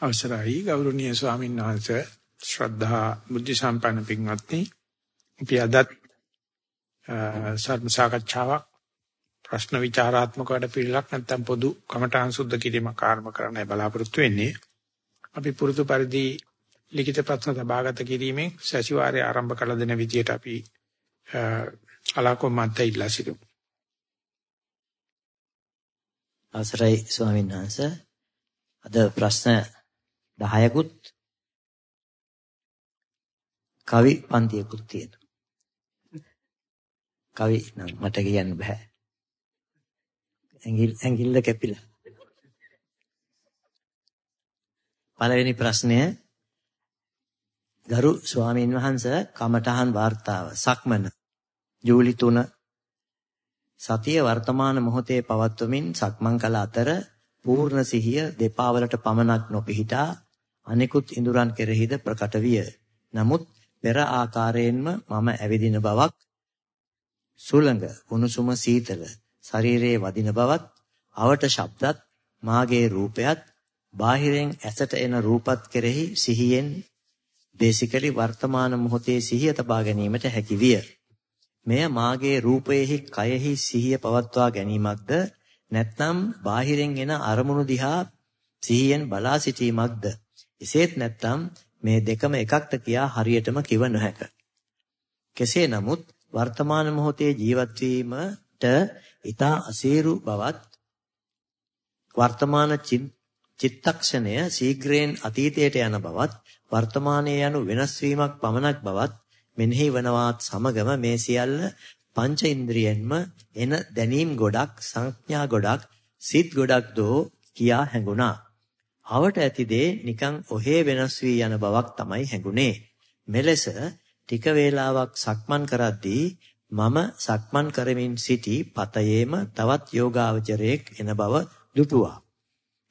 අවසරයි ගෞරවනීය ස්වාමීන් වහන්සේ ශ්‍රද්ධා බුද්ධ සම්පන්න පින්වත්නි අපි අදත් සර්ව සාකච්ඡාවක් ප්‍රශ්න විචාරාත්මක වැඩ පිළිලක් නැත්නම් පොදු කමඨාන් සුද්ධ කිරීමක් ආරම්භ කරන්නයි බලාපොරොත්තු වෙන්නේ. අපි පුරුදු පරිදි ලිඛිත ප්‍රශ්න සභාගත කිරීමෙන් සැසිවාරය ආරම්භ කළ දෙන විදියට අපි අලාකෝ මන්තයි ඉල්ලා සිටිමු. අවසරයි ස්වාමීන් වහන්සේ අද ප්‍රශ්න 10කුත් කවි පන්තියකුත් තියෙනවා. කවි නම් මට කියන්න බෑ. ඇඟිල් ඇඟිල්ල කැපිලා. පළවෙනි ප්‍රශ්නය ගරු ස්වාමීන් වහන්ස කමඨහන් වார்த்தාව සක්මන ජූලි 3 සතිය වර්තමාන මොහොතේ පවත්වමින් සක්මන් කළ අතර පූර්ණ සිහිය දෙපා වලට පමණක් නොපිහිටා අනිකුත් ඉඳුරන් කෙරෙහිද ප්‍රකට විය. නමුත් පෙර ආකාරයෙන්ම මම ඇවිදින බවක් සුළඟ උණුසුම සීතල ශරීරයේ වදින බවත් අවට ශබ්දත් මාගේ රූපයත් බාහිරෙන් ඇසට එන රූපත් කෙරෙහි සිහියෙන් බේසිකලි වර්තමාන මොහොතේ සිහිය තබා ගැනීමට හැකි විය. මෙය මාගේ රූපයෙහි කයෙහි සිහිය පවත්වා ගැනීමක්ද නැත්නම් බාහිරෙන් එන අරමුණු දිහා සිහියෙන් බලා සිටීමක්ද එසේත් නැත්නම් මේ දෙකම එකක්ද කියා හරියටම කිව නොහැක. කෙසේ නමුත් වර්තමාන මොහොතේ ජීවත් වීමට ඊතා අසීරු බවත් වර්තමාන චිත්තක්ෂණය ශීඝ්‍රයෙන් අතීතයට යන බවත් වර්තමානයේ යනු වෙනස් වීමක් පමණක් බවත් මෙනෙහි වනවත් සමගම මේ සියල්ල පංච ඉන්ද්‍රියෙන්ම එන දැනීම් ගොඩක් සංඥා ගොඩක් සිත් ගොඩක් දෝ කියා හැඟුණා. අවට ඇති දේ නිකන් ඔහේ වෙනස් වී යන බවක් තමයි හැඟුනේ. මෙලෙස ටික වේලාවක් සක්මන් කරද්දී මම සක්මන් කරමින් සිටි පතයේම තවත් යෝගාවචරයක් එන බව දුටුවා.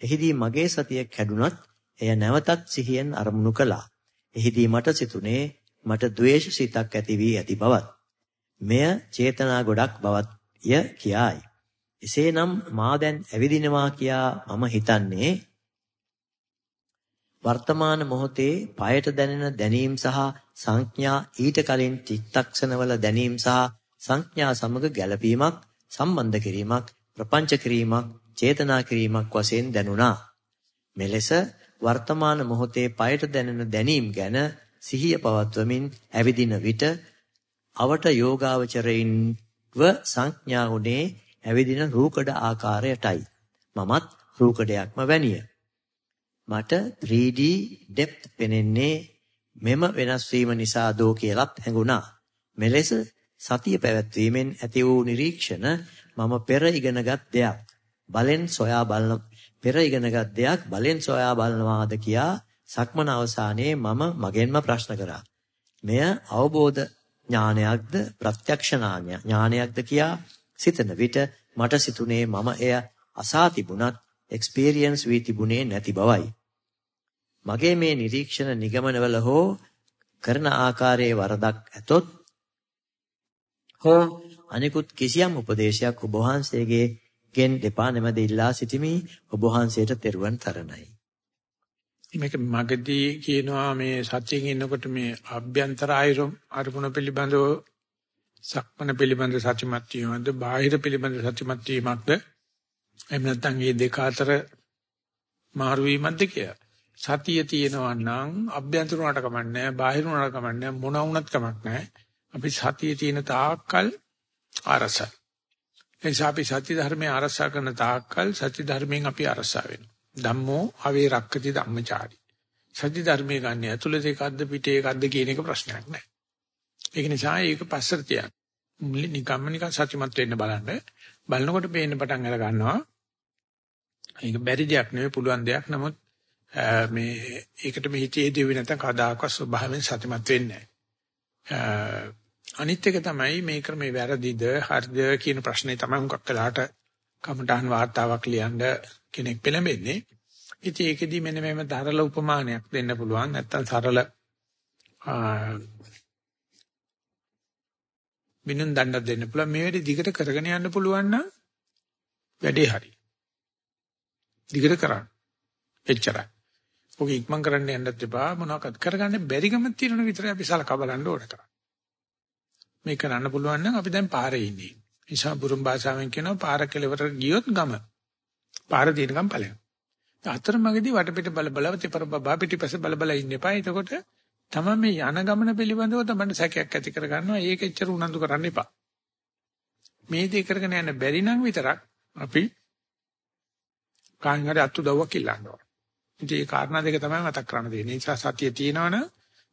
එහිදී මගේ සතිය කැඩුනත් එය නැවතත් සිහියෙන් අරමුණු කළා. එහිදී මට සිතුනේ මට ද්වේෂ සිතක් ඇති වී ඇති බවත්. මෙය චේතනා ගොඩක් බවත්ය කියායි. එසේනම් මා දැන් ඇවිදිනවා කියා මම හිතන්නේ වර්තමාන මොහොතේ পায়ට දැනෙන දැනීම් සහ සංඥා ඊට කලින් චිත්තක්ෂණවල දැනීම් සහ සංඥා සමග ගැළපීමක් සම්බන්ධ කිරීමක් ප්‍රපංච කිරීමක් චේතනා කිරීමක් වශයෙන් දැනුණා. මෙලෙස වර්තමාන මොහොතේ পায়ට දැනෙන දැනීම් ගැන සිහිය පවත්වමින් ඇවිදින විට අවට යෝගාවචරයින්ව සංඥා උනේ ඇවිදින රූකඩ ආකාරයටයි. මමත් රූකඩයක්ම වැනිය. මට 3D depth පෙනෙන්නේ මෙම වෙනස් වීම නිසා දෝ කියලත් හැඟුණා. මෙලෙස සතිය පැවැත්වීමෙන් ඇති වූ නිරීක්ෂණ මම පෙර ඉගෙනගත් දෙයක්. බලෙන් සොයා බලන පෙර ඉගෙනගත් දෙයක් බලෙන් සොයා බලනවාද කියා සක්මන අවසානයේ මම මගෙන්ම ප්‍රශ්න කරා. මෙය අවබෝධ ඥානයක්ද ප්‍රත්‍යක්ෂ ඥානයක්ද කියා සිතන විට මට සිතුනේ මම එය අසා තිබුණත් එක්ස්පීරියන්ස් වී තිබුණේ නැති බවයි. මගේ මේ නිරීක්ෂණ නිගමනවල හෝ කරන ආකාරයේ වරදක් ඇතොත් හෝ අනිකුත් කිසියම් උපදේශයක් ඔබ වහන්සේගේ ගෙන් දෙපා නැමද ඉල්ලා සිටිමි ඔබ වහන්සේට තෙරුවන් තරණයි. මේක මගදී කියනවා මේ සත්‍යයෙන් ඉන්නකොට මේ අභ්‍යන්තර ආයුරුම් අරමුණ පිළිබඳව සක්මන පිළිබඳ සත්‍යමත් වීමක්ද බාහිර පිළිබඳ සත්‍යමත් වීමක්ද එහෙම නැත්නම් මේ දෙක අතර මාරු වීමක්ද කියලා. සතිය තියෙනවා නම් අභ්‍යන්තර උනට කමක් නැහැ බාහිර උනට කමක් නැහැ මොන වුණත් කමක් නැහැ. අපි සතිය තියෙන තාක්කල් අරසයි. එනිසා අපි සත්‍ය ධර්මයේ ආරසා කරන තාක්කල් සත්‍ය ධර්මයෙන් අපි ආරසා වෙනවා. ධම්මෝ අවේ රක්කති ධම්මචාරි. සත්‍ය ධර්මයේ ගන්න ඇතුළත එකක්ද පිටේ එකක්ද කියන එක ප්‍රශ්නයක් නෑ. ඒක නිසා ඒක පස්සට තියන්න. නිකම්ම නිකන් සත්‍යමත් වෙන්න බලන්න. බලනකොට පේන්න පටන් අර ගන්නවා. ඒක බැරි දෙයක් නෙවෙයි පුළුවන් දෙයක්. නමුත් මේ ඒකට මේ හිතේ දෙවි නැත්නම් කදාකවත් ස්වභාවයෙන් සත්‍යමත් වෙන්නේ නෑ. අනිත් එක තමයි මේ ක්‍රමේ වැරදිද හරිද කියන ප්‍රශ්නේ තමයි හුඟක් වෙලාට කමටහන් වාර්තාවක් ලියන්න කෙනෙක් පෙළඹෙන්නේ. ඉතින් ඒකෙදි මෙන්න මෙහෙම දරල උපමානයක් දෙන්න පුළුවන්. නැත්තම් සරල මිනුම් දණ්ඩක් දෙන්න පුළුවන්. මේ වැඩි දිගට කරගෙන යන්න පුළුවන් නම් වැඩේ හරි. දිගට කරන්න. එච්චරයි. ඔක ඉක්මන් කරන්න යන්නත් එපා මොනවාක්වත් කරගන්න බැරි ගම තියෙන විතරයි අපි සලකා බලන්න ඕන කරා. මේ කරන්න පුළුවන් නම් අපි දැන් පාරේ ඉන්නේ. නිසා බුරුම් භාෂාවෙන් කියනවා පාර කෙලවර ගියොත් ගම. පාර දිනකම් ඵලයක්. අතරමඟදී වටපිට බල බල තිපර බබා පිටිපස්ස බල බල ඉන්න එපා. එතකොට තමයි මේ යන ගමන පිළිබඳව තමයි සැකයක් ඇති කරගන්නවා. ඒක එච්චර උනන්දු කරන්න එපා. මේ දේ කරගෙන යන්න බැරි නම් විතරක් අපි කායින් හරි අත්තු දව්වක් ඉල්ලන්න ඕන. ඉතින් මේ කාරණා දෙක තමයි මතක් කරන්න දෙන්නේ. නිසා සතිය තියෙනවනම්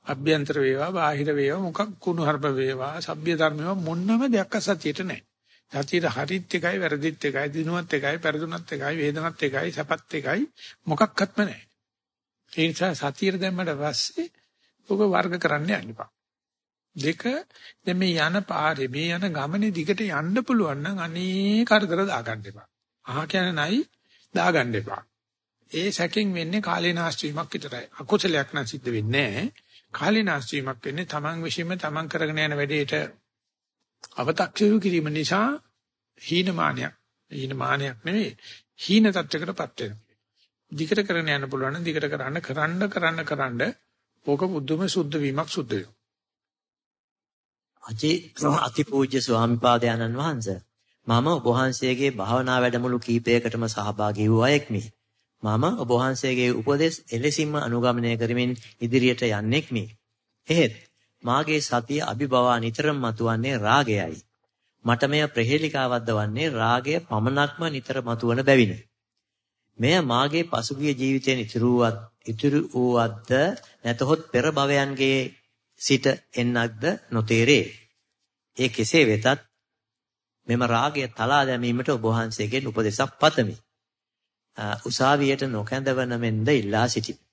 අභ්‍යන්තර වේවා බාහිර වේවා මොකක් කුණු හර්ප වේවා සભ્ય ධර්මේවා මොන්නම දෙයක් සතියට නැහැ. සතියට හරිත් එකයි වැරදිත් එකයි දිනුවත් එකයි පෙරදුනත් එකයි වේදනත් එකයි සැපත් එකයි මොකක්වත්ම නැහැ. ඒ නිසා සතියට දැම්මට පස්සේ ඔබ වර්ග කරන්න යන්න එපා. දෙක දැන් මේ යන පාරේ මේ යන ගමනේ දිගට යන්න පුළුවන් නම් අනේ කරදර දාගන්න එපා. අහ කියන්නේ නැයි දාගන්න එපා. ඒ සැකෙන් වෙන්නේ කාලේනාස්ති වීමක් විතරයි. අකුසලයක් නම් සිද්ධ වෙන්නේ නැහැ. කාලේනාස්ති වීමක් වෙන්නේ Taman විශ්ීම Taman කරගෙන යන වැඩේට අව탁සිරු කිරීම නිසා හීනමානයක්. හීනමානයක් නෙවෙයි. හීන තත්වයකටපත් වෙනවා. දිගට කරගෙන යන්න පුළුවන් නම් දිගට කරන්න කරන්න කරන්න කරන්න ඕක බුද්ධම සුද්ධ වීමක් සුද්ධ වෙනවා. අචේ අතිපූජ්‍ය ස්වාමිපාදයන්න් වහන්සේ මම ඔබ වහන්සේගේ භාවනා වැඩමුළු කීපයකටම සහභාගී වූ අයෙක්මි. මම ඔබ වහන්සේගේ උපදෙස් එලෙසින්ම අනුගමනය කරමින් ඉදිරියට යන්නෙක්මි. එහෙත් මාගේ සතිය අභිබවා නිතරම මතුවන්නේ රාගයයි. මට මෙය ප්‍රහේලිකාවක්ද වන්නේ රාගය පමණක්ම නිතර මතුවන බැවින. මෙය මාගේ පසුගිය ජීවිතයෙන් ඉතුරු වූවත් ඉතුරු වූවත්ද නැතහොත් පෙර භවයන්ගේ සිට එන්නක්ද නොතේරේ. ඒ කෙසේ වෙතත් මෙම රාගය තලා දැමීමට ඔබ වහන්සේගෙන් උපදෙසක් පතමි. උසාවියට නොකැඳවන මෙන්ද ඉල්ලා සිටිමි.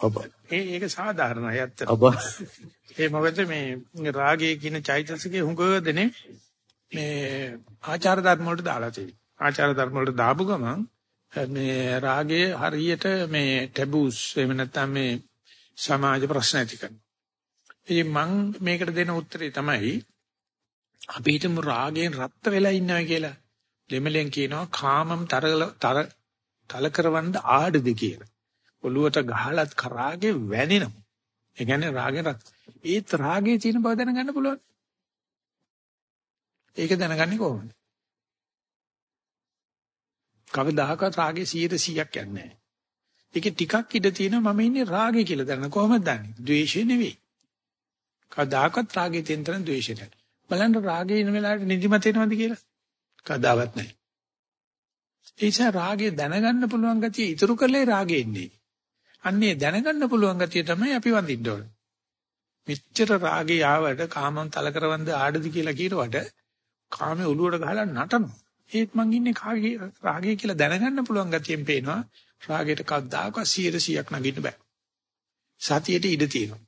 ඔබ ඒ ඒක සාධාරණයි ඇත්තට. ඔබ ඒ මොකද මේ රාගයේ කියන චෛතසිකේ හුඟ දෙනේ මේ ආචාර ධර්ම වලට දාලා තියෙනවා. ආචාර ධර්ම වලට දාපු ගමන් මේ රාගයේ හරියට මේ ටැබූස් එහෙම නැත්නම් මේ සමාජ ප්‍රශ්න ඇති කරනවා. මම මේකට දෙන උත්තරේ තමයි අපි හිතමු රාගයෙන් රත් වෙලා ඉන්නවා කියලා. දෙමළෙන් කියනවා කාමම් තරල තර තල කරවන්න ආඩද කියලා. ඔළුවට ගහලත් රාගේ වැනෙනවා. ඒ කියන්නේ රාගෙන් රත්. ඒත් රාගේ තියෙන බව දැනගන්න පුළුවන්. ඒක දැනගන්නේ කොහොමද? කවදාහකවත් රාගේ 100%ක් යන්නේ නැහැ. ඒකේ ටිකක් ඉඳ තියෙනවා මම ඉන්නේ රාගේ කියලා දැනන කොහොමද දන්නේ? ද්වේෂය නෙවෙයි. කවදාහකවත් රාගේ තියෙන තරම් ද්වේෂය නැහැ. බලන්න රාගේ ඉන්න වෙලාවට නිදිමත එනවද කියලා? කවදාවත් නැහැ. ඒ නිසා රාගේ දැනගන්න පුළුවන් ගතිය ඉතුරු කරලේ රාගේ ඉන්නේ. අන්නේ දැනගන්න පුළුවන් ගතිය තමයි අපි වඳින්න ඕනේ. මෙච්චර රාගේ ආවට කාමම් තල කරවන්ද ආඩද කියලා කියනකොට කාමේ ඔලුවට ගහලා නටනවා. ඒත් මං ඉන්නේ කාගේ රාගේ කියලා දැනගන්න පුළුවන් ගතියෙන් පේනවා. රාගයට කවදාකවත් 100ක් නගින්න බෑ. සතියට ඉඩ තියෙනවා.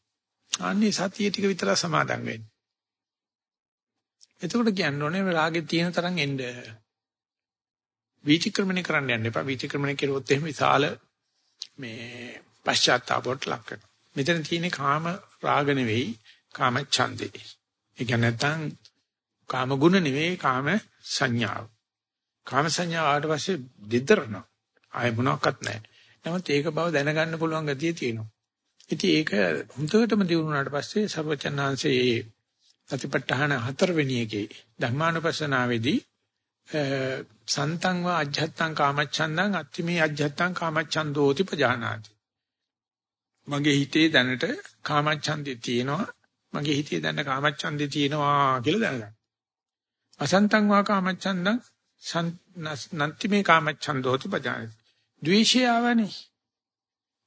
අන්නේ සතිය ටික විතර සමාදන් වෙන්න. එතකොට කියන්න ඕනේ රාගේ තියෙන තරම් එන්න. විචක්‍රමණය කරන්න යන්න එපා. විචක්‍රමණය කෙරුවොත් එහෙම විශාල මේ පශ්චාත්තාපයට ලක් කරනවා. මෙතන තියෙන්නේ කාම රාග නෙවෙයි කාම ඡන්දේ. ඒ කියන්නේ නැත්නම් කාම ගුණ නෙවෙයි කාම සංඥාව. කාම සංඥාව ආවට පස්සේ දෙදරනවා. ආය මොනවත් නැහැ. නමුත් ඒක බව දැනගන්න පුළුවන් ගතිය තියෙනවා. ඉතින් ඒක හුඟටම දිනුනාට පස්සේ ਸਰවචන්නාංශයේ සතිපට්ඨාන හතරවෙනි එකේ ධර්මානුපස්සනාවේදී සන්තං වා අජ්ජත්තං කාමච්ඡන්දං අත්තිමේ අජ්ජත්තං කාමච්ඡන්දෝති පජානාති මගේ හිතේ දැනට කාමච්ඡන්දේ තියෙනවා. මගේ හිතේ දැනට කාමච්ඡන්දේ තියෙනවා කියලා දැනගන්න. අසන්තං වා කාමච්ඡන්දං නන්තිමේ කාමච්ඡන්දෝති පජානාති. ද්වේෂය ආවනේ.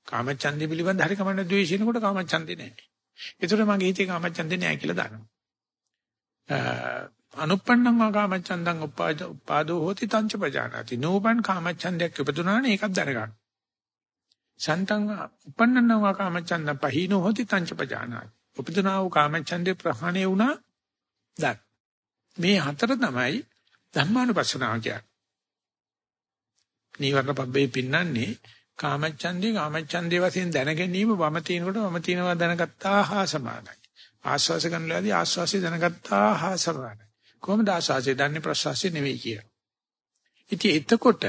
කාමච්ඡන්දේ පිළිබඳ හරි කමන්න ද්වේෂිනකොට කාමච්ඡන්දේ නැහැ. ඒතර මගේ හිතේ කාමච්ඡන්දේ නැහැ කියලා දන්නවා අනුප්පන්නං වා කාමච්ඡන්දං උපාදෝ හෝති තංච පජානාති. නෝපන් කාමච්ඡන්දයක් උපදුනා නේ ඒකත් දැනගන්න. සන්තං උපන්නං වා කාමච්ඡන්දං පහීනෝ හෝති තංච පජානාති. උපදුනා වූ කාමච්ඡන්දේ ප්‍රහාණය වුණා දත්. මේ හතර තමයි ධම්මානුපස්සනාව කියන්නේ. නීවරණ පබ්බේ පින්නන්නේ කාමච්ඡන්දේ කාමච්ඡන්දේ වශයෙන් දැන ගැනීම වම තිනකොට වම තිනවා දැනගත්තා හා සමානයි. ආශ්වාස ගන්නලාදී ආශ්වාසය දැනගත්තා හා සමානයි. කොහොමද ආශ්වාසය දන්නේ ප්‍රශ්වාසය නෙවෙයි කියලා. ඉතින් එතකොට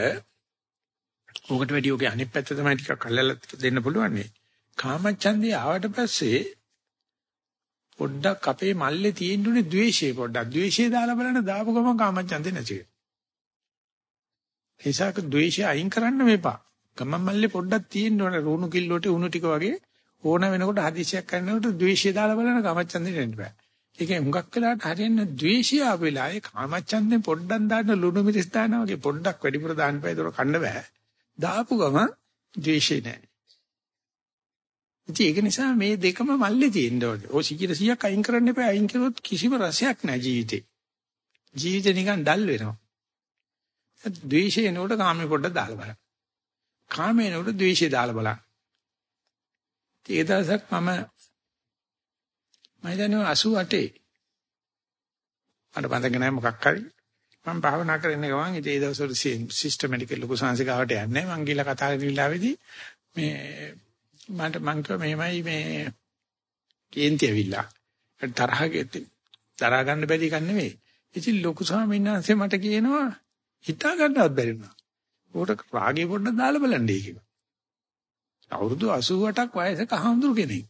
ඕකට වැඩි ඔගේ අනිත් පැත්ත තමයි ටිකක් අල්ලලා දෙන්න පුළුවන් නේ. කාමච්ඡන්දේ ආවට පස්සේ පොඩ්ඩක් අපේ මල්ලේ තියෙන්නේ ද්වේෂය පොඩ්ඩක්. ද්වේෂය දාලා බලන්න දාපු ගමන් කාමච්ඡන්දේ නැති වෙනවා. ඒසක ද්වේෂය අයින් කරන්න මේපා. ගමන් මල්ලේ පොඩ්ඩක් තියෙන්න ඕන රුණු කිල්ලෝට උණු ටික වගේ ඕන වෙනකොට හදිසියක් කරනකොට ද්වේෂය දාලා බලන්න කාමච්ඡන්දේ දෙන්න බෑ. ඒකේ හුඟක් වෙලාවට හරියන්න ද්වේෂය ආපු වෙලාවේ කාමච්ඡන්දේ පොඩ්ඩක් දාන්න ලුණු මිරිස් දානවා වගේ පොඩ්ඩක් වැඩිපුර දාන්න බෑ ඒක කන්න බෑ. දාපු ගමන් ද්වේෂය නෑ. ඉතින් ඒක නිසා මේ දෙකම මල්ලේ තියෙන්න ඕනේ. ඔය 100ක් අයින් කරන්න එපා. අයින් කළොත් කිසිම රසයක් නෑ ජීවිතේ. ජීවිතේ නිකන් ඩල් වෙනවා. ද්වේෂය එනකොට කාමේ පොඩ්ඩක් දාලා බලන්න. කාමේ එනකොට ද්වේෂය දාලා බලන්න. ඒ දවසක් මම මම දන්නේ 88 මට බඳගෙන නැහැ මොකක් හරි මම භාවනා කරන්න ගමන් ඉතින් ඒ දවස්වල සිස්ටමැටිකල් ලොකු සංසිකාවට යන්නේ. මං ගිහලා කතා කරන වෙලාවේදී මේ මට මං කිව්වා මෙහෙමයි මේ කේන්ති ඇවිල්ලා. තරහ තරහ ගන්න බැරි එකක් නෙවෙයි. ඉතින් ලොකු ස්වාමීන් වහන්සේ මට කියනවා හිතා ගන්නවත් බැරි වුණා. උකට රාගේ පොඩ්ඩක් දාලා බලන්නේ කියලා අවුරුදු 88ක් වයසක හඳුරු කෙනෙක්.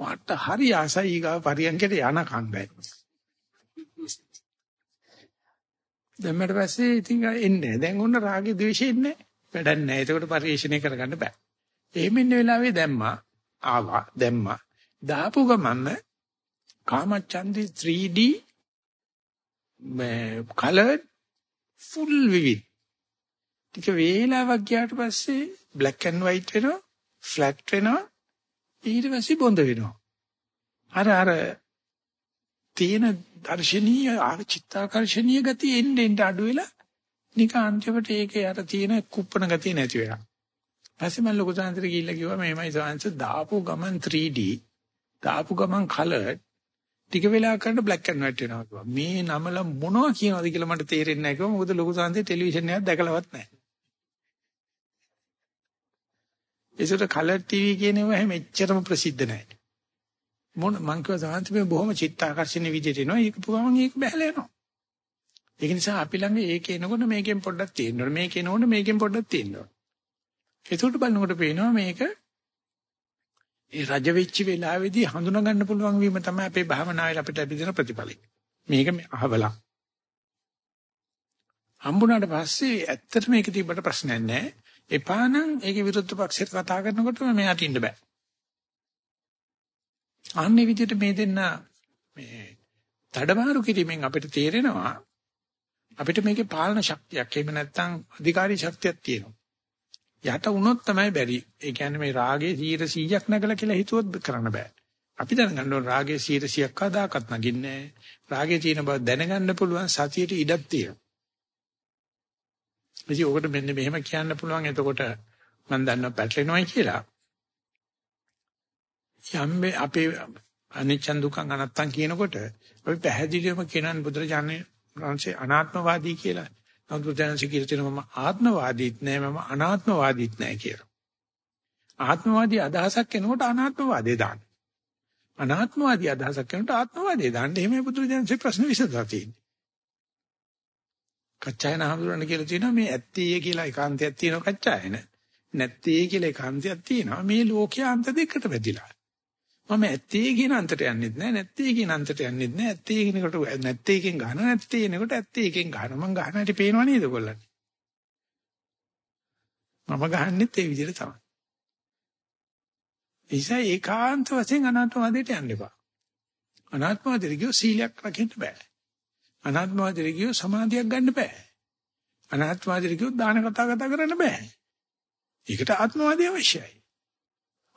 මට හරි ආසයි ඊගා පරියන්කට යන කන්දයි දැම්මට පස්සේ ඉතින් එන්නේ දැන් ඔන්න රාගේ ද්වේෂෙ ඉන්නේ වැඩක් නැහැ. ඒකට පරිශ්‍රණය කරගන්න බෑ. එහෙම ඉන්න වෙලාවේ දැම්මා ආවා දැම්මා. දාපු ගමන්න කාමච්ඡන්දි 3D colored full vivid. ටික වේලාවක් ගියාට පස්සේ black and white වෙනවා flat වෙනවා. ඊට පස්සේ බොඳ වෙනවා. අර අර තියෙන දර්ශනීය චිත්තාකර්ෂණීය ගතිය එන්න එන්න අඩු වෙලා නිකන් අන්තිමට ඒකේ අර තියෙන කුප්පන ගතිය නැති වෙනවා. පස්සේ මම ලොකු සාන්තර ගිහිල්ලා කිව්වා මේමයි සාන්ත දාපු ගමන් 3D දාපු ගමන් කලර් ටික වෙලා කරන black and white වෙනවා කිව්වා. මේ නමල මොනවා කියනවද කියලා මට තේරෙන්නේ නැහැ කිව්වා. මොකද ලොකු සාන්තේ ටෙලිවිෂන් එකක් දැකලවත් නැහැ. ඒසට කලර් ටීවී කියනවා එහෙම එච්චරම ප්‍රසිද්ධ නැහැ. මොන මං කියව සාන්තිමේ බොහොම චිත්තාකර්ෂණ විදිහට එනවා. ඒක පුගමන් ඒක බහැලා යනවා. ඒක නිසා අපි ළඟ ඒක එනකොට මේකෙන් පොඩ්ඩක් තියෙන්න ඕනේ. මේක එනකොට මේකෙන් පොඩ්ඩක් තියෙන්න ඕනේ. ඒකට බලනකොට පේනවා මේක ඒ රජ වෙච්ච වෙලාවේදී හඳුනා ගන්න පුළුවන් වීම තමයි අපේ භාවනාවේ අපිට ලැබෙන ප්‍රතිඵලය. මේක අහවලා. හම්බුණාට පස්සේ ඇත්තට මේක තිබ්බට ප්‍රශ්නයක් නැහැ. එපා නම් ඒකේ විරුද්ධ පක්ෂයට කතා කරනකොට මෙයාට ඉන්න බෑ. අන්නේ විදිහට මේ දෙන්න මේ තඩමාරු කිරීමෙන් අපිට තේරෙනවා අපිට මේකේ පාලන ශක්තියක් එහෙම නැත්නම් අධිකාරී ශක්තියක් තියෙනවා. යට වුණොත් තමයි බැරි. ඒ කියන්නේ මේ රාගේ 100ක් නැගලා කියලා හිතුවොත් කරන්න බෑ. අපි දැනගන්න ඕන රාගේ 100ක් කදාකත් නගින්නේ රාගේ තියෙන බව දැනගන්න පුළුවන් සතියට ඉඩක් තියෙනවා. ඉතින් ඔකට මෙන්න මෙහෙම කියන්න පුළුවන් එතකොට මම දන්නවා පැටලෙනවයි කියලා. යම්බේ අපේ අනිච්ච දුක්ඛං අනත්තං කියනකොට අපි පැහැදිලිවම කියනන් බුදුරජාණන් වහන්සේ අනාත්මවාදී කියලා. නමුත් බුදුරජාණන් කියලා තියෙනවා මම ආත්මවාදීත් නෑ මම අනාත්මවාදීත් නෑ කියලා. ආත්මවාදී අදහසක් එනකොට අනාත්මවාදේ දාන්න. අනාත්මවාදී අදහසක් එනකොට ආත්මවාදේ දාන්න. එහෙමයි බුදුරජාණන්සේ ප්‍රශ්න විසඳලා තියෙන්නේ. කච්චායන හඳුරන්න කියලා තියෙනවා මේ ඇත්තේ කියලා ඒකාන්තයක් තියෙනවා කච්චායන. නැත්තේ කියලා ඒකාන්තයක් තියෙනවා. මේ ලෝකයේ අන්ත දෙකට බෙදිලා. මම ඇත්තේ කියන අන්තයට යන්නෙත් නෑ නැත්තේ කියන අන්තයට යන්නෙත් නෑ. ඇත්තේ කියනකොට නැත්තේ එකෙන් ගන්න නැත්තේ කියනකොට ඇත්තේ එකෙන් ගන්න මම ගන්න හැටි පේනව නේද කොල්ලන්ට මම ගහන්නෙත් ඒ විදිහට තමයි. ඒසයි ඒකාන්ත වශයෙන් අනාත්මවාදයට යන්න එපා. අනාත්මවාදයට ගියෝ සීලයක් රකින්න බෑ. අනාත්මවාදයට ගියෝ සමාධියක් ගන්න බෑ. අනාත්මවාදයට ගියෝ දාන කතා කතා කරන්න බෑ. ඒකට ආත්මවාදය අවශ්‍යයි.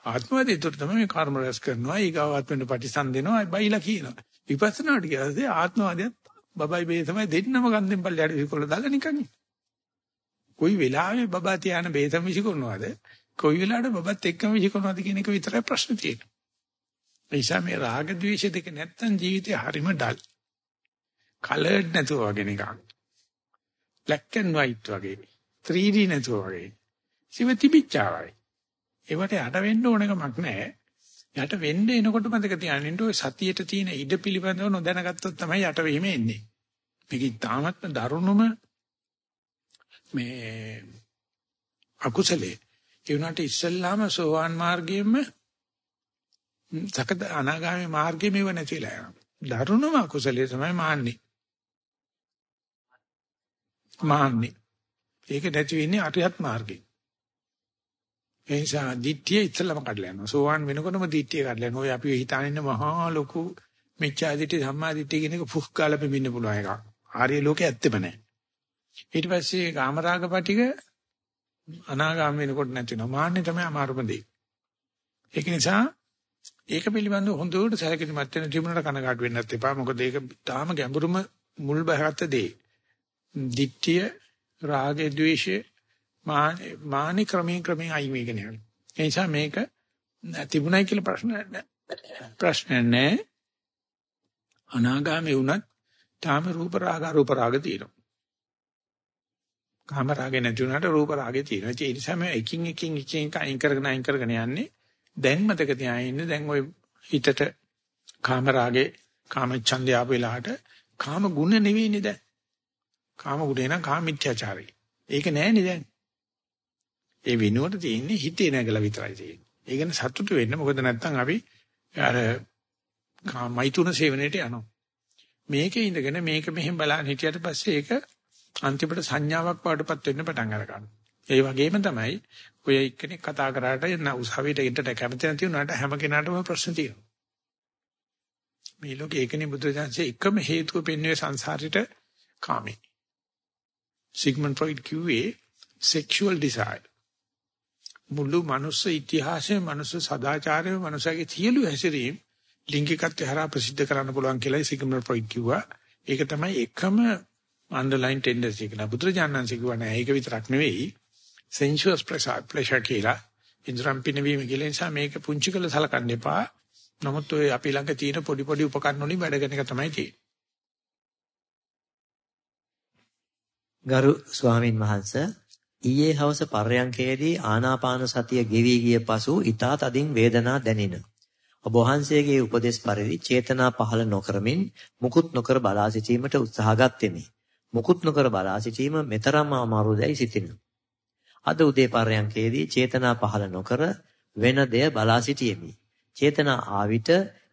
ආත්මවාදී ඒතර තමයි මේ කර්ම රැස් කරනවා ඊගාවත් වෙන ප්‍රතිසන් දෙනවා බයිලා කියනවා. විපස්සනාට කියලාදී ආත්මවාදියත් බබයි බේ තමයි දෙන්නම ගන්නෙන් පල්ලයට විකොල්ල දාලා නිකන් කොයි වෙලාවෙ බබා තියාන බේතම විසිකරනවද කොයි වෙලාවට බබත් එක්කම විසිකරනවද කියන එක විතරයි ප්‍රශ්න තියෙන්නේ. ඒ නිසා මේ රාග ద్వේෂ දෙක නැත්තම් ජීවිතේ හරිම ඩල් කලර්ඩ් නැතුව වගේ නිකන්. black and white වගේ. 3D නැතුව වගේ. සිව තිබිච්චාවයි ඒවට යට වෙන්න ඕන එකමක් නැහැ. යට වෙන්න එනකොට මතක තියාගන්න ඔය සතියේට තියෙන ඉඩ පිළිබඳව නොදැනගත්තොත් තමයි යට වීම එන්නේ. මේක ඉතාමත්ම දරුණුම මේ අකුසලයේ. ඒ වුණාට ඉස්සල්ලාම සෝවාන් මාර්ගයෙන්ම සකද අනාගාමී මාර්ගෙ මෙව නැතිලා යනවා. දරුණම අකුසලයේ තමයි මාන්නේ. මාන්නේ. ඒක නැති වෙන්නේ අරියත් මාර්ගේ. ඒ නිසා දිට්ඨිය ඉස්සලම කඩලා යනවා. සෝවාන් වෙනකොටම දිට්ඨිය කඩලා යනවා. ඔය අපි හිතාන ඉන්න මහා ලොකු මිච්ඡා දිට්ඨි සම්මා දිට්ඨි කියන එක පුහ් කාලා පෙමින්න පුළුවන් එකක්. ආර්ය ලෝකේ ඇත්තෙම නැහැ. ඊට පස්සේ කාමරාග පිටික අනාගාම වෙනකොට නැති වෙනවා. මාන්නේ තමයි අමාරුම දේ. ඒක නිසා ඒක පිළිබඳව හොඳට සැලකිලිමත් වෙන ජීවනට කනගාටු වෙන්නත් එපා. මොකද ඒක තාම ගැඹුරුම මුල් බහගත්ත දේ. දිට්ඨිය, රාගය, ద్వේෂය, මානි ක්‍රමයෙන් ක්‍රමයෙන් අයින් වෙගෙන යනවා. ඒ නිසා මේක තිබුණයි කියලා ප්‍රශ්න නැහැ. ප්‍රශ්න නැහැ. අනාගාමී වුණත් තාම රූප රාග රූප රාග තියෙනවා. කාම රාගේ නැති වුණාට රූප රාගේ තියෙනවා. ඒ නිසා මේ එකින් එකින් එකින් අයින් කරගෙන අයින් කරගෙන යන්නේ. දැන් මතක තියාගෙන ඉන්න දැන් ওই හිතට කාම රාගේ කාම ඡන්දය ආපු වෙලාවට කාම ගුණ නෙවෙයිනේ දැන්. කාම ගුණේ නම් කාම මිත්‍යාචාරයි. ඒක නෑනේ දැන්. ඒ විනුවට තියෙන්නේ හිතේ නැගලා විතරයි තියෙන්නේ. ඒ කියන්නේ සතුටු වෙන්න මොකද නැත්තම් අපි අර මෛතුන සේවනයේට යනවා. මේකේ ඉඳගෙන මේක මෙහෙම බලන්න හිටියට පස්සේ ඒක අන්තිමට සංඥාවක් වඩපත් වෙන්න පටන් ගන්නවා. ඒ වගේම තමයි ඔය එක්කෙනෙක් කතා කරාට උසාවියට එන්නට කැමති නැති වුණාට හැම කෙනාටම ප්‍රශ්න තියෙනවා. මේ ලෝකේ ඒකනේ බුදුරජාන්සේ එකම හේතුව පෙන්වුවේ සංසාරෙට කාමේ. සිග්මන්ඩ් ෆ්‍රොයිඩ් කිව්වේ sexual desire. මුළු මනුස්ස ඉතිහාසයේ මනුස්ස සදාචාරයේ මනුස්සගේ සියලු හැසිරීම් ලිංගිකත්වය හරහා ප්‍රසිද්ධ කරන්න පුළුවන් කියලා සිග්මන්ඩ් ෆ්‍රොයිඩ් කිව්වා. ඒක තමයි එකම underline tendency කියලා. බුදුරජාණන්සේ කිව්වා නෑ ඒක විතරක් නෙවෙයි sensuous pleasure කියලා. ඉන්ද්‍රම් පිනවීම කියලා නිසා මේක පුංචි කළ සලකන්න එපා. නමුත් ඔය අපි ළඟ තියෙන පොඩි පොඩි උපකරණ වලින් වැඩ කරන එක තමයි තියෙන්නේ. ගරු ස්වාමින් වහන්සේ ඊයේ හවස පර්යංකයේදී ආනාපාන සතිය ගෙවි ගිය පසු ඊටත් අදින් වේදනා දැනින. ඔබ වහන්සේගේ උපදේශ පරිදි චේතනා පහළ නොකරමින් මුකුත් නොකර බලා සිටීමට උත්සාහ ගත්ෙමි. මුකුත් නොකර බලා සිටීම මෙතරම් අමාරුදයි සිටින. අද උදේ පර්යංකයේදී චේතනා පහළ නොකර වෙන දෙය බලා සිටියෙමි. චේතනා ආවිත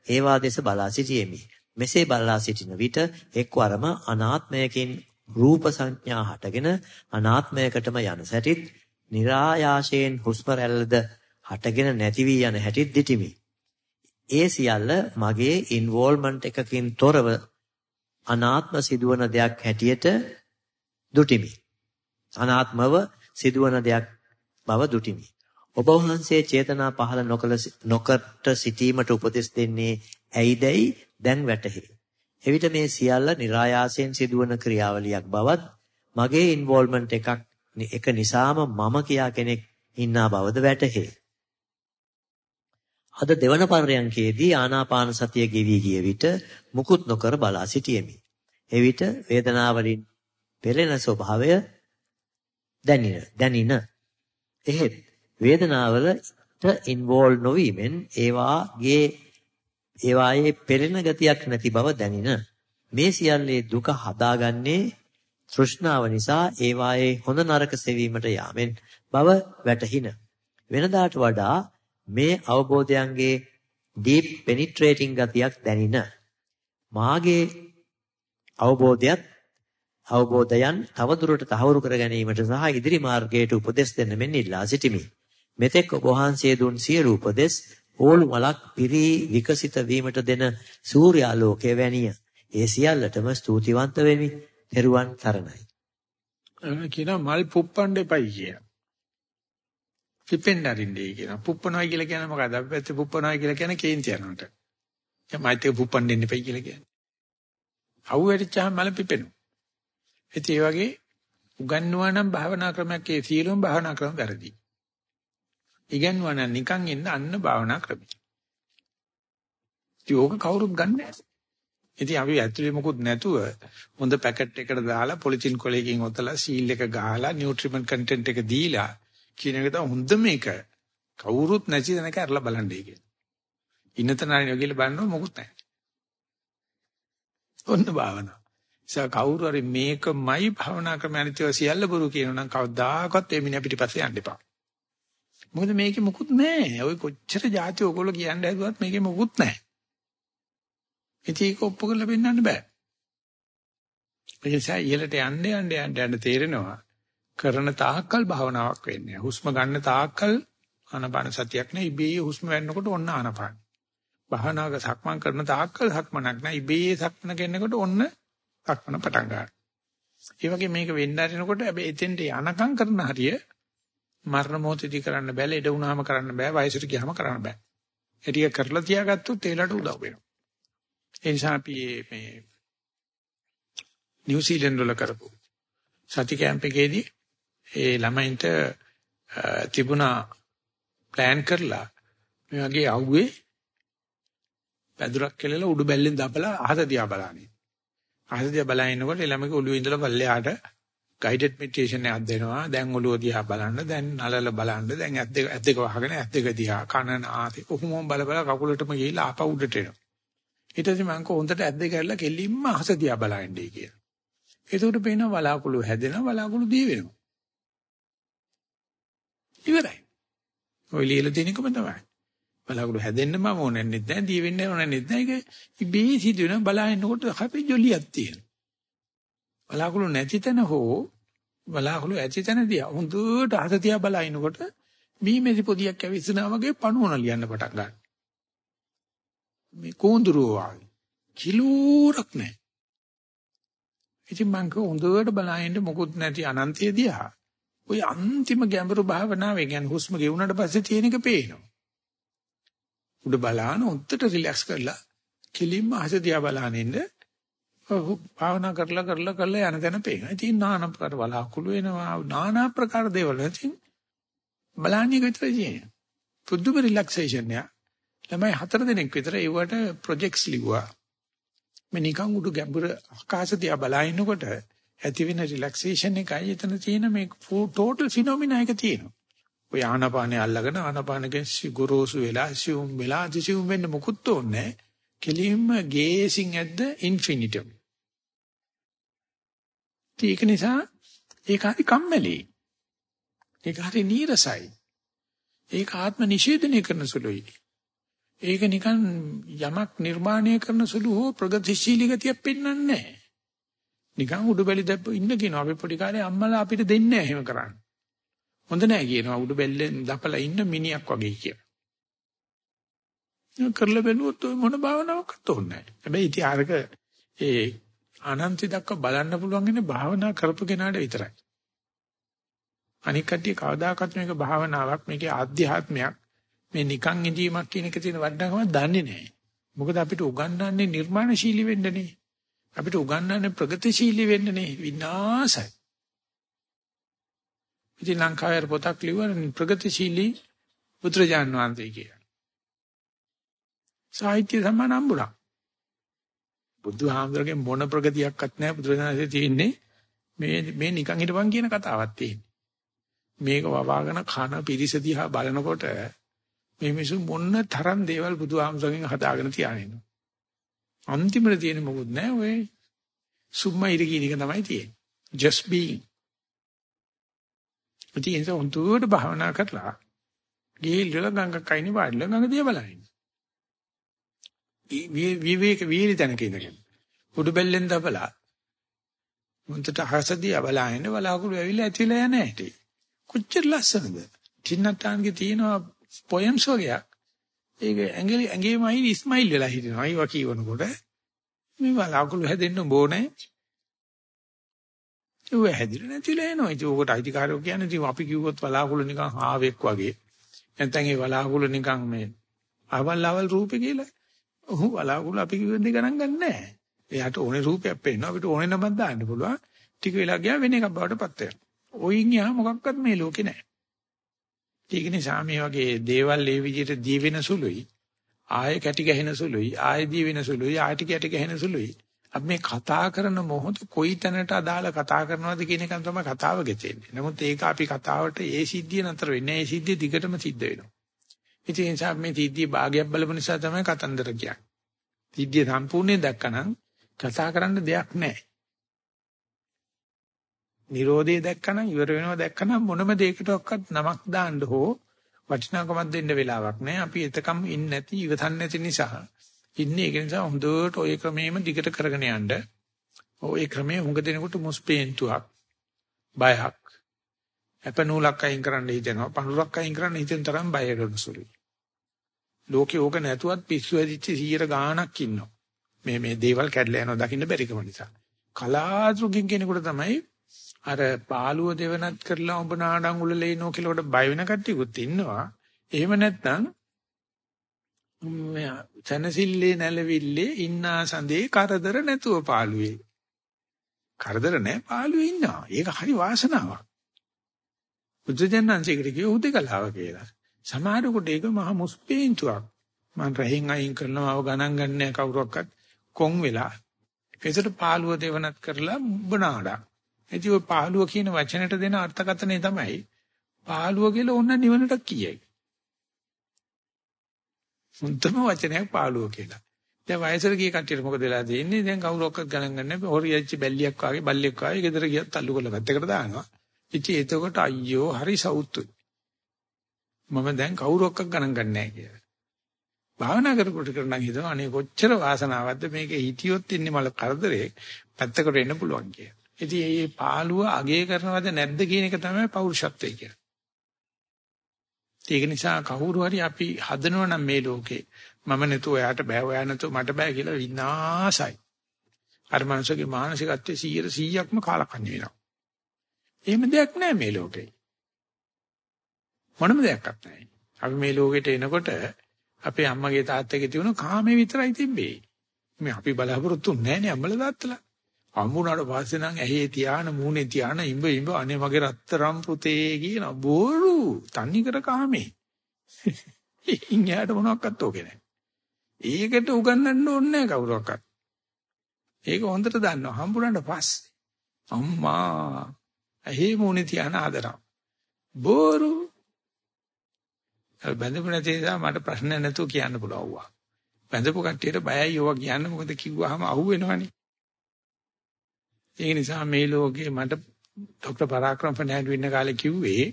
ඒවා දෙස බලා සිටියෙමි. මෙසේ බලා සිටින විට එක්වරම අනාත්මයකින් රූප සංඥා හටගෙන අනාත්මයකටම යන සැටිත් નિરાයාශයෙන් හුස්ම රැල්ලද හටගෙන නැති වී යන හැටිත් දිටිමි. ඒ සියල්ල මගේ ඉන්වෝල්ව්මන්ට් එකකින් තොරව අනාත්ම සිදුවන දෙයක් හැටියට දුටිමි. අනාත්මව සිදුවන දෙයක් බව දුටිමි. ඔබ වහන්සේ චේතනා පහළ නොකල නොකට සිටීමට උපදෙස් දෙන්නේ ඇයිදයි දැන් වැටහි. එවිට මේ සියල්ල નિરાයාසයෙන් සිදුවන ක්‍රියාවලියක් බවත් මගේ ඉන්වෝල්ව්මන්ට් එකක් එක නිසාම මම කියා කෙනෙක් ඉන්නා බවද වැටහි. අද දෙවන පර්යංකයේදී ආනාපාන සතිය ගෙවි ගිය විට මුකුත් නොකර බලා සිටියෙමි. එවිට වේදනාවලින් පෙළෙන ස්වභාවය දැනින දැනින එහෙත් වේදනාවලට ඉන්වෝල්ව් නොවීමෙන් ඒවාගේ ඒවායේ පෙළෙන ගතියක් නැති බව දැනින. මේ සියල්ලේ දුක හදාගන්නේ තෘෂ්ණාව නිසා ඒවායේ හොඳ නරක සෙවීමට යාමෙන් බව වැටහින. වෙනදාට වඩා මේ අවබෝධයන්ගේ deep penetrating ගතියක් දැනින. මාගේ අවබෝධයත් අවබෝධයන් තවදුරට තහවුරු කර ගැනීමට සහ ඉදිරි මාර්ගයට උපදෙස් දෙන්න මෙන් ඉල්ලා සිටිමි. මෙතෙක් ඔබ වහන්සේ දුන් සියලු උපදෙස් ඕල් වලක් පිරී විකසිත වීමට දෙන සූර්යාලෝකය වැනිය. ඒ සියල්ලටම ස්තුතිවන්ත වෙමි. තෙරුවන් සරණයි. කියන මල් පුප්පන්න එපයි කිය. පිපෙන්න අරින්නේ කියන. පුප්පනවා කියලා කියන්නේ මොකද්ද? අපි පැත්තේ පුප්පනවා කියලා කියන්නේ කේන්ති යනකට. දැන් මයිත් පුප්පන්න දෙන්න එපයි කියලා කියන්නේ. අවු වෙච්චාම මල පිපෙනවා. ඒ වගේ උගන්වනවා නම් භාවනා ක්‍රමයක් ඒ සියලුම භාවනා ක්‍රම වැරදි. ඉගන්වනවා නම් නිකන් ඉන්න අන්න භාවනා ක්‍රමය. ඒක කවුරුත් ගන්න නැහැ. ඉතින් අපි ඇතුලේ මොකුත් නැතුව හොඳ පැකට් එකකට දාලා පොලිතින් කොලයකින් ඔතලා සීල් එක ගහලා නියුට්‍රිමන්ට් කන්ටෙන්ට් එක දීලා කියන එක තමයි හොඳ මේක. කවුරුත් නැති තැනක අරලා බලන්නේ කියලා. ඉන්න තැනයි කියලා බලනවා මොකුත් නැහැ. ඔන්න භාවනාව. ඒ කවුරු හරි මේකමයි භාවනා ක්‍රම අනිත්‍ය සියල්ල බොරු කියනවා නම් කවදාකවත් ඒ මිනිහා පිටිපස්සේ යන්න එපා. මොකද මේකේ මුකුත් නැහැ. ඔය කොච්චර જાති ඔයගොල්ලෝ කියන්න හැදුවත් මේකේ මුකුත් නැහැ. ඉතින් ඒක ඔප්පු කරලා පෙන්නන්න බෑ. ඒ නිසා ඉහළට යන්න යන්න යන්න යන්න තේරෙනවා කරන තාක්කල් භාවනාවක් වෙන්නේ. හුස්ම ගන්න තාක්කල් ආනපාන සතියක් නෑ. ඉබේ හුස්ම වෙන්නකොට ඔන්න ආනපාන. භාවනාවක සක්මන් කරන තාක්කල් සක්මනක් නෑ. ඉබේ සක්මන කරනකොට ඔන්න සක්මන පටන් ගන්නවා. ඒ වගේ මේක වෙන්න හරිනකොට හැබැයි එතෙන්ට යනකම් කරන හරිය මරණ මොහොතදී කරන්න බෑ. ලෙඩ වුණාම කරන්න බෑ. වයසට ගියාම කරන්න බෑ. ඒ ටික කරලා තියාගත්තොත් ඒලට උදව් වෙනවා. ඒ නිසා අපි මේ නිව්සීලන්ත වල කරපු සති කැම්ප් එකේදී ඒ ළමයින්ට තිබුණා ප්ලෑන් කරලා මේ වගේ අවුවේ පැදුරක් කෙලලා උඩු බැල්ලෙන් දබලා අහස දිහා බලන්නේ. අහස දිහා බලනකොට ළමයිගේ ඔළුවේ ඉඳලා පල්ලෙහාට ගයිඩඩ් මෙඩිටේෂන් එකක් දෙනවා. දැන් ඔළුව දිහා බලන්න, දැන් නලල බලන්න, දැන් ඇස් දෙක ඇස් දෙක වහගෙන ඇස් දෙක දිහා කන නාසය කොහොම බල බල කකුලටම ගිහිල්ලා ආපහු උඩට එනවා. ඊට පස්සේ මම කො හොඳට ඇස් දෙක ඇරලා කෙලින්ම අහස දිහා බලන්නේ කියලා. ඒකට පේනවා වලාකුළු හැදෙනවා වලාකුළු දී වෙනවා. ඉවරයි. ඔය ලියලා තියෙනකම තමයි. බලාකුළු හැදෙන්න මම ඕනෙන්නේ නැහැ, දී වෙන්න ඕනෙන්නේ නැහැ. ඒක ඉබේ සිදුවෙන බලහින්නකොට හැපි ජොලියක් තියෙනවා. බලාකුළු නැති තැන හෝ බලාකුළු ඇති තැනදී හොඳට අත තියා බලහින්නකොට මීමෙදි පොදියක් ඇවිස්සනා වගේ පණුවන ලියන්න පටන් ගන්නවා. මේ කෝඳුරුව වගේ. කිලෝරක් නැහැ. ඉතින් මං කව හොඳට බලහින්න මොකුත් නැති අනන්තය දිහා. ওই අන්තිම ගැඹුරු භාවනාවේ කියන්නේ හුස්ම ගෙවුනට පස්සේ තියෙන එක පේනවා. උඩ බලාන උත්තර රිලැක්ස් කරලා කිලින්ම අහස දිහා බලාගෙන ඉන්න භාවනා කරලා කරලා කරලා යන තැන පේනවා. ඉතින් নানা ප්‍රකාර වලාකුළු වෙනවා. নানা ප්‍රකාර දේවල් ඉතින් බලන්නේ විතරයි තියෙන්නේ. පුදුම රිලැක්සේෂන් එක. ළමයි හතර දිනක් විතර ඒවට ප්‍රොජෙක්ට්ස් ලිව්වා. මේ නිකන් උඩු ගැඹුර ආකාශ දිහා බලනකොට ඇති වෙන රිලැක්සේෂන් එකයි එතන තියෙන මේ ටෝටල් ෆිනොමිනා එක තියෙනවා. ඔය ආනාපානේ අල්ලගෙන ආනාපානකෙන් ගුරුසු වෙලා සියුම් වෙලා අතිසියුම් වෙන්න මොකුත් ඕනේ කෙලින්ම ගේසින් ඇද්ද ඉන්ෆිනිටම්. ඒක නිසා ඒක හරි කම්මැලි. ඒක හරි නීරසයි. ඒක ආත්ම නිෂේධනය කරන සුළුයි. ඒක නිකන් යමක් නිර්මාණය කරන සුළු හෝ ප්‍රගතිශීලී ගතියක් පෙන්වන්නේ නැහැ. නිකන් උඩු බැලි දැප්ප ඉන්න කියනවා අපි පොඩි කාලේ අම්මලා අපිට දෙන්නේ නැහැ එහෙම කරන්න. හොඳ නැහැ කියනවා උඩු බැල්ලෙන් දපලා ඉන්න මිනිහක් වගේ කියලා. කරලා බැලුවොත් ඔය මොන භාවනාවක්වත් ඕනේ නැහැ. හැබැයි ඉතින් ආරක ඒ අනන්ත දක්වා බලන්න පුළුවන් ඉන්නේ භාවනා කරපු කෙනාට විතරයි. අනික කට්ටිය කවදාකවත් මේක භාවනාවක් මේකේ ආධ්‍යාත්මයක් මේ නිකන් ඉදීමක් කියන එක තියෙන වටිනාකම දන්නේ නැහැ. මොකද අපිට උගන්වන්නේ නිර්මාණශීලී වෙන්නනේ. අපිට උගන්වන්නේ ප්‍රගතිශීලී වෙන්නනේ විනාශයි. ඉතින් ලංකාවේ පොතක් ලිව්වන ප්‍රගතිශීලී පුත්‍රජාන් වහන්සේ කියලා. සාහිත්‍ය සම්මාන හම්බුණා. බුදුහාමුදුරගේ මොන ප්‍රගතියක්වත් නැහැ පුත්‍රජානසේ තියෙන්නේ මේ මේ නිකන් හිටපන් කියන කතාවක් තියෙන්නේ. මේක වවාගෙන කන පිරිස දිහා බලනකොට මේ මිසු මොන්න තරම් දේවල් බුදුහාමුදුරගෙන් හදාගෙන තියාගෙන අන්තිමට තියෙන මොකුත් නැහැ ඔය සුම්මයිර කියන එක තමයි තියෙන්නේ. just being. ඉතින් ඒක උන්තුවට භාවනා කරලා ගිහිල්ලා ගංගා කයින් වාඩිලා ගඟ දිහා බලන්න. විවේක වීලි තැනක ඉඳගෙන. උඩු බෙල්ලෙන් දබලා මුන්ට හසදියා බලහින්න බලාකුළු ඇවිල්ලා ඇතිලා යන හැටි. කොච්චර ලස්සනද? චින්නටාන්ගේ තියෙනවා පොයම්ස් වගේක්. ඒක ඇඟිලි ඇඟේමයි ස්මයිල් වෙලා හිටිනවා. අයිවා කියවනකොට මේ බලාකුළු හැදෙන්න ඕනේ. ඒ හැදිලා නැතිලා එනවා. ඉතින් ඕකට අයිතිකාරයෝ කියන්නේ ඉතින් අපි කිව්වොත් බලාකුළු නිකන් ආවෙක් වගේ. නැත්නම් ඒ බලාකුළු නිකන් මේ අවල් අවල් රූපේ කියලා. ඔහු බලාකුළු අපි කිව්වෙත් ගණන් ගන්නෑ. එයාට ඕනේ රූපයක් පේනවා. අපිට ඕනේ නමක් දාන්න පුළුවන්. ටික වෙලා ගියා වෙන එකක් බවට පත් වෙනවා. ඔයින් යා මොකක්වත් මේ ලෝකේ නැහැ. ඒක නිසා මේ වගේ දේවල් ඒ විදිහට දී වෙන සුළුයි. ආයෙ කැටි ගැහෙන සුළුයි. ආයෙ දී වෙන සුළුයි. ආයෙ කැටි ගැහෙන සුළුයි. අපි මේ කතා කරන මොහොත කොයි තැනට අදාළ කතා කරනවද කියන එක තමයි කතාව ගෙතෙන්නේ. නමුත් ඒක අපි කතාවට ඒ සිද්ධිය නතර වෙන්නේ. ඒ සිද්ධිය දිගටම සිද්ධ වෙනවා. ඉතින් ඒ නිසා මේ සිද්ධිය භාගයක් බලපු නිසා තමයි කතන්දර කියන්නේ. සිද්ධිය සම්පූර්ණයෙන් දැක්කනම් කතා කරන්න දෙයක් නැහැ. Nirodhe දැක්කනම් ඉවර වෙනවා දැක්කනම් මොනම දෙයකටවත් නමක් දාන්න හෝ වටිනාකමක් දෙන්න වෙලාවක් නැහැ. අපි එතකම් ඉන්නේ නැති ඉවසන් නැති නිසා ඉන්නේ ඒක නිසා හොඳට ওই ක්‍රමෙම දිගට කරගෙන යන්න. ওই ක්‍රමයේ හුඟ දෙනකොට මුස්පේන්තුවක් බයක් අපනූලක් අයින් කරන්න හිතෙනවා පඳුරක් අයින් කරන්න හිතෙන තරම් බය කරනසුලුයි. ලෝකේ ඕක නැතුවත් පිස්සු ඇදිච්ච 100 ගාණක් ඉන්නවා. මේ මේ දේවල් කැඩලා යනවා දකින්න බැරිකම නිසා. කලාතුරකින් කෙනෙකුට තමයි අර පාළුව දෙවනත් කරලා ඔබ නාඩම් උලලේ නෝ කියලා කොට බය වෙන කට්ටියකුත් ඉන්නවා. එහෙම නැත්නම් තනසිල්ලේ නැලවිල්ලේ ඉන්නා සඳේ කරදර නැතුව පාළුවේ. කරදර නැහැ පාළුවේ ඉන්නවා. ඒක හරි වාසනාවක්. බුදුජානන්සේකට කිය උදේකලාව කියලා. සමහරකට ඒක මහ මුස්පේන්තුවක්. මම රහින් අයින් කරනවව ගණන් ගන්නෑ කවුරක්වත් කොන් වෙලා. ඒසට පාළුව දෙවනත් කරලා බනාඩා. එදී ඔය පාළුව කියන වචනට දෙන අර්ථකථනය තමයි පාළුව කියලා ඕන නිවනට කියයි. මුන්තම වචනයක් පාළුව කියලා. දැන් වයසට ගිය කට්ටියට මොකද වෙලා තියෙන්නේ? දැන් කවුරක්වත් ගණන් ගන්න නැහැ. හොරියච්ච බැල්ලියක් වාගේ බල්ලෙක් වාගේ ගෙදර ගියත් අල්ලු කරලා පැත්තකට දානවා. ඉතින් එතකොට අයියෝ හරි සවුත්තුයි. මම දැන් කවුරක්වත් ගණන් ගන්න නැහැ කියලා. භාවනා කරකොට කරන හිතන අනේ කොච්චර වාසනාවක්ද මේක හිටියොත් ඉන්නේ මල කරදරේ පැත්තකට එන්න පුළුවන් කියලා. ඉතින් මේ පාළුව අගේ කරනවද නැද්ද කියන එක තමයි පෞරුෂත්වය කියන්නේ. ඒක නිසා කවුරු හරි අපි හදනවා නම් මේ ලෝකේ මම නැතුව එයාට බෑ ඔයා නැතුව මට බෑ කියලා විනාසයි. අර මනුස්සගේ මානසිකත්වයේ 100%ක්ම කාලකන්ණි වෙනවා. එහෙම දෙයක් නෑ මේ ලෝකේ. මොනම දෙයක්වත් නෑ. අපි මේ ලෝකෙට එනකොට අපේ අම්මගේ තාත්තගේ තිබුණ කාමේ විතරයි තිබ්බේ. මේ අපි බලාපොරොත්තු නෑනේ අම්මලා තාත්තලා. හම්බුනාට පස්සේ නම් ඇහි තියාන මූණේ තියාන ඉඹ ඉඹ අනේ මගේ රත්තරම් පුතේ කියන බෝරු තන්නි කර කාමේ. ඉන්හියට මොනවත් ඕකේ නැහැ. ඒකට උගන්වන්න ඕනේ නැහැ කවුරක්වත්. ඒක හොඳට දන්නවා හම්බුනාට පස්සේ. අම්මා ඇහි මූණේ තියාන ආදරම්. බෝරු බැඳපු නැති නිසා මට ප්‍රශ්න නැතුව කියන්න පුළුවන් වුණා. බැඳපු කට්ටියට බයයි ඕවා කියන්න මොකද කිව්වහම අහුවෙනවනේ. ඒක නිසා මේ ලෝකේ මට ડોક્ટર පරාක්‍රම ෆර්නෑන්ඩ් ඉන්න කාලේ කිව්වේ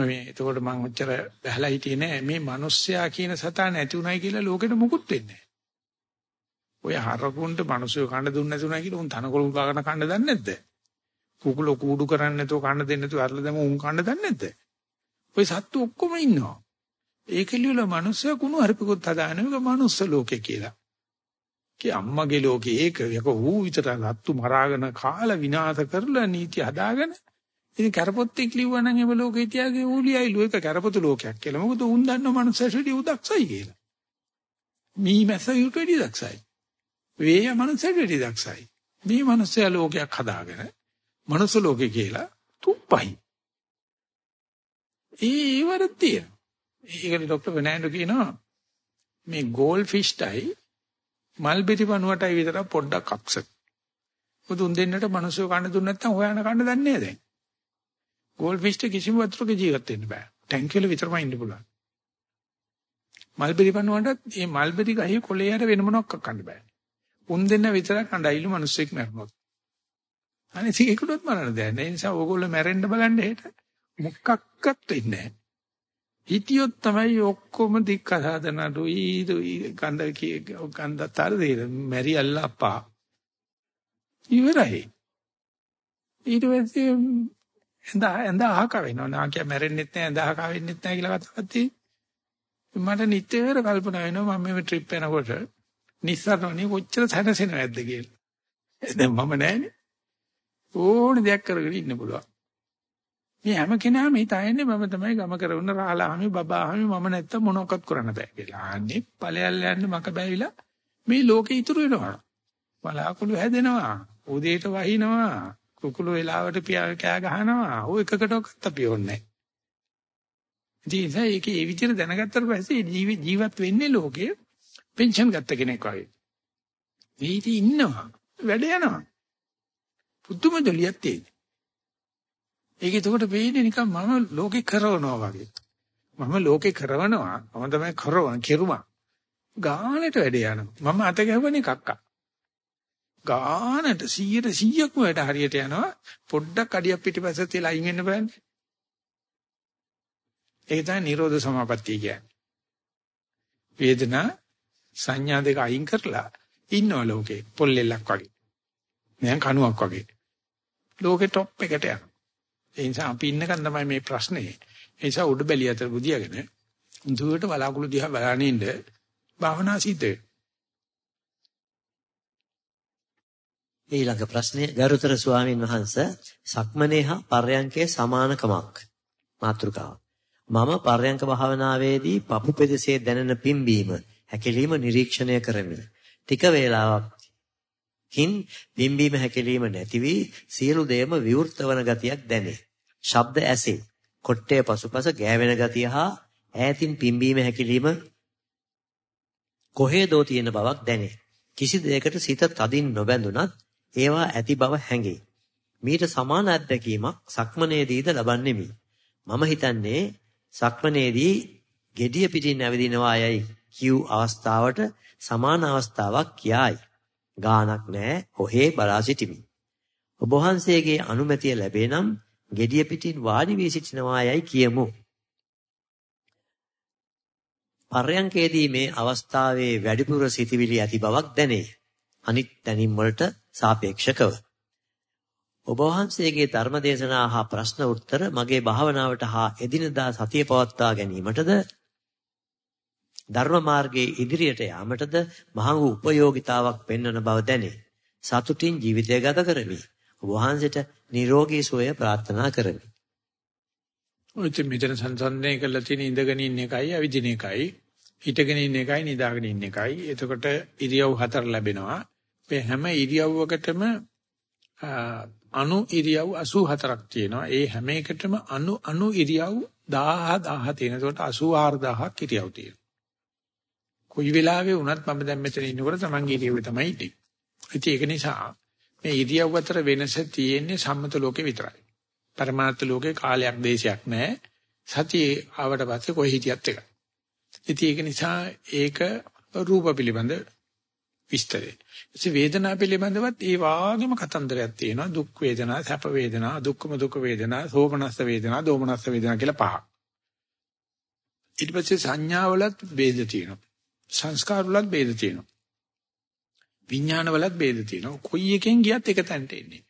මේ එතකොට මම ඔච්චර බහලා හිටියේ නෑ මේ මිනිස්සයා කියන සතා නැති උනායි කියලා ලෝකෙට මුකුත් වෙන්නේ නෑ. ඔය හරකුන්ට මිනිස්සු කන්න දුන්නේ නැතුණා කියලා උන් තනකොළ උගාගෙන කන්න දන්නේ නැද්ද? කුකුල කූඩු කරන්නේ නැතුව කන්න දෙන්නේ නැතුව අරලා දැම උන් කන්න දන්නේ නැද්ද? ඔය සත්තු ඔක්කොම ඉන්නවා. ඒකලියල මිනිස්සු කුණු හරිපකුත් හදාගෙන ඒක මිනිස්ස ලෝකේ කියලා. කී අම්මගේ ලෝකේ ඒක යක ඌ විතර ලත්තු මරාගෙන කාලා විනාශ කරලා නීති හදාගෙන ඉතින් කරපොත්තෙක් ලිව්වා නම් එම ලෝකේ ඉතියාගේ ඌලියයිලු ඒක කරපොතු ලෝකයක් කියලා. මොකද උන් දන්නව මනුස්සයෙකුට උදක්සයි කියලා. මී මැස්ස යුට වැඩි දක්සයි. වේය මනුස්සයෙක් වැඩි දක්සයි. මේ මනුස්සයා ලෝකයක් හදාගෙන මනුස්ස ලෝකේ කියලා තුප්පයි. ඒ ඉවරක් තියෙනවා. ඒකට ડોક્ટર ෆර්නෑන්ඩෝ කියනවා මේ ගෝල් ෆිෂ්ටයි මල් බිරි වනුවටයි විතර පොඩ්ඩක් අක්ෂ. මුතුන් දෙන්නට මිනිස්සු කන්න දුන්නේ නැත්නම් හොයන්න කන්න දන්නේ නැහැ දැන්. ගෝල්ඩ් ෆිෂ්ට කිසිම වතුරක ජීවත් වෙන්න බෑ. ටැංකිය වල විතරමයි ඉන්න පුළුවන්. මල්බෙරි පනුවටත් මේ මල්බෙරි ගහේ කොළේ යට වෙන මොනක් කන්න බෑ. උන් දෙන්න විතරක් අඬයිලු මිනිස්සෙක් මැරුණොත්. අනේ සීකුඩොත් මරන්න දෙයක් නෑ. ඒ නිසා ඕගොල්ලෝ මැරෙන්න බලන්න හෙට මොකක්වත් වෙන්නේ නෑ. හිටියොත් තමයි ඔක්කොම දික්ක සාධන දුයි දුයි ගඳ කී ගඳ තර දෙර මෙරි අල්ලා අප්පා ඉවරයි. ඊට පස්සේ එඳ එඳ අහක වෙනවා. නාකිය මැරෙන්නෙත් නැහැ එඳ අහක වෙන්නෙත් නැහැ කියලා කතාවක් තියෙනවා මට නිතර කල්පනා වෙනවා මම මේ ට්‍රිප් යනකොට. නිස්සාරණේ කොච්චර සැනසෙනවද කියලා. දැන් මම නැහැනේ. ඕන දෙයක් කරගෙන ඉන්න පුළුවන් මේ හැම කෙනාම හිතන්නේ මම තමයි ගම කරවන රාලාහමි බබාහමි මම නැත්තම් මොනවක්වත් කරන්න බෑ කියලා. අනේ ඵලයල් යන්න මක බැවිලා මේ ලෝකේ ඉතුරු වෙනවා. බලාකුළු හැදෙනවා. උදේට වහිනවා. කුකුළු වෙලාවට පියා කෑ ගහනවා. ඔය එකකටවත් අපි ඕනේ නැහැ. ඉතින් ඒකේ ඒ විදිහට දැනගත්තට පස්සේ ජීවත් වෙන්නේ ලෝකේ පෙන්ෂන් ගත්ත කෙනෙක් වගේ. මේ ඉතින් ඉන්නවා. වැඩ යනවා. පුදුම දෙලියක් තියෙනවා. ඒක එතකොට වෙන්නේ නිකන් මම ලෝකේ කරවනවා වගේ. මම ලෝකේ කරවනවා. මම තමයි කරවන කෙරුමා. ගානට වැඩ යනවා. මම අත ගැහුවනේ කක්කා. ගානට 100ට 100ක්ම වැඩ හරියට යනවා. පොඩ්ඩක් අඩියක් පිටිපස්සට තියලා අයින් වෙන්න බලන්න. ඒක තමයි නිරෝධ සමාපත්තිය කියන්නේ. වේදනා සංඥා දෙක අයින් කරලා ඉන්නව ලෝකේ පොල්ලෙල්ලක් වගේ. නෑ කණුවක් වගේ. ලෝකේ টොප් එකට යනවා. ඒ නිසා අපි ඉන්නකන් තමයි මේ ප්‍රශ්නේ. ඒ නිසා උඩ බැලිය අතර බුදියාගෙන දුවට බලාකුළු දිහා බලන ඉන්න භාවනා සිද්ධ වෙනවා. ඊළඟ ප්‍රශ්නය ගරුතර ස්වාමීන් වහන්ස සක්මනේ හා පර්යංකයේ සමානකමක් මාතෘකාව මම පර්යංක භාවනාවේදී පපු පෙදෙසේ දැනෙන පිම්බීම හැකිලිම නිරීක්ෂණය කරමි ටික වේලාවක් හින් පිම්බීම හැකිලිම නැති වී සියලු දේම විවෘත වන ගතියක් දැනේ ශබ්ද ඇසේ කොට්ටේ පසුපස ගෑවෙන ගතිය හා ඈතින් පිම්බීම හැකිලිම කොහේදෝ තියෙන බවක් දැනේ කිසි දෙයකට සිත තදින් නොබැඳුනත් ඒවා ඇති බව හැඟේ. මීට සමාන අත්දැකීමක් සක්මනේදීද ලබන්නේමි. මම හිතන්නේ සක්මනේදී gediya පිටින් ඇවිදිනවා යයි කිව් අවස්ථාවට සමාන අවස්ථාවක් කියයි. ගානක් නැහැ ඔහේ බලා සිටිමි. ඔබ වහන්සේගේ අනුමැතිය ලැබේ නම් gediya පිටින් වාඩි වී සිටිනවා යයි කියමු. පර්යංකේදී මේ අවස්ථාවේ වැඩිපුර සිටිවිලි ඇති බවක් දැනේ. අනිත් දැනීම් වලට සාපේක්ෂකව ඔබ වහන්සේගේ ධර්ම දේශනා හා ප්‍රශ්න උත්තර මගේ භාවනාවට හා එදිනදා සතිය පවත්වා ගැනීමටද ධර්ම මාර්ගයේ ඉදිරියට යාමටද මහඟු උපයෝගිතාවක් පෙන්වන බව දැනේ. සතුටින් ජීවිතය ගත කරමි. ඔබ වහන්සේට නිරෝගී සුවය ප්‍රාර්ථනා කරමි. ඔය මෙතන සංසන්දනය කරලා තියෙන ඉඳගෙන ඉන්න එකයි අවිදින එකයි හිටගෙන ඉන්න එකයි නිදාගෙන ඉන්න එකයි. එතකොට ඉරියව් හතර ලැබෙනවා. මේ හැම ඉරියව්වකටම අනු ඉරියව් 84ක් තියෙනවා. ඒ හැම එකටම අනු අනු ඉරියව් 1000 1000 තියෙන. ඒකට 84000ක් ඉරියව් තියෙනවා. කොයි වෙලාවෙ වුණත් මම දැන් මෙතන ඉන්නකොට Tamange ඉරියව්වේ තමයි ඉන්නේ. ඉතින් ඒක නිසා මේ ඉරියව් අතර වෙනස තියෙන්නේ සම්මත ලෝකේ විතරයි. පරමාර්ථ ලෝකේ කාලයක් දේශයක් නැහැ. සතියේ ආවට පස්සේ කොයි හිටියත් එකයි. ඉතින් ඒක නිසා ඒක රූප පිළිබඳ විස්තරේ. ඉතින් වේදනාව පිළිබඳවත් ඒ වාගේම කතන්දරයක් තියෙනවා. දුක් වේදනා, සැප වේදනා, දුක්ඛම දුක් වේදනා, සෝමනස්ස වේදනා, දෝමනස්ස වේදනා කියලා පහ. ඊට පස්සේ සංඥාවලත් ભેද තියෙනවා. සංස්කාරවලත් ભેද තියෙනවා. විඥානවලත් ભેද තියෙනවා. කොයි එකෙන් ගියත් එක තැනට එන්නේ.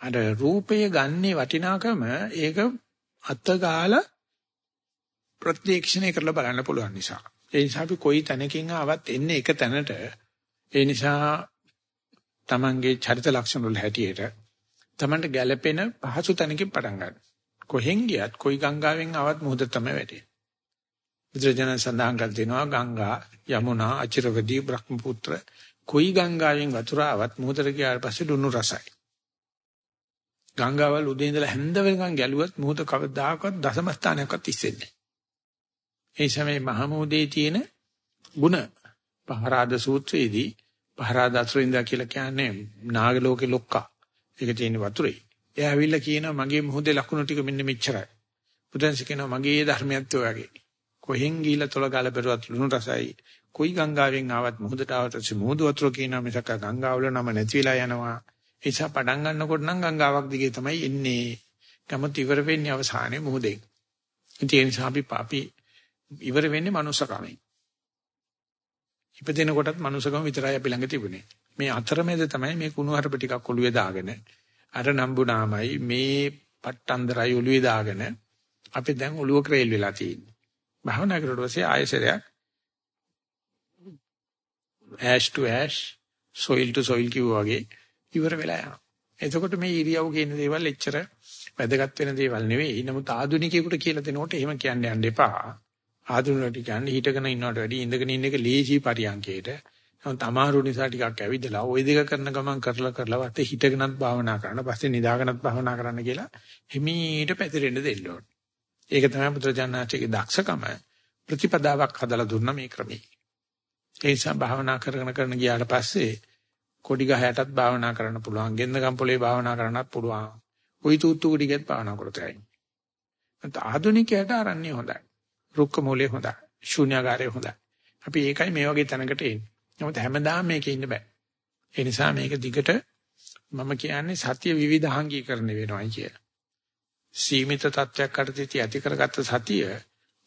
අර රූපය ගන්නේ වටිනාකම ඒක අත්ගාලා ප්‍රත්‍යක්ෂණය කරලා බලන්න පුළුවන් නිසා. ඒ නිසා අපි කොයි තැනකින් ආවත් එන්නේ එක තැනට. ඒ නිසා Tamange චරිත ලක්ෂණ වල හැටියට Tamanට ගැළපෙන පහසු තැනකින් පටන් ගන්න. කොහෙන් ගියත් කොයි ගංගාවෙන් ආවත් මුහුද තමයි වැටෙන්නේ. බුදුරජාණන් සඳහන් කර දෙනවා ගංගා යමුනා අචිරවදී බ්‍රහ්මපුත්‍ර කොයි ගංගාවෙන් වතුර ආවත් මුහුදට ගියාට පස්සේ දුන්නු රසයි. ගංගාවල් උදේ ඉඳලා හැන්ද වෙනකන් ගැලුවත් මුහුද කවදාකවත් දසම ස්ථානයක්වත් ඉස්සෙන්නේ නැහැ. ඒ සමේ මහමෝදේ තියෙන ಗುಣ පහරාද සූත්‍රයේදී පහරාද අසුරින්දා කියලා කියන්නේ නාග ලෝකේ ලොක්කා. ඒක තියෙන වතුරේ. එයා ඇවිල්ලා කියනවා මගේ මොහොතේ ලකුණු ටික මෙන්න මෙච්චරයි. බුදුන්සේ කියනවා මගේ ධර්මයත් ඔය වගේ. කොහෙන් ගිහිල්ලා තොල ගාල පෙරුවත් ලුණු රසයි. කොයි ගංගාවෙන් ආවත් මොහොතට ආවත් මොහොත වතුර කියනවා මිසක ගංගාවල නම නැති වෙලා යනවා. ඒ නිසා පටන් ගන්නකොට නම් ගංගාවක් දිගේ තමයි එන්නේ. ගමත් ඉවර වෙන්නේ අවසානයේ මොහොතෙන්. ඒ නිසා අපි අපි ඉවර වෙන්නේ මනුස්සකමෙන්. ඉපදෙන කොටත් මනුස්සකම විතරයි අපි ළඟ තිබුණේ. මේ අතරමැද තමයි මේ කුණු හරප ටිකක් ඔළුවේ දාගෙන අර නම්බුනාමයි මේ පට්ටන්දරයි ඔළුවේ දාගෙන අපි දැන් ඔළුව ක්‍රේල් වෙලා තියෙන්නේ. භාවනා කරුවට පස්සේ ආයසරයක් ash to ash soil to soil කිව්වා වගේ ඉවර වෙලා යනවා. එතකොට මේ ඉරියව් කියන දේවල් එච්චර වැදගත් වෙන දේවල් නෙවෙයි. නමුත් ආධුනිකයෙකුට කියලා දෙනකොට එහෙම කියන්න යන්න එපා. ආධුනිකයට කියන්නේ හිටගෙන ඉන්නවට වැඩිය ඉඳගෙන ඉන්න එක ලේසි පරියන්කේට. නමුත් අමාරු නිසා ටිකක් ඇවිදලා ওই දෙක කරන ගමන් කරලා කරලා වත්තේ හිටගෙනත් භාවනා කරන්න පස්සේ නිදාගෙනත් භාවනා කරන්න කියලා හිමීට පැතිරෙන්න දෙන්න ඕනේ. ඒක තමයි පුත්‍රජානනාචිගේ දක්ෂකම ප්‍රතිපදාවක් හදලා දුන්න මේ ක්‍රමයේ. ඒ නිසා භාවනා කරගෙන කරන ගියාට පස්සේ කොඩි ගහයටත් භාවනා කරන්න පුළුවන්. ගෙන්ද ගම්පොලේ භාවනා කරන්නත් පුළුවන්. උයි තුත්තු කුඩිගෙත් භාවනා කරතයි. ආධුනිකයට ආරන්නේ හොඳයි. රුක්ක මූලයේ හොඳයි. ශූන්‍යagaraය හොඳයි. අපි ඒකයි මේ වගේ තැනකට එන්නේ. නමුත් හැමදාම මේකේ ඉන්න බෑ. ඒ නිසා මේක දිගට මම කියන්නේ සත්‍ය විවිධාංගීකරණය වෙනවයි කියලා. සීමිත තත්වයක් අතරදී ඇති කරගත්ත සතිය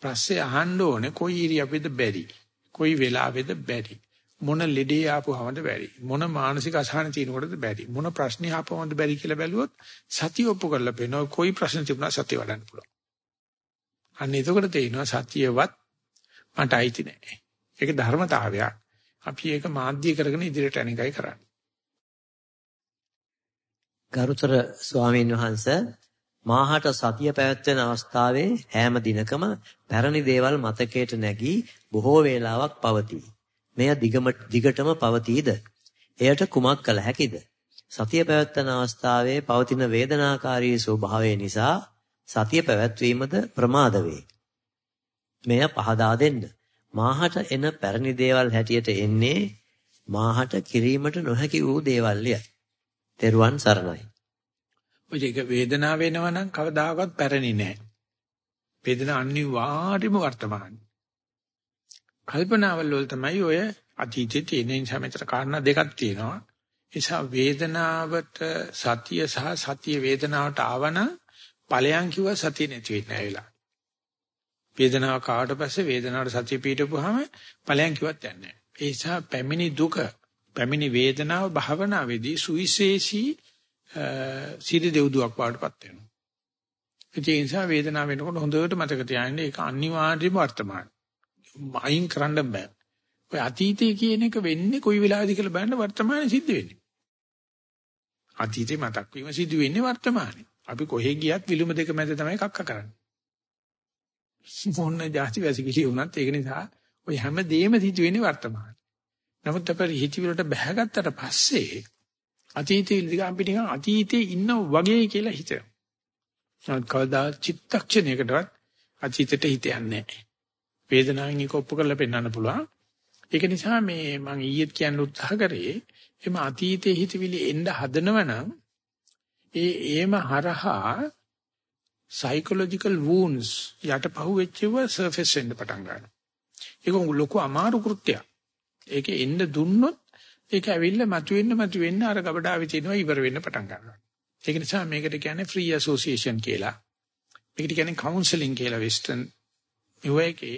ප්‍රස්සේ අහන්න ඕනේ කොයි ඉරියව්වෙද බැරි. කොයි වෙලාවෙද බැරි. මොන ලෙඩේ ආපුවමද බැරි. මොන මානසික අසහන තියෙනකොටද බැරි. මොන ප්‍රශ්නේ ආපුවමද බැරි කියලා බැලුවොත් සතිය ඔප්පු කරලා පේනවා කොයි ප්‍රශ්න තිබුණා සතිය වඩන්න පුළුවන්. අන්න එතකොට තේිනවා සතියවත් මට අයිති නෑ. ඒක ධර්මතාවයක්. අපි ඒක මාධ්‍ය කරගෙන ඉදිරියට යන එකයි කරන්නේ. ගරුතර ස්වාමීන් වහන්සේ මාහට සතිය පැවැත්වෙන අවස්ථාවේ හැම දිනකම පැරණි දේවල් මතකයට නැගී බොහෝ වේලාවක් පවතී. මෙය දිගටම පවතීද? එයට කුමක් කළ හැකිද? සතිය පැවැත්වෙන අවස්ථාවේ පවතින වේදනාකාරී ස්වභාවය නිසා සතිය පැවැත්වීමද ප්‍රමාද වේ. මෙය පහදා දෙන්න. මාහට එන පැරණි දේවල් හැටියට එන්නේ මාහට කිරීමට නොහැකි වූ දේවල්ය. තෙරුවන් සරණයි. ඔය එක වේදනාව වෙනවා නම් කවදාකවත් පැරණි නෑ. වේදනාව අනිවාර්යම වර්තමානයි. කල්පනාවල් වල තමයි ඔය අතීතයේ තියෙන නිසා මෙතන කාරණා දෙකක් තියෙනවා. නිසා වේදනාවට සතිය සහ සතිය වේදනාවට ආවන ඵලයන් කිව්ව සතිය නැති වෙන්නේ නැහැ වේදනාව කාට පස්සේ වේදනාවට සතිය පිටපුවාම ඵලයන් කිව්වත් යන්නේ නැහැ. ඒ නිසා පැමිණි දුක පැමිණි වේදනාව භාවනාවේදී සුවිශේෂී සිරි දෙව්දුවක් වඩපත් වෙනවා. ඒ නිසා වේදනාව වෙනකොට හොඳට මතක තියාගන්න ඒක අනිවාර්යම වර්තමාන. අයින් කරන්න බෑ. ඔය අතීතයේ කියන එක වෙන්නේ කොයි වෙලාවද කියලා බලන්න වර්තමානයේ සිද්ධ වෙන්නේ. අතීතේ මතක් වීම සිදු වෙන්නේ වර්තමානයේ. අපි කොහෙ ගියත් විලුම දෙක මැද තමයි කක්ක කරන්නේ. මොන જાති වැසිකිලි වුණත් ඒක නිසා ඔය හැම දෙයක්ම සිදු වෙන්නේ වර්තමානයේ. නමුත් අපේ හිතවිලට බැහැගත්තට පස්සේ අතීතයේ ඉඳන් අපි නිකන් අතීතයේ ඉන්න වගේ කියලා හිතනවා. නමුත් කවදා චිත්තක්ෂණයකටවත් අතීතයට හිත යන්නේ නැහැ. වේදනාවෙන් ඒක ඔප්පු කරලා පෙන්වන්න පුළුවන්. ඒක නිසා මේ මම ඊයේත් කියන්න උත්සාහ කරේ එම අතීතයේ හිතවිලි එන්න හදනවනම් ඒ ඒම හරහා psychological wounds යටපහුවෙච්චව surface වෙන්න පටන් ගන්නවා. ඒක ලොකු අමාරු කෘත්‍යයක්. ඒක එන්න දුන්නොත් ඒක ඇවිල්ලා මතුවෙන්න මතුවෙන්න අර ගබඩාවේ තියෙනවා ඉවර වෙන්න පටන් ගන්නවා. ඒක නිසා මේකට කියන්නේ free association කියලා. මේකට කියන්නේ counseling කියලා western මෙවයිකේ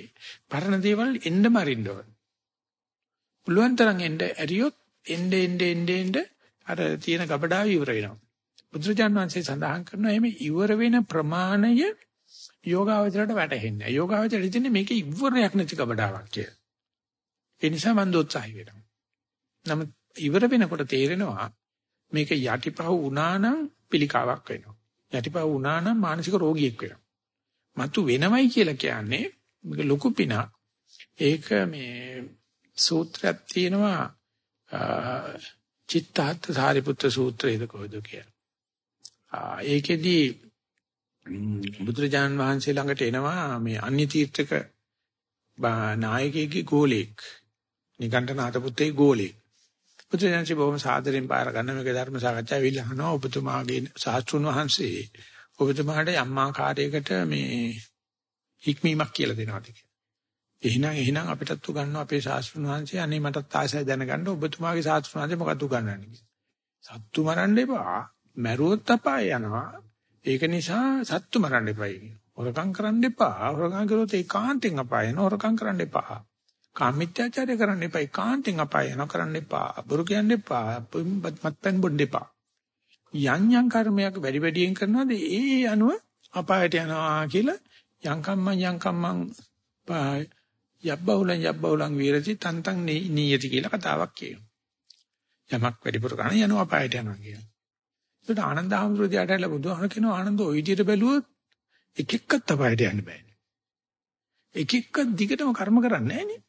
පරණ දේවල් එන්න මරින්න ඕන. පුළුවන් තරම් එන්න ඇරියොත් එන්න එන්න එන්න එන්න අර තියෙන ගබඩාව ඉවර වෙනවා. බුදුරජාණන් වහන්සේ සඳහන් කරනවා එහෙම ඉවර වෙන ප්‍රමාණය යෝගාවචරයට වැටහෙන්නේ. යෝගාවචරයට ඉතින් මේක ඉවරයක් නැති ගබඩාවක් කියලා. ඒ නිසා මම දෝත්සාහි වෙනවා. නමුත් ඉවර වෙනකොට තේරෙනවා මේක යටිපහ වුණා නම් පිළිකාවක් වෙනවා. යටිපහ වුණා නම් මානසික රෝගියෙක් වෙනවා. මතු වෙනවයි කියලා කියන්නේ මේක ලොකු පිනක්. ඒක මේ සූත්‍රයක් තියෙනවා චිත්තාත් සාරිපුත්‍ර සූත්‍රයේද කොහෙද කියලා. ඒකෙදි බුදුරජාන් වහන්සේ ළඟට එනවා මේ අන්‍ය තීර්ථක නායකයෙක්ගේ ගෝලෙක්. නිකණ්ඨනාත පුතේ ගෝලෙක්. බුදුරජාන්සේ බොහොම සාදරයෙන් බාර ගන්න මේක ධර්ම සාකච්ඡා වෙලා අහනවා ඔබතුමාගේ සාස්ත්‍රුන් වහන්සේ ඔබතුමාට යම්මාකාරයකට මේ හික්මීමක් කියලා දෙනවාද කියලා. එහෙනම් එහෙනම් අපිටත් උගන්වන අපේ ශාස්ත්‍රඥ වහන්සේ අනේ මටත් ආසයි දැනගන්න ඔබතුමාගේ ශාස්ත්‍රඥ වහන්සේ මොකක්ද උගන්වන්නේ කියලා. සත්තු මරන්න එපා. මැරුවොත් අපාය යනවා. ඒක නිසා සත්තු මරන්න එපයි. හොරකම් කරන්න එපා. හොරකම් කරොත් ඒකාන්තෙන් අපාය යනවා. හොරකම් කරන්න එපා. කාමීත්‍යාචාරය කරන්න එපා. ඒකාන්තෙන් අපාය යනවා කරන්න එපා. බොරු කියන්න එපා. මත්පැන් බොන්න එපා. යම් යම් කර්මයක් වැඩි වැඩියෙන් කරනවාද ඒ අනුව අපායට යනවා කියලා යංකම්මං යංකම්මං යබ්බහුලං යබ්බහුලං විරති තන්තං නීයති කියලා කතාවක් කියනවා. යමක් වැඩිපුර කරන යනවා අපායට යනවා කියලා. ඒකට ආනන්ද හැමෝටම දිහාටලා බුදුහාම කියනවා ආනන්ද ওই විදිහට බැලුවොත් එක එක්කත් අපායට යන්න බෑනේ. එක එක්ක දිගටම කර්ම කරන්නේ නෑනේ.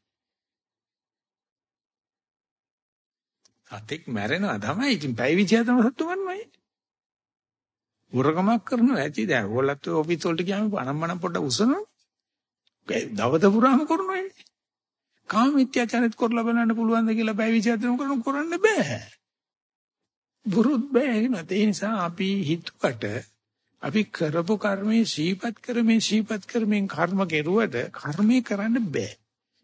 සතෙක් මැරෙනවා තමයි. ඉතින් පැය 26 තමයි සත්තු මරනවායි. උරකමක් කරනවා ඇති දැන්. ඕගොල්ලත් ඔෆිස් වලට ගියාම අනම්මනම් පොඩ්ඩක් උසනවා. දවත පුරාම කරනවා ඉන්නේ. කාම මිත්‍යාචාරයත් කරලා බලන්න පුළුවන්ද කියලා පැය 27 කරන කරන්න බෑ. බුරුත් බෑ නේද? ඒ නිසා අපි හිතුවට අපි කරපු කර්මයේ සීපත් කරමින් සීපත් කරමින් කර්ම කෙරුවද කර්මේ කරන්න බෑ.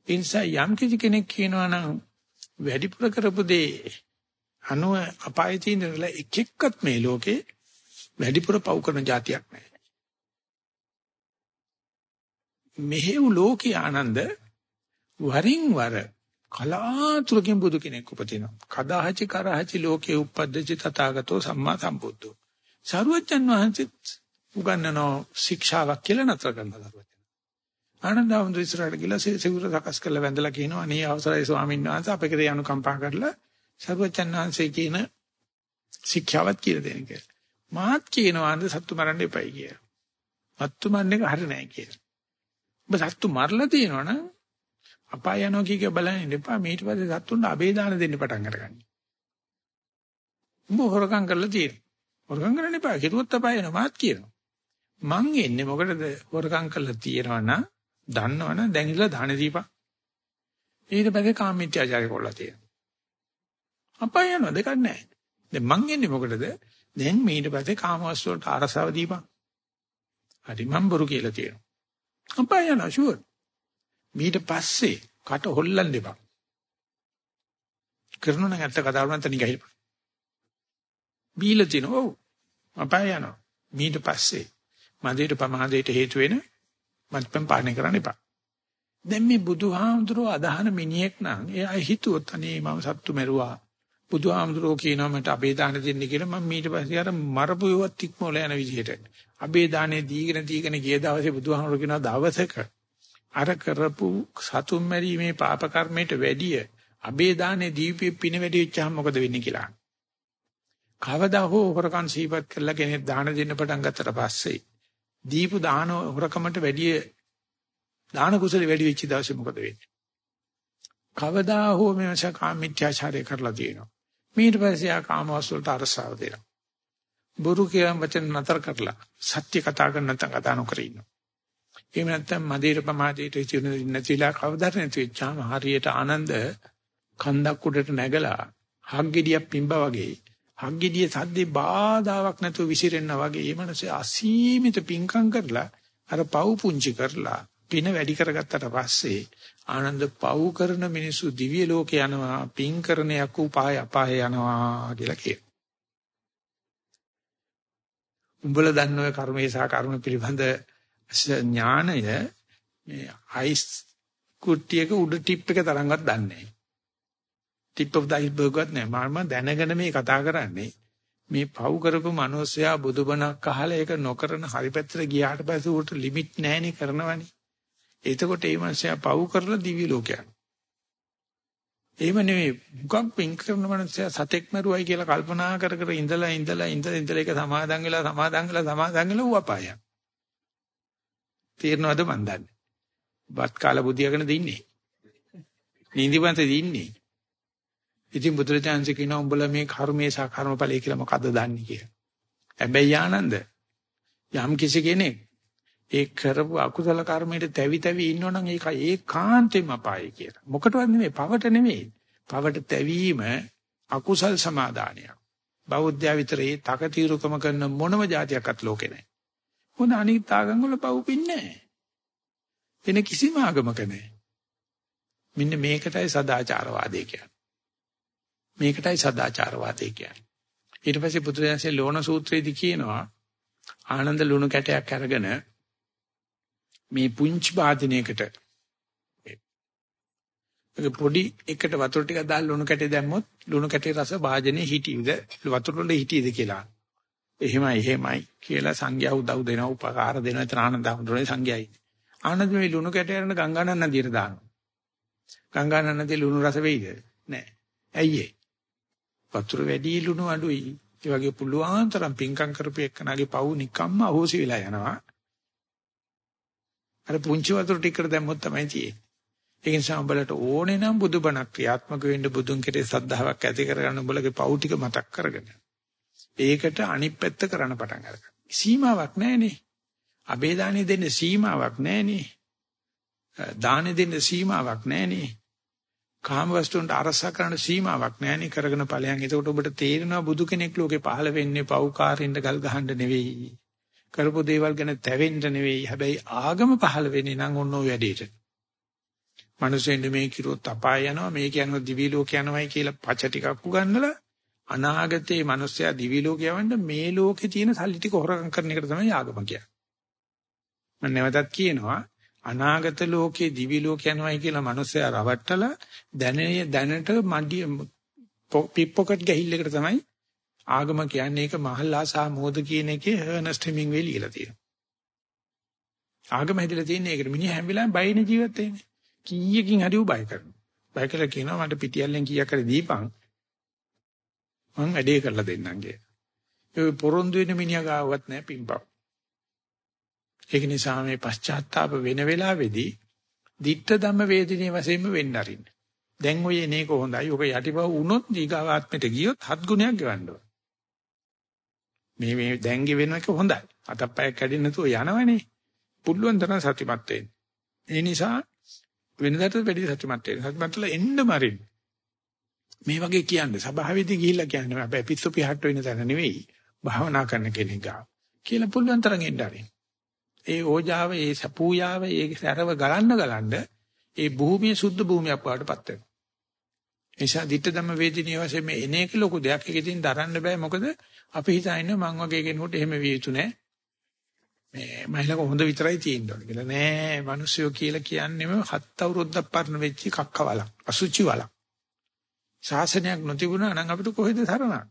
ඒ නිසා යම් කිසි කෙනෙක් කියනවා නම් වැඩිපුර කරපු දේ අනුව අපායේ තියෙන එක එක්කත් මේ ලෝකේ වැඩිපුර පව් කරන જાතියක් නැහැ. මෙහෙව් ලෝකේ ආනන්ද වරින් වර කලාතුරකින් බුදු කෙනෙක් උපදිනවා. කදාහචි කරහචි ලෝකේ උපද්දචි තථාගතෝ සම්මා සම්බුද්ධෝ. සරුවච්චන් වහන්සේත් උගන්වන ශික්ෂාවක් කියලා නතර කරනවා. ආනන්දවන්ද ඉස්සරහට ගිහලා සිවුර සකස් කරලා වැඳලා කියනවා අනේ අවසරයි ස්වාමීන් වහන්සේ අපේ කරේ අනුකම්පා කරලා සරුවච්චන් වහන්සේ කියන ශික්ෂාවත් කියලා දෙන්න කියලා. මාත් කියනවා අන්ද සත්තු මරන්න එපයි කියලා. සත්තු මරන්න එක හරිය නෑ කියලා. ඔබ සත්තු මරලා තියෙනවනම් අපාය යනවා කිය බලන්න එපා. ඊට පස්සේ සත්තුන්ට අබේ දාන දෙන්න පටන් අරගන්න. උඹ හොරකම් කරලා තියෙනවා. හොරකම් කරන්න එපා. හිතුවත් අපාය යනවා මාත් කියනවා. මං එන්නේ මොකටද හොරකම් කරලා තියෙනවනම් දන්නවනම් දැන් ඉතලා දාන දීපන්. ඊට පස්සේ කාමීත්‍යාචාරය කරලා තියෙනවා. අපාය යනවා දෙකක් නැහැ. දැන් මං එන්නේ මොකටද? දැන් ඊට පස්සේ කාමවස්තු වලට අරසව දීපන්. හරි මම බොරු කියලා තියෙනවා. අපාය යනවා ෂුවර්. ඊට පස්සේ කට හොල්ලන්න එපා. කරනු නම් ඇත්ත කතාව නම් තනිය ගහිපන්. බීලා තිනෝ ඔව් අපාය යනවා. ඊට පස්සේ මන්දිරට පමාදයට හේතු වෙන මත්පැන් පානය කරන්න එපා. දැන් මේ බුදුහාමුදුරුව අදහන මිනිහෙක් නම් එයා හිතුවොත් අනේ මම සත්තු මරුවා. බුදුහාමුදුරුවෝ කියනවා මට අබේ දාන දෙන්න කියලා මම ඊට පස්සේ අර මරපු යුවත් ඉක්මවල යන විදිහට අබේ දානේ දීගෙන දීගෙන ගිය දවසේ බුදුහාමුදුරුවෝ කියනවා දවසක අර කරපු සතුම් මැරීමේ පාප කර්මයට වැඩිය අබේ දානේ දීපි පින වැඩි වෙච්චාම මොකද වෙන්නේ කියලා. කවදා හෝ හොරකම් සීපත් කරලා කෙනෙක් දාන දෙන්න පටන් ගත්තට පස්සේ දීපු දාන හොරකමට වැඩිය දාන කුසල වැඩි වෙච්ච දවසේ මොකද වෙන්නේ? කවදා හෝ මේවස කාමීත්‍යාචාරය කරලා තියෙනවා. ඊට පස්සේ ආ කාමවස් වලට අරසාව දෙනවා. බුරු කියන වචන නතර කරලා සත්‍ය කතා කරන නැත්නම් කතා නොකර ඉන්නවා. එහෙම නැත්නම් මදේර ප්‍රමාදයට ඉතිරි නැතිලා කවදාද නැති වෙච්චාම හරියට ආනන්ද කන්දක් උඩට නැගලා හග්ගෙඩියක් පිම්බා වගේ හග්ගෙඩිය සද්දේ බාධාවක් නැතුව විසිරෙන්න වගේ මේ මනසේ අසීමිත පිංකම් කරලා අර පව් පුංචි කරලා පින වැඩි කරගත්තට පස්සේ ආනන්ද පව් කරන මිනිස්සු දිව්‍ය ලෝක යනවා පින් කරන යකු පාය අපාය යනවා කියලා කියනවා. උඹලා දන්න ඔය කර්මේ සහ කර්ම පිළිබඳ ඥානය මේ අයිස් කුට්ටියක උඩ ටිප් එක තරම්වත් දන්නේ නැහැ. ටිප් ඔෆ් ද අයිස්බර්ග්වත් නැහැ. මම දැනගෙන මේ කතා කරන්නේ මේ පව් කරපු මිනිස්සයා බුදුබණක් අහලා ඒක නොකරන හරි පැත්තට ගියාට පස්සේ උට ලිමිට් නැහැනේ කරනවනේ. එතකොට ඒ මිනිස්සයා පව් කරලා දිවි ලෝකයක්. එහෙම නෙමෙයි මුගක් පින් කරන මිනිස්සයා සතෙක් මරුවයි කියලා කල්පනා කර කර ඉඳලා ඉඳලා ඉඳලා ඉඳලා ඒක සමාදන් වෙලා සමාදන් වෙලා සමාදන් වෙලා ඌ අපායක්. තේරෙනවද මන් දන්නේ. බත් කාලා බුදියාගෙන දින්නේ. නිදිමත දින්නේ. ඉතින් බුදුරජාණන්සේ කියනවා උඹලා මේ කර්මයේ සහ කර්මඵලයේ කියලා මොකද්ද දන්නේ කියලා. හැබැයි ආනන්ද යම් කිසි කෙනෙක් ඒ කරපු අකුසල කර්මයට තැවි තැවි ඉන්නවනම් ඒක ඒකාන්තෙම අපායයි කියලා. මොකටවත් නෙමෙයි, පවට නෙමෙයි. පවට තැවීම අකුසල් සමාදානයක්. බෞද්ධයා විතරේ තකතිරුකම කරන මොනම જાතියක්වත් ලෝකේ නැහැ. මොන අනිත් ආගම් වල පව් පින්නේ නැහැ. වෙන කිසිම ආගමක නැහැ. මෙන්න මේකටයි සදාචාරවාදී කියන්නේ. මේකටයි සදාචාරවාදී කියන්නේ. ඊට පස්සේ බුදුරජාණන්සේ ලෝණ සූත්‍රයේදී කියනවා ආනන්ද ලුණු කැටයක් අරගෙන මේ පුංචි වාදනයකට ඒක පොඩි එකට වතුර ටිකක් දාලා ලුණු කැටේ දැම්මොත් ලුණු කැටේ රස වාදනේ හිටියද වතුර වල හිටියද කියලා. එහෙමයි එහෙමයි කියලා සංඝයා උදව් දෙනවා උපකාර දෙනවා එතන ආනන්ද හඳුනන සංඝයායි. ආනන්ද මේ ලුණු කැටේ අරන ගංගානන් නදියට දානවා. ගංගානන් නදියේ ලුණු රස වෙයිද? නැහැ. ඇයි ඒ? වතුර වැඩි ලුණු අඩුයි. ඒ වගේ පුළුවන් තරම් පිංකම් කරපු එක්කනගේ පවු නිකම්ම අහෝසි වෙලා යනවා. අර පුංචි වතුර ටිකට දැම්මොත් තමයි තියෙන්නේ. ඒ නිසා උඹලට ඕනේ නම් බුදුබණක් ක්‍රියාත්මක වෙන්න බුදුන් කෙරේ සද්ධාාවක් ඇති කරගන්න උඹලගේ පවු ටික මතක් කරගෙන. ඒකට අනිත් පැත්ත කරන්න පටන් ගන්න. සීමාවක් නැහැනේ. අබේ දානෙ දෙන්න සීමාවක් නැහැනේ. දානෙ දෙන්න සීමාවක් නැහැනේ. කාම වස්තුන්ට අරසා කරන්න සීමාවක් නැහැනේ කරගෙන ඵලයන්. එතකොට ඔබට තේරෙනවා බුදු කෙනෙක් ලෝකේ පහළ වෙන්නේ පව්කාරින්ද ගල් ගහන්න නෙවෙයි. කරපු දේවල් ගැන තැවෙන්න නෙවෙයි. හැබැයි ආගම පහළ වෙන්නේ නම් ඔන්න ඔය වැඩේට. මිනිස්සුන්ට මේ කිරුවොත් අපාය යනවා මේ කියනවා දිවි ලෝක යනවායි කියලා පච ටිකක් උගන්නලා අනාගතේ මිනිස්සයා දිවි ලෝක යවන්න මේ ලෝකේ තියෙන සල්ලි ටික හොරගම් කරන එකට තමයි ආගම කියන්නේ. මම නැවතත් කියනවා අනාගත ලෝකේ දිවි ලෝක යනවායි කියලා මිනිස්සයා රවට්ටලා දැනේ දැනට මඩිය පිප්පොකට් ගහිල්ලකට තමයි ආගම කියන්නේ ඒක මහල්ලා සහ මෝද කියන එකේ හර්නස්ට් හෙමින්ග්වේ ලියලා තියෙනවා. ආගම හැදලා තියෙන්නේ ඒකට මිනිහ හැම වෙලාවෙම බයින ජීවත් වෙන්නේ. කීයකින් හරි උ බය කරනවා. බය කරලා කියනවා මට පිටියල්ලෙන් කීයක් හරි දීපන්. මං වැඩේ කරලා දෙන්නම් කියලා. ඒ පොරොන්දු වෙන මිනිහා ගාවත් නැහැ පිම්පක්. ඒක නිසා මේ පශ්චාත්තාප වෙන වෙලාවේදී ditta ධම්ම වේදිනේ වශයෙන්ම වෙන්න අරින්න. දැන් ඔය එනේක හොඳයි. ඔක යටිපව වුණොත් ඊගාව ආත්මෙට ගියොත් හත් ගුණයක් ගෙවන්න ඕන. මේ මේ දැන් ගෙවෙන එක හොඳයි. අතප්පයක් කැඩෙන්නේ නැතුව යනවනේ. පුළුවන් තරම් සතිමත් වෙන්න. ඒ නිසා වෙනදාට වැඩි සත්‍යමත් වෙන්න. සත්‍යමත්ලා එන්න මරින්න. මේ වගේ කියන්නේ සභාවේදී ගිහිල්ලා කියන්නේ හැබැයි පිස්සු පිහට්ට වෙන තැන නෙවෙයි. භාවනා කරන කෙනෙක් ගාව. කියලා පුළුවන් තරම් එන්න ආරින්. ඒ ඕජාව, ඒ සපූයාව, ඒ සැරව ගලන්න ගලන්න ඒ භූමිය සුද්ධ භූමියක් වඩටපත් වෙනවා. නිසා ditta ධම්ම වේදිනිය වශයෙන් මේ එනේක ලොකු දෙයක්. එකකින් දරන්න බෑ. මොකද අපි හිතන්නේ මං වගේ කෙනෙකුට එහෙම විය යුතු නෑ. මේ මයිලක හොඳ විතරයි තියෙන්න ඕනේ කියලා. නෑ මිනිස්සුયો කියලා කියන්නේම හත් අවුරුද්දක් පරණ වෙච්ච කක්කවලක් අසුචි වලක්. ශාසනයක් නොතිබුණා නම් අපිට කොහෙද සරණක්?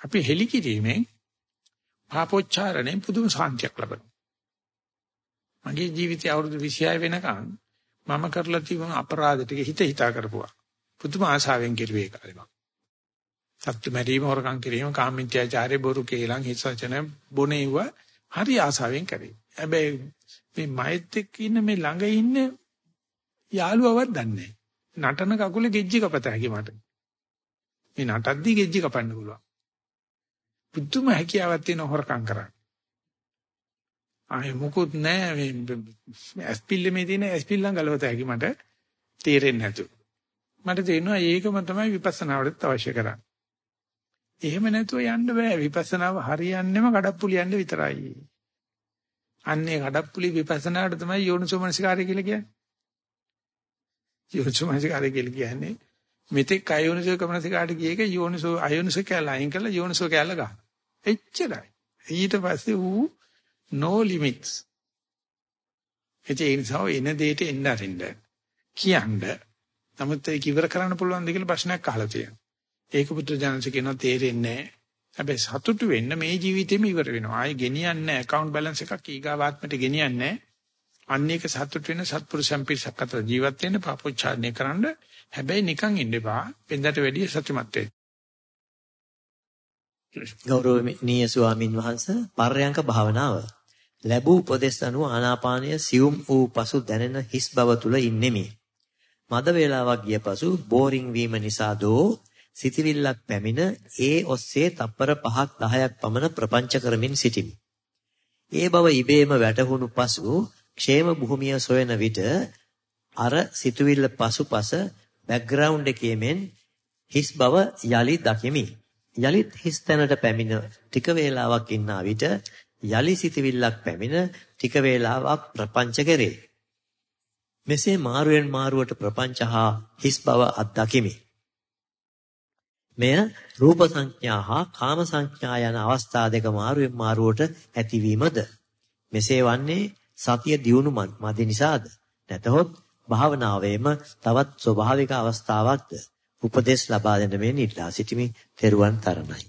අපි හෙලි කිරීමෙන් පාපෝච්චාරණයෙන් පුදුම සාන්තියක් ලබනවා. මගේ ජීවිතය අවුරුදු 26 වෙනකන් මම කරලා තිබුණ අපරාධ ටික හිත හිතා කරපුවා පුදුම ආශාවෙන් කෙරුවේ කාලෙම සත්‍ය මරීම හොරකම් කිරීම කාමීත්‍යාචාරය බොරු කේලම් හිසචන බොනේව හරි ආසාවෙන් කරේ. හැබැයි මේ මයිත් එක්ක ඉන්න මේ ළඟ ඉන්න යාළුවවත් දන්නේ නටන කකුලේ ගෙජ්ජි කපත හැකි මට. මේ නටද්දි ගෙජ්ජි කපන්න පුළුවන්. පුදුම හැකියාවක් තියෙන හොරකම් කරන්න. ආයේ මොකුත් නැහැ මේ ඇස්පිල්ල මේ තියෙන ඇස්පිල්ලන් ගලවත හැකි මට තේරෙන්නේ නැතු. මට තේරෙනවා ඒකම තමයි විපස්සනාවට අවශ්‍ය කරන්නේ. එහෙම නැතුව යන්න බෑ විපස්සනාව හරියන්නේම කඩප්පුලි යන්න විතරයි. අන්නේ කඩප්පුලි විපස්සනාවට තමයි යෝනිසෝමනසිකාරය කියලා කියන්නේ. යෝනිසෝමනසිකාරය කියලා කියන්නේ මෙතෙක් අයෝනිසෝ කමනසිකාට ගියේක යෝනිසෝ අයෝනිසෝ කියලා අයින් කරලා යෝනිසෝ කියලා ගන්න. එච්චරයි. ඊට පස්සේ ඌ no limits. ඒ නිසා එන දෙයට එන්න අරින්න කියන්න. නමුත් ඒක ඉවර කරන්න පුළුවන් ද කියලා ප්‍රශ්නයක් අහලා තියෙනවා. ඒක පුත්‍රජානස කියනවා තේරෙන්නේ නැහැ. හැබැයි සතුටු වෙන්න මේ ජීවිතේම ඉවර වෙනවා. ආයේ ගෙනියන්නේ නැහැ. account balance එකක් ඊගාවාත්මට ගෙනියන්නේ නැහැ. අන්න ඒක සතුට වෙන සත්පුරුෂයන් පිරිසක් අතර ජීවත් වෙන්න පාපොච්චාරණය කරන්න. හැබැයි නිකන් ඉන්න එපා. වෙනදට වැඩිය සත්‍යමත් වෙන්න. ගෞරවනීය ස්වාමින් වහන්සේ පර්යංක භාවනාව ලැබූ උපදේශ අනුව ආනාපානය සියුම් වූ පසු දැනෙන හිස් බව තුල ඉන්නෙමි. මද වේලාවක් ගිය පසු බෝරිං වීම නිසා දෝ සිතවිල්ලක් පැමිණ ඒ ඔස්සේ තප්පර 5ක් 10ක් පමණ ප්‍රපංච කරමින් සිටිමි. ඒ බව ඉබේම වැටහුණු පසු ക്ഷേම භූමිය සොයන විට අර සිතුවිල්ල පසුපස බෑග්ග්‍රවුන්ඩ් එකේමෙන් හිස් බව යලි දකිමි. යලිත් හිස් තැනට පැමිණ ටික වේලාවක් ඉන්නා විට යලි සිතවිල්ලක් පැමිණ ටික වේලාවක් ප්‍රපංච කරේ. මෙසේ මාරුවෙන් මාරුවට ප්‍රපංච හා හිස් බව අත්දකිමි. මෙය රූප සංඥා හා කාම සංඥා යන අවස්ථා දෙක මාරුවෙන් මාරුවට ඇතිවීමද මෙසේ වන්නේ සතිය දියුණු මදි නිසාද නැතහොත් භාවනාවේම තවත් ස්වභාවික අවස්ථාවක්ද උපදේශ ලබා දෙන්න මේ නිලා සිටිමි තෙරුවන් තරණයි.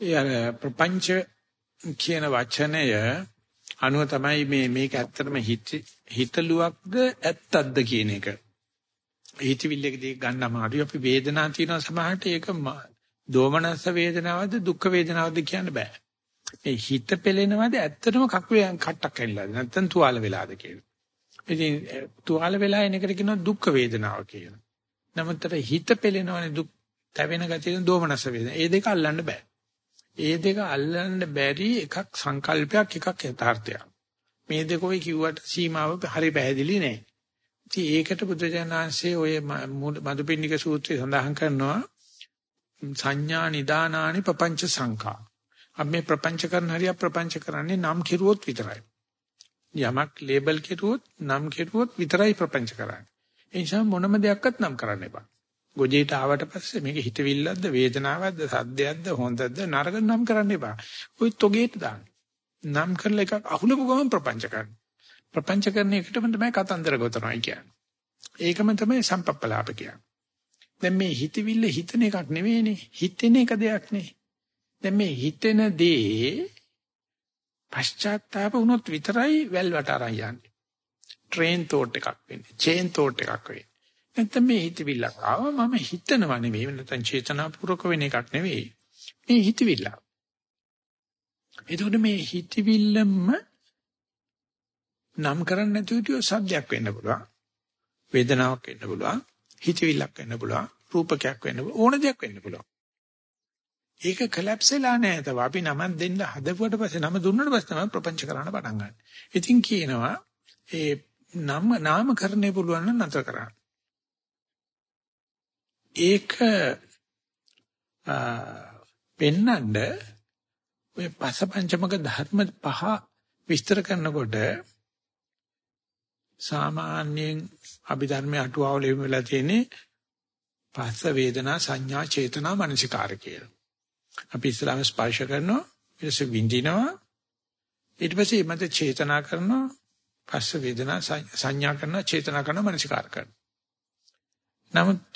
ඒ අර ප්‍රපංච කියන වචනය අනුව තමයි මේ මේක ඇත්තටම හිතලුවක්ද ඇත්තක්ද කියන එක හිතවිල්ලකදී ගන්න අමාරුයි. අපි වේදනාව තියෙනවා සමහරට ඒක දෝමනස්ස වේදනාවද දුක් වේදනාවද කියන්න බෑ. මේ හිත පෙලෙනවද ඇත්තටම කකුලේ කට්ටක් ඇවිල්ලාද නැත්නම් තුවාල වෙලාද කියලා. ඉතින් තුවාල වෙලා එන එකට කියනවා දුක් වේදනාව කියලා. නමුත් හිත පෙලෙනවනේ දුක් තැවෙන ගතිය දෝමනස්ස වේදනා. ඒ දෙක අල්ලන්න බෑ. ඒ දෙක අල්ලන්න බැරි එකක් සංකල්පයක් එකක් යථාර්ථයක්. මේ දෙක ඔය කිව්වට සීමාව හරි පැහැදිලි නෑ. ඉතින් ඒකට බුදුජානනාංශයේ ඔය මදුපින්නික සූත්‍රය සඳහන් කරනවා සංඥා නිදානානි ප්‍රපංච සංඛා. අපි මේ ප්‍රපංච කරන හරිය ප්‍රපංච කරන්නේ නම් කිරුවොත් විතරයි. යමක් ලේබල් කෙරුවොත් නම් කෙරුවොත් විතරයි ප්‍රපංච කරන්නේ. ඒ නිසා මොනම දෙයක්වත් නම් කරන්න එපා. ගොජේට ආවට පස්සේ මේක හිතවිල්ලක්ද වේදනාවක්ද සද්දයක්ද හොඳද නරක නම් කරන්න එපා. ওই තොගේට දාන්න. නම් කරලා එකක් අහුලපු ගමන් ප්‍රපංච කරන්න. ප්‍රපංච කරන එකටම තමයි කතන්දර ගොතනවා කියන්නේ. ඒකම තමයි සම්පප්පලාප කියන්නේ. දැන් මේ හිතවිල්ල හිතන එකක් නෙවෙයිනේ. හිතෙන එක දෙයක් නේ. දැන් මේ හිතෙන දේ පශ්චාත්තාප වුණොත් විතරයි වැල්වට අරන් යන්නේ. ට්‍රේන් තෝට් එකක් වෙන්නේ. චේන් තෝට් එකක් වෙන්නේ. නැත්නම් මේ හිතවිල්ලක් ආව මම හිතනවා නෙවෙයි නැත්නම් චේතනාපූර්වක වෙන එකක් නෙවෙයි. මේ හිතවිල්ල. එතකොට මේ හිතවිල්ලම නම් කරන්නේ නැතුව හිටියොත් සද්දයක් වෙන්න පුළුවන්. වේදනාවක් වෙන්න පුළුවන්. හිතවිල්ලක් වෙන්න පුළුවන්. රූපකයක් වෙන්න පුළුවන්. ඕන දෙයක් වෙන්න පුළුවන්. ඒක කොලැප්ස් වෙලා නැහැ. තව අපි නමක් දෙන්න හදපුවට පස්සේ නම දුන්නාට පස්සේ තමයි ප්‍රපංච කරන්න පටන් ගන්න. ඉතින් කියනවා ඒ නම නාමකරණය පුළුවන් නම් නතර කරන්න. ඒක පෙන්නඳ ඔය පසපංචමක ධර්ම පහ විස්තර කරනකොට සාමාන්‍යයෙන් අභිධර්මයේ අටුවාවල වෙලා තියෙන්නේ පස්ස වේදනා සංඥා චේතනා මනසිකාර කියලා. අපි ඉස්ලාම ස්පර්ශ කරනවා ඊට පස්සේ විඳිනවා ඊට පස්සේ මත චේතනා කරනවා පස්ස වේදනා සංඥා කරනවා චේතනා කරනවා මනසිකාර කරනවා. නමුත්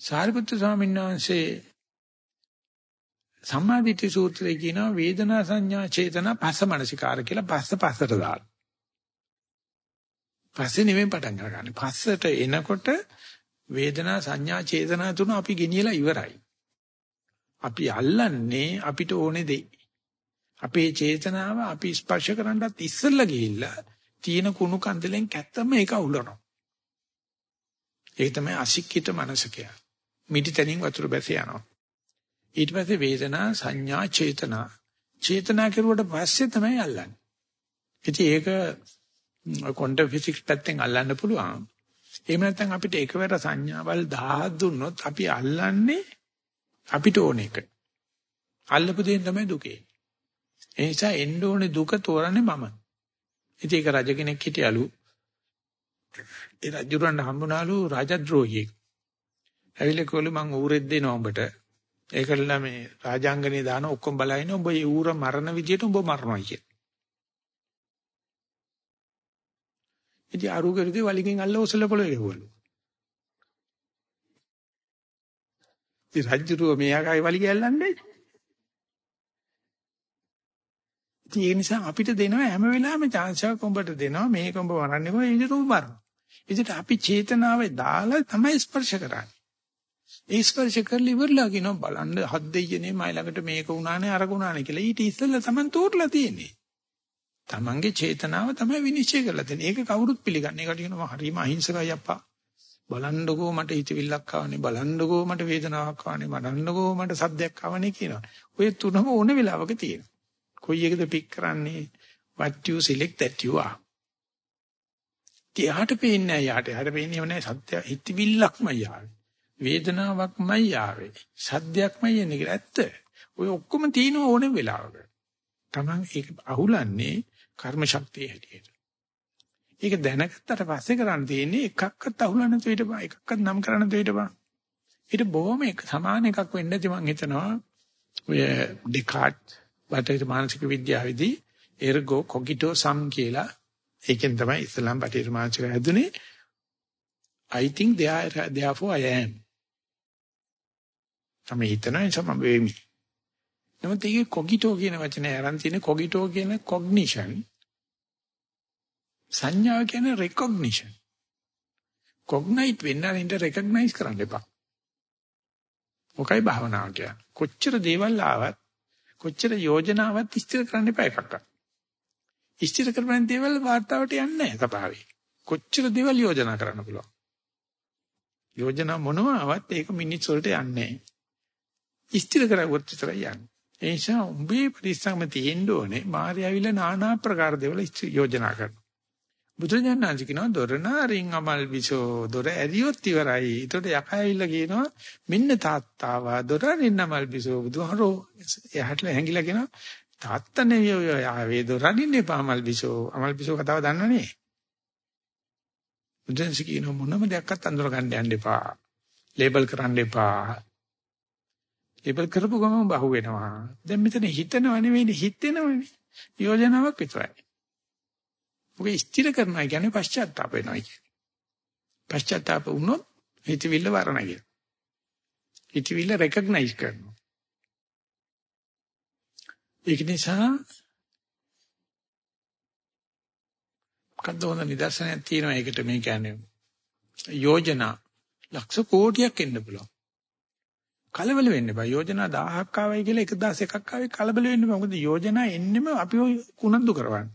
සාරිපුත්‍ර ස්වාමීන් වහන්සේ සම්මාදිට්ඨි සූත්‍රයේ කියනවා වේදනා සංඥා චේතනා පස්ස මනසිකාර කියලා පස්ස පස්සට දාන. පස්සේ නෙමෙයි පටන් ගන්න. පස්සට එනකොට වේදනා සංඥා චේතනා තුන අපි ගෙනියලා ඉවරයි. අපි අල්ලන්නේ අපිට ඕනේ දෙයි. අපේ චේතනාව අපි ස්පර්ශ කරන්නත් ඉස්සෙල්ලා ගිහිල්ලා තියෙන කුණු කන්දලෙන් කැත්තම ඒක උලනවා. ඒක තමයි අසික්කිත මනස කියන්නේ. මිටි තනින් වතුර බැස යනවා. ඊට පස්සේ වේදනා සංඥා චේතනා චේතනා කෙරුවට පස්සේ තමයි අල්ලන්නේ. ඉතින් ඒක ක්වොන්ටම් ෆිසික්ස් පැත්තෙන් අල්ලන්න පුළුවන්. එහෙම නැත්නම් අපිට එකවර සංඥාවල් 1000ක් දුන්නොත් අපි අල්ලන්නේ අපිට ඕන එක. අල්ලපු දෙයින් තමයි දුකේ. ඒ නිසා එන්න ඕනේ දුක තෝරන්නේ මම. ඉතින් ඒක රජ කෙනෙක් හිටියලු. ඒ රජුරන් හම්බුනාලු රාජද්‍රෝහියෙක්. ඇවිල්ලා කිව්වලු මං ඌරෙක් දෙනවා උඹට. ඒකල්ලා මේ රාජාංගනේ දාන ඔක්කොම බලයින උඹ ඒ ඌර මරණ විදියට උඹ මරනවා කිය. ඉතින් අරුගෙරදී වලිගෙන් අල්ල ඔසල පොළවේ ගහුවලු. ඉතින් රජුරුව මෙයාගයි වලිගය අල්ලන්නේ. ඉතින් ඒ නිසා අපිට දෙනවා හැම වෙලාවෙම chance එකක් උඹට දෙනවා මේක උඹ වරන්නේ කොහේ ඉඳලා උඹ මරනවා. ඉතින් අපි චේතනාවේ දාලා තමයි ස්පර්ශ කරන්නේ. ඒ ස්පර්ශ කරලා ඉවරලා කියනවා බලන්න හත් දෙයියනේ මයි ළඟට මේක වුණානේ අරක වුණානේ කියලා. ඊට ඉස්සෙල්ලා Taman තෝරලා තියෙන්නේ. Tamanගේ චේතනාව තමයි විනිශ්චය කරලා දෙන්නේ. ඒක කවුරුත් පිළිගන්නේ. ඒකට කියනවා හරිම අහිංසකයි අප්පා. බලන්නකෝ මට හිතවිල්ලක් ආවනේ බලන්නකෝ මට වේදනාවක් ආවනේ බලන්නකෝ මට සද්දයක් ආවනේ කියනවා. ඔය තුනම ඕන වෙලාවක තියෙනවා. කොයි එකද පික් කරන්නේ? what you select that you are. තියාට පේන්නේ නැහැ යාට. යාට පේන්නේ නැහැ සත්‍ය හිතවිල්ලක්මයි ආවේ. වේදනාවක්මයි ආවේ. සද්දයක්මයි එන්නේ කියලා ඇත්ත. ඔය ඔක්කොම තියෙන ඕනෙම වෙලාවක. Taman ඒක අහුලන්නේ කර්ම ශක්තිය හැටියට. ඒක දැනගත්තට පස්සේ කරන්න තියෙන්නේ එකක්වත් අහුලන්න නැතුව ඊටපස්සේ එකක්වත් නම් කරන්න නැතුව ඊටපස්සේ ඊට බොහොම එක සමාන එකක් වෙන්න ඇති මම හිතනවා ඔය ඩෙකාට් බටහිර මානසික විද්‍යාවේදී ergo cogito sum කියලා ඒකෙන් තමයි ඉස්ලාම් බටහිර මානසික හැදුනේ I think they are therefore I am තමයි හිතනවා ඒ සම වෙමි නමුත් ඒකේ cogito කියන වචනේ අරන් තියෙන cogito කියන cognition සංඥාව කියන්නේ recognition. cognite වෙන්න අරින්ට recognize කරන්න එපා. මොකයි භාවනාව කියන්නේ? කොච්චර දේවල් ආවත් කොච්චර යෝජනාවක් ඉස්තිර කරන්න එපා එකක්වත්. ඉස්තිර කරපන් දේවල් වාර්තාවට යන්නේ නැහැ සභාවේ. කොච්චර දේවල් යෝජනා කරන්න පුළුවන්. යෝජනා මොනවාවත් ඒක මිනිස් වලට යන්නේ නැහැ. ඉස්තිර කරගුවොත් විතරයි යන්නේ. ඒ නිසා උඹේ පරිස්සම තියෙන්න ඕනේ. මාර්යාවිල নানা ප්‍රකාර දේවල් යෝජනා කරනවා. බුදුරජාණන් කියනවා දොරනාරින් අමල් විසෝ දොර ඇරියොත් ඉවරයි. ඒතකොට යකා ඇවිල්ලා කියනවා මෙන්න තාත්තාවා දොරනින් අමල් විසෝ බුදුහරෝ එහාට හැංගිලා කියනවා තාත්තා නෙවෙයි ඔය ආවේ දොරනින් එපා අමල් විසෝ අමල් විසෝ කතාව දන්නවනේ. බුදුන්සේ කියනවා මොනම දෙයක්වත් අඳුර ගන්න යන්න එපා. ලේබල් කරන්න එපා. ලේබල් කරපු ගමන් බහුව වෙනවා. දැන් මෙතන හිතනව නෙවෙයි හිතෙනවනේ. යෝජනාවක් විතරයි. ඔක ස්ථිර කරනවා කියන්නේ පශ්චාත්තාප වෙනවා කියන්නේ. පශ්චාත්තාප වුණොත් හිතවිල්ල වරණ කියන. හිතවිල්ල රෙකග්නයිස් කරනවා. ඒක නිසා මොකද්ද හොඳ නිදර්ශනයක් තියෙනවා ඒකට මේ කියන්නේ යෝජනා ලක්ෂ කෝටියක් එන්න පුළුවන්. කලබල වෙන්න එපා. යෝජනා 1000ක් ආවයි කියලා 1001ක් ආවේ කලබල වෙන්න එපා. මොකද යෝජනා එන්නෙම අපි කුණන්දු කරවන්නේ.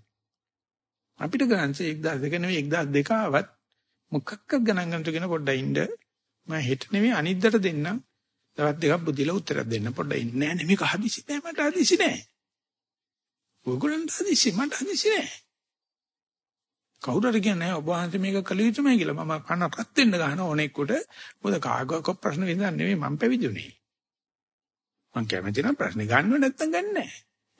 අපිට ගණන්සේ 1002 නෙවෙයි 1002 ආවත් මොකක්ද ගණන් ගන්නට කියන පොඩ්ඩයි ඉන්න. මම හෙට නෙවෙයි අනිද්දාට දෙන්නම්. තවත් දෙකක් බුදිලා උත්තරයක් දෙන්න පොඩ්ඩයි ඉන්න. නෑ නේ මේක හදිසි නෑ මට හදිසි නෑ. ඔයගොල්ලන්ට හදිසි මට හදිසි නෑ. කවුරු හරි කියන්නේ ඔබ වහන්සේ මේක කළ යුතුමයි කියලා මම කන රත් වෙන්න ගන්න ඕනෙක්කොට මොකද කාගක ප්‍රශ්න විඳන් නෙවෙයි මම පැවිදුනේ. මම කැමති නම් ප්‍රශ්න ගන්නව නැත්තම් ගන්නෑ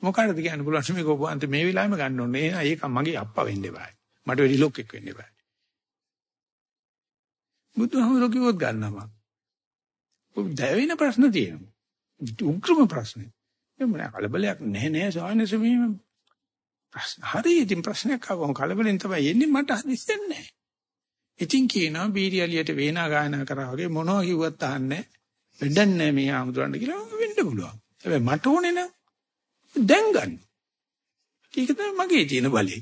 මොකටද කියන්න පුළුවන්? මේක ඔබ වහන්සේ මේ වෙලාවෙම ගන්න ඕනේ. ඒක මගේ අප්පා වෙන්න එපා මට වෙඩි ලොක්ෙක් වෙන්න එපා බුදුහාමුදුරුවෝ කිව්වොත් ගන්නවා ඔබ දැවෙන ප්‍රශ්න තියෙනවා. උග්‍රම ප්‍රශ්න. ඒ මොන කලබලයක්? නැහැ නෑ සාහනස මේ ප්‍රශ්න හරි ඉතින් ප්‍රශ්නයක් ආවම කලබලෙන් තමයි එන්නේ මට හදිස්සෙන්නේ නැහැ. ඉතින් කියනවා බීරියලියට වේනා ගායනා කරා වගේ මොනවා කිව්වත් අහන්නේ වැඩක් නැහැ මේ ආමුදුරන්න කියලා වෙන්න පුළුවන්. හැබැයි මට ඕනේ නම් දැන් ගන්න. ඒක තමයි මගේ තියෙන බලය.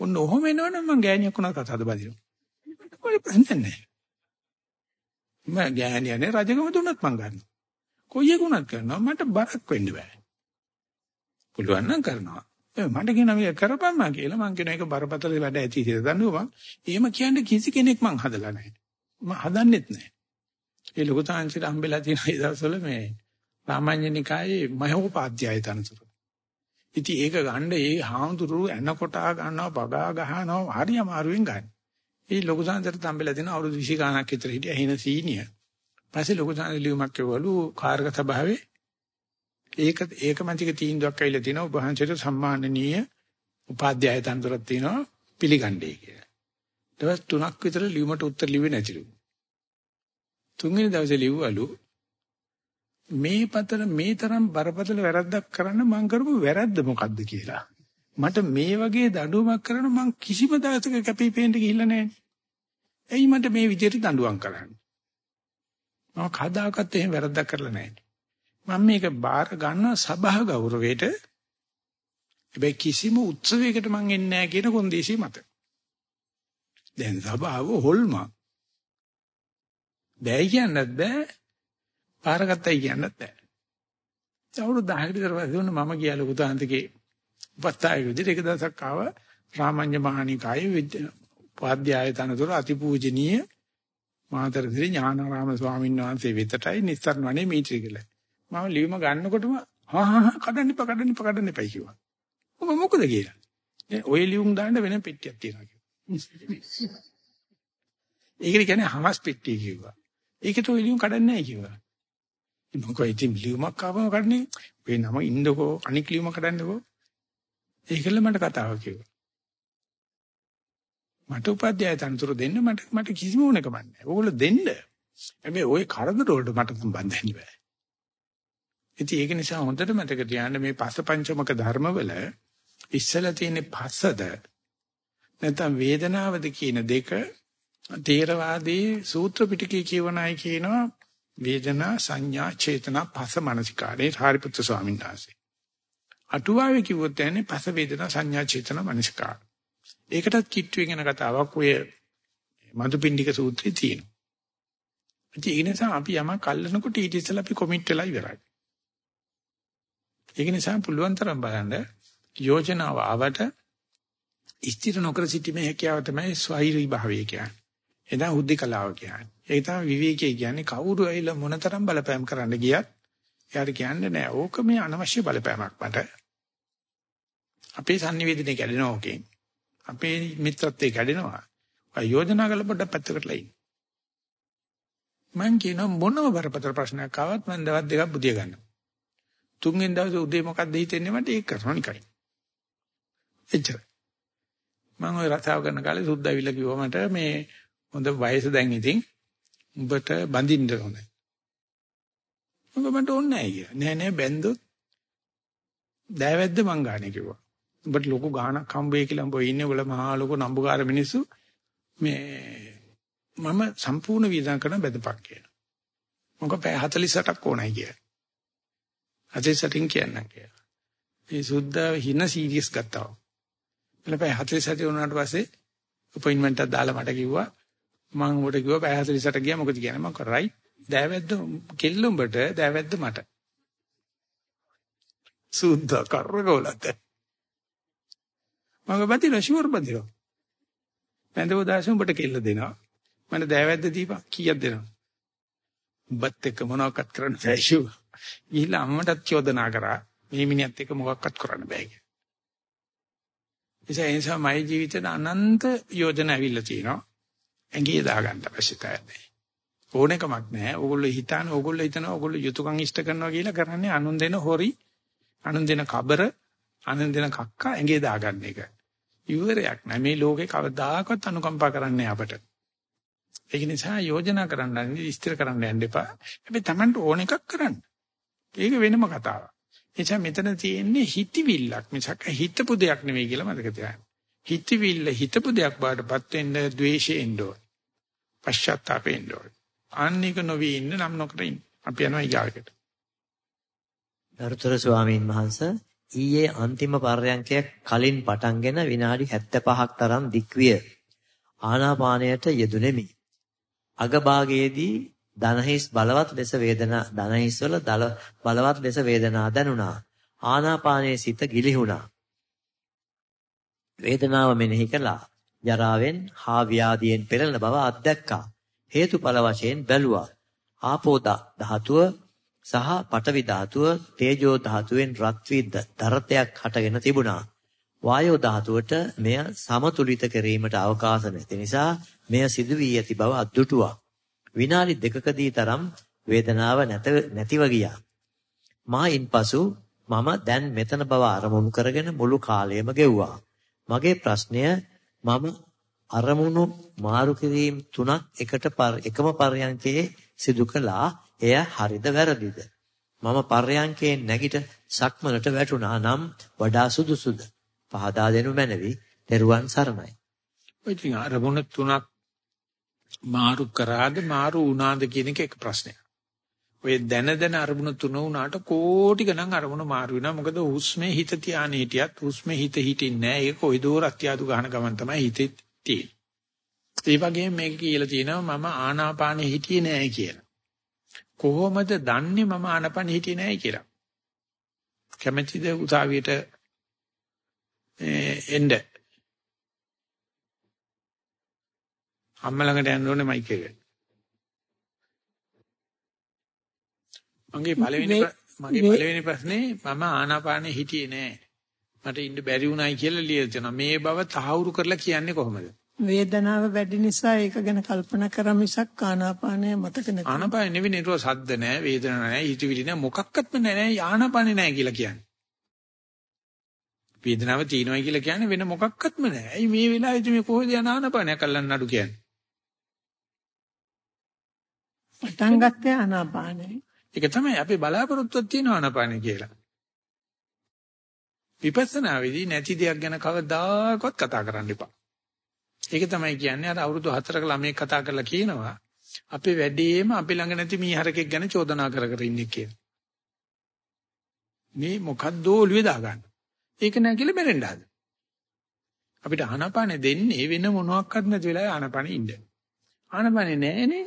ඔන්න ඔහොම එනවනම් මං ගෑණියක් උනා කතාවද බදිනවා. කොයි ප්‍රශ්නයක් නැහැ. මම ගෑණියනේ රජකම දුන්නත් මං ගන්නවා. කොයි එකුණත් කරනවා මට බරක් වෙන්න බෑ. පුළුවන් නම් කරනවා. මට කියන මේක කරපම්මා කියලා මං කියන එක බරපතල වැඩ ඇති කියලා දන්නවා. එහෙම කියන්නේ කිසි කෙනෙක් මං හදලා නැහැ. මම හදන්නෙත් නැහැ. ඒ ලොකු තාංශිට හම්බෙලා තියෙන ඒ දවස්වල මේ රාමඤ්ඤනිකායේ මහෝපාද්‍යය තනතුරු. ඉතින් ඒක ගන්න ඒ හාමුදුරුවෝ එනකොට ගන්නවා බගා ගහනවා හරි අමාරුවෙන් ගන්න. ඒ ලොකු තාංශිට හම්බෙලා තියෙන අවුරුදු 20 ගණක් විතර හිටිය හින සීනිය. පස්සේ ලොකු තාංශි ලියුමක් කෙවලු කාර්ක සභාවේ ඒක ඒක මැතික තීන්දුවක් ඇවිල්ලා තිනවා ඔබ වහන්සේට සම්මානනීය උපාධ්‍යාය තනතුරක් තියෙනවා පිළිගන්නේ කියලා. දවස් 3ක් විතර ලියුමට උත්තර ලිව්වේ නැතිලු. තුන්වෙනි දවසේ ලිව්වලු මේ පතර මේ තරම් බරපතල වැරද්දක් කරන්න මං කරපු වැරද්ද මොකද්ද කියලා. මට මේ වගේ දඬුවමක් කරන මං කිසිම දවසක කැපිපේන්න ගිහිල්ලා නැහැ. එයි මට මේ විදිහට දඬුවම් කරන්නේ. මම කදාකත් එහෙම වැරද්දක් කරලා නැහැ. මම මේක බාර ගන්නවා සභා ගෞරවයට. හැබැයි කිසිම උත්සවයකට මං එන්නේ නැහැ කියන කොන්දේසි මත. දැන් සභාව හොල්ම. බෑ කියන්නත් බෑ. පාරගත්තයි කියන්නත් බෑ. අවුරුදු 10කට විතර පස්සේ මම ගියා ලොකු තාන්තිකේ උපස්ථායක විදිහට එක දවසක් ආව රාමඤ්ඤ මහණිකායේ විද්‍යාය තනතුර අතිපූජනීය මාතරසිරි ඥානාරාම ස්වාමීන් වහන්සේ වෙතටයි නිස්සාරණ වනේ මීටරි කියලා. මම ලියුම ගන්නකොටම හා හා කඩන්න එපා කඩන්න එපා කඩන්න එපා කිව්වා. ඔබ මොකද කියලා? දැන් ඔය ලියුම් දාන්න වෙන පෙට්ටියක් තියෙනවා කිව්වා. ඒකට කියන්නේ හමස් පෙට්ටිය කිව්වා. ඒකට ඔය ලියුම් කඩන්නේ නැහැ කිව්වා. මොකද ඉතින් ලියුමක් ආවම කඩන්නේ ඔය නම ඉන්නකෝ අනික් ලියුම කඩන්නකෝ. ඒකල මට කතාව කිව්වා. මට උපාධ්‍යාය තනතුරු දෙන්න මට මට කිසිම ඕනකමක් නැහැ. ඕගොල්ලෝ දෙන්න. හැබැයි ওই කරදර වලට මට සම්බන්ධ වෙන්න බෑ. ඉතින් ඒක නිසා හොඳට මතක තියාගන්න මේ පස පංචමක ධර්මවල ඉස්සලා තියෙන පසද නැත්නම් වේදනාවද කියන දෙක තේරවාදී සූත්‍ර පිටකේ කියවනයි කියනවා වේදනා සංඥා චේතනා පස මනසිකාරේ හාරිපුත්‍ර ස්වාමීන් වහන්සේ. අටුවාවේ කිව්වොත් යන්නේ පස වේදනා සංඥා චේතනා මනසිකාර. ඒකටත් කිට්ටුවෙන් යන කතාවක් ඔය මදුපිණ්ඩික සූත්‍රයේ තියෙනවා. ඉතින් ඒ නිසා අපි යමක් අල්ලනකොට ඊට ඉස්සෙල්ලා අපි කොමිට් වෙලා ඉවරයි. ඒක නිසා පුළුවන් තරම් බලන්න යෝජනාව ආවට ස්ථිර නොකර සිටීමේ හැකියාව තමයි ස්වෛරී භාවය කියන්නේ. එදා හුද්ධිකලාව කියන්නේ. ඒක තමයි විවේකයේ කියන්නේ කවුරු ඇවිල්ලා මොනතරම් බලපෑම් කරන්න ගියත් එයාට කියන්නේ නෑ ඕක මේ අනවශ්‍ය බලපෑමක් මට. අපේ sannivedanaye කැඩෙනවා ඕකෙන්. අපේ මිත්‍රත්වයේ කැඩෙනවා. යෝජනා කරලා පොඩ්ඩක් පැත්තකටලා ඉන්න. මං කියන මොනම බරපතල ප්‍රශ්නයක් ආවත් මම දවස් දෙකක් බුදිය ගන්නවා. තුන්වෙනි දවසේ උදේ මොකක්ද හිතෙන්නේ මට ඒක කරනවා නිකයි. එච්චර. මම ওই රසාව කරන කාලේ සුද්ද ඇවිල්ලා කිව්වා මට මේ හොඳ වයස දැන් ඉතින් උඹට බඳින්න ඕනේ. මම මට ඕනේ නැහැ කියලා. නෑ නෑ බැන්දොත් දෑවැද්ද මං ගානේ කිව්වා. උඹට ලොකු ගාණක් හම්බෙයි කියලා උඹ ඉන්නේ උඹලා මහා ලොකු නම්බුකාර මිනිස්සු මේ මම සම්පූර්ණ වියදම් කරන බෙදපක් කියනවා. මොකද පැය 48ක් ඕනයි කියලා. 48න් කියන්නම් කියලා. මේ සුද්ධ හින සීරියස් ගත්තා. එළ පැය 47 වුණාට පස්සේ අපොයින්ට්මන්ට් එකක් දාලා මට කිව්වා. මම උඹට කිව්වා පැය 48ට ගියා මොකද කියන්නේ? මම කරයි දෑවැද්ද කෙල්ල උඹට දෑවැද්ද මට. සුද්ධ කරගෝලත මම බදිනවා ෂුවර් බදිනවා මන්දව දාසේ උඹට කෙල්ල දෙනවා. මම දෑවැද්ද දීපන් කීයක් දෙනවා? උඹත් එක්ක මොනවක්වත් කරන්න බෑ ෂුවර් ගිහිල්ලා අම්මටත් චෝදනා කරා මේ මිනිහත් එක්ක මොකක්වත් කරන්න බෑ කියලා ඒ නිසා මගේ ජීවිතේ අනන්ත යෝජනා ඇවිල්ලා තියෙනවා ඇඟේ දාගන්න අවශ්‍යතාවයක් නැහැ. ඕනෙකමක් නැහැ. ඕගොල්ලෝ හිතන ඕගොල්ලෝ හිතන ඕගොල්ලෝ යුතුයකම් ඉෂ්ට කරනවා කියලා කරන්නේ අනුන් දෙන හොරි, අනුන් දෙන කබර, අනුන් දෙන කක්ක ඇඟේ දාගන්න එක. ඉවරයක් නැහැ. මේ ලෝකේ කවදාකවත් අනුකම්පා කරන්නේ අපට. ඒක නිසා යෝජනා කරන්න ඉස්තර කරන්න යන්න එපා. හැබැයි Tamanට ඕන එකක් කරන්න. ඒක වෙනම කතාවක්. එනිසා මෙතන තියෙන්නේ හිතවිල්ලක් මිසක් හිතපු දෙයක් නෙවෙයි කියලා මතක තියාගන්න. හිතවිල්ල හිතපු දෙයක් බාටපත් වෙන්න ද්වේෂයෙන් එන්න ඕන. පශ්චාත්තාපයෙන් එන්න ඕන. ආන්නේක නොවි ඉන්න නම් නොකර ඉන්න. අපි යනවා ඊගාවකට. දරුතර ස්වාමීන් වහන්සේ ඊයේ අන්තිම පර්යංකය කලින් පටන්ගෙන විනාඩි 75ක් තරම් දික්විය. ආනාපානයට යෙදුණෙමි. අගභාගයේදී දනහිස් බලවත් ලෙස වේදනා දනහිස් වල බලවත් ලෙස වේදනා දැනුණා. ආනාපානයේ සිත ගිලිහුණා. වේදනාව මෙනෙහි කළා. ජරාවෙන් හා ව්‍යාධියෙන් පෙළෙන බව අත්දැක්කා. හේතුඵල වශයෙන් බැලුවා. ආපෝ ධාතුව සහ පඨවි ධාතුව තේජෝ ධාතුවෙන් රත් වී දරතයක් හටගෙන තිබුණා. වායෝ ධාතුවට මෙය සමතුලිත කිරීමට අවකාශ නැති නිසා මෙය සිදු වී ඇති බව අද්දුටුවා. විනාඩි දෙකකදී තරම් වේදනාව නැතිව ගියා. මා ඉන්පසු මම දැන් මෙතන බව අරමුණු කරගෙන මුළු කාලයම ගෙව්වා. මගේ ප්‍රශ්නය මම අරමුණු මාරු කිරීම තුනක් එකට එකම පර්යන්කේ සිදු කළා. එය හරිද වැරදිද? මම පර්යන්කේ නැගිට සක්මලට වැටුණා නම් වඩා සුදුසුද? පහදා දෙනු මැනවි. ත්වන් සරණයි. ඔය ඉතින් අරමුණ තුනක් මාරු කරාද මාරු වුණාද කියන එක එක ප්‍රශ්නයක්. ඔය දැන දැන අරමුණු තුන වුණාට කෝටි ගණන් අරමුණු මාරු වෙනවා. මොකද හුස්මේ හිත තියාන හිටියත් හුස්මේ හිත හිටින්නේ නැහැ. ඒක කොයිදෝ රත්යාදු ගහන ගමන් තමයි හිතේ තියෙන්නේ. ඒ වගේම මේක කියලා තියෙනවා මම ආනාපානෙ හිටියේ නැහැ කියලා. කොහොමද දන්නේ මම ආනාපානෙ හිටියේ නැහැ කියලා? කැමැතිද උසාවියට එන්න අම්මා ළඟට යන්න ඕනේ මයික් එක. මගේ පළවෙනි මගේ පළවෙනි ප්‍රශ්නේ මම ආනාපානෙ හිටියේ නෑ. මට ඉන්න බැරි වුණයි කියලා ලියලා තියෙනවා. මේ බව තහවුරු කරලා කියන්නේ කොහොමද? වේදනාව වැඩි නිසා ඒක ගැන කල්පනා කරා මිසක් ආනාපානය මතක නැහැ. ආනාපානෙ නෙවෙයි නේද සද්ද නැහැ, වේදනාවක් නැහැ, හිතවිලි නැහැ, මොකක්වත්ම නැහැ. ආනාපානෙ නැහැ කියලා කියන්නේ. වේදනාව තියෙනවයි කියලා කියන්නේ වෙන මොකක්වත්ම නැහැ. ඇයි මේ වෙලාවේදී මේ කොහොමද ආනාපානයක් අල්ලන්න නඩු කියන්නේ? පටන් ගත්තේ ආනාපානයි. ඒක තමයි අපි බලාපොරොත්තුවක් තියෙන ආනාපානයි කියලා. විපස්සනා වෙදී නැති දෙයක් ගැන කවදාකවත් කතා කරන්න එපා. ඒක තමයි කියන්නේ අර අවුරුදු 4ක ළමයෙක් කතා කරලා කියනවා අපේ වැඩේම අපි ළඟ නැති මීහරකෙක් ගැන චෝදනා කර කර ඉන්නේ කියලා. මේ මොකද්ද ඔළුවේ දාගන්න. ඒක නෑ කියලා මෙරෙන්න හද. අපිට ආනාපානෙ දෙන්නේ වෙන මොනවාක්වත් නැති වෙලාවේ ආනාපානෙ ඉන්න. ආනාපානෙ නෑනේ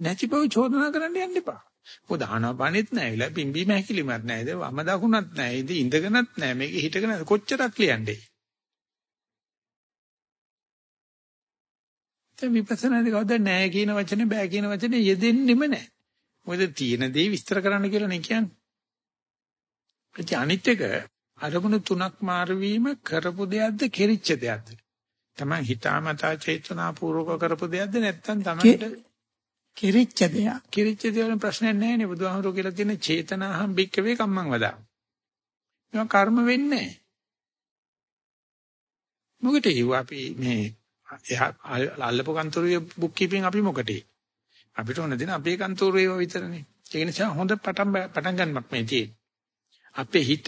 නැති බව චෝදනා කරන්න යන්න එපා. මොකද ආනාපානෙත් නැහැ. පිම්බීම හැකිලිමත් නැහැ. වම දකුණත් නැහැ. ඉතින් ඉඳගෙනත් නැහැ. මේක හිටගෙන කොච්චරක් ලියන්නේ. දැන් විපස්සනාදී කවද නැහැ කියන වචනේ බෑ කියන වචනේ යෙදෙන්නෙම නැහැ. මොකද තියෙන දේ විස්තර කරන්න කියලා නේ කියන්නේ. ඒ අනිත් එක අරමුණු තුනක් මාරු වීම කරපු දෙයක්ද කෙරිච්ච දෙයක්ද? තමන් හිතාමතා චේතනා පූර්වක කරපු දෙයක්ද නැත්නම් තමන්ට කිරිච්ච දෙයක්. කිරිච්ච දේවල් ප්‍රශ්නයක් නැහැ නේ බුදුහාමුදුරුවෝ කියලා තියෙන චේතනාහම් බික්කවේ කම්මං වදා. මේවා කර්ම වෙන්නේ නැහැ. මොකටද අපි මේ අල්ලපු කන්තරුවේ බුක් කීපින් අපි මොකටද? අපිට ඕන දෙන අපේ කන්තරුවේ ඒවා විතරනේ. ඒ නිසා හොඳ පටන් පටන් ගන්නමක් මේ තියෙන්නේ. අපේ හිත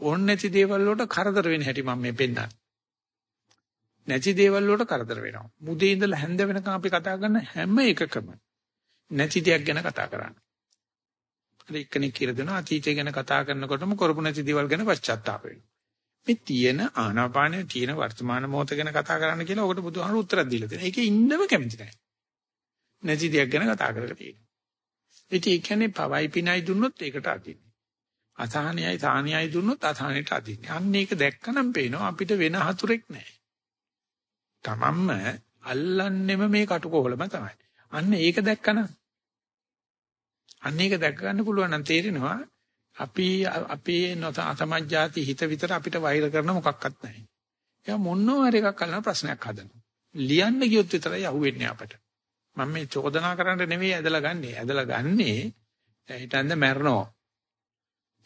ඕන නැති දේවල් වලට කරදර වෙන හැටි මම මේ පෙන්නන්නේ. නැති දේවල් වලට කරදර වෙනවා. මුදේ ඉඳලා හැන්ද වෙනකම් අපි කතා කරන හැම එකකම නැති දෙයක් ගැන කතා කරන්නේ. අර එක්කෙනෙක් කියලා දෙනවා අතීතය ගැන කතා කරනකොටම කරපු නැති දේවල් ගැන පශ්චාත්තාප වෙනවා. මේ තියෙන ආනාපානයේ තියෙන වර්තමාන මොහොත ගැන කතා කරන්න කියලා ඔකට බුදුහාමුදුරු උත්තරයක් දීලා තියෙනවා. ඒකේ ඉන්නව කැමති නැහැ. නැති දෙයක් ගැන කතා කරලා තියෙනවා. ඉතින් ඒ කියන්නේ පවයි පිනයි දුන්නොත් ඒකට අදින්නේ. අසහනයයි සාහනයයි දුන්නොත් අසහනයට අදින්නේ. අන්න ඒක දැක්කනම් පේනවා අපිට වෙන හතුරෙක් නැහැ. තමන්ම අල්ලන්නෙම මේ කටුකොහලම තමයි. අන්න ඒක දැක්කනම් අන්න ඒක දැක ගන්න පුළුවන් නම් තේරෙනවා අපි අපේ නොත අතමජ්ජාති හිත විතර අපිට වෛර කරන මොකක්වත් නැහැ. එයා මොනවා හරි එකක් අල්ලන ප්‍රශ්නයක් හදනවා. ලියන්න ගියොත් විතරයි අහුවෙන්නේ අපට. මම මේ චෝදනා කරන්න නෙවෙයි ඇදලා ගන්නෙ. ඇදලා ගන්නෙ හිතන්න මැරනවා.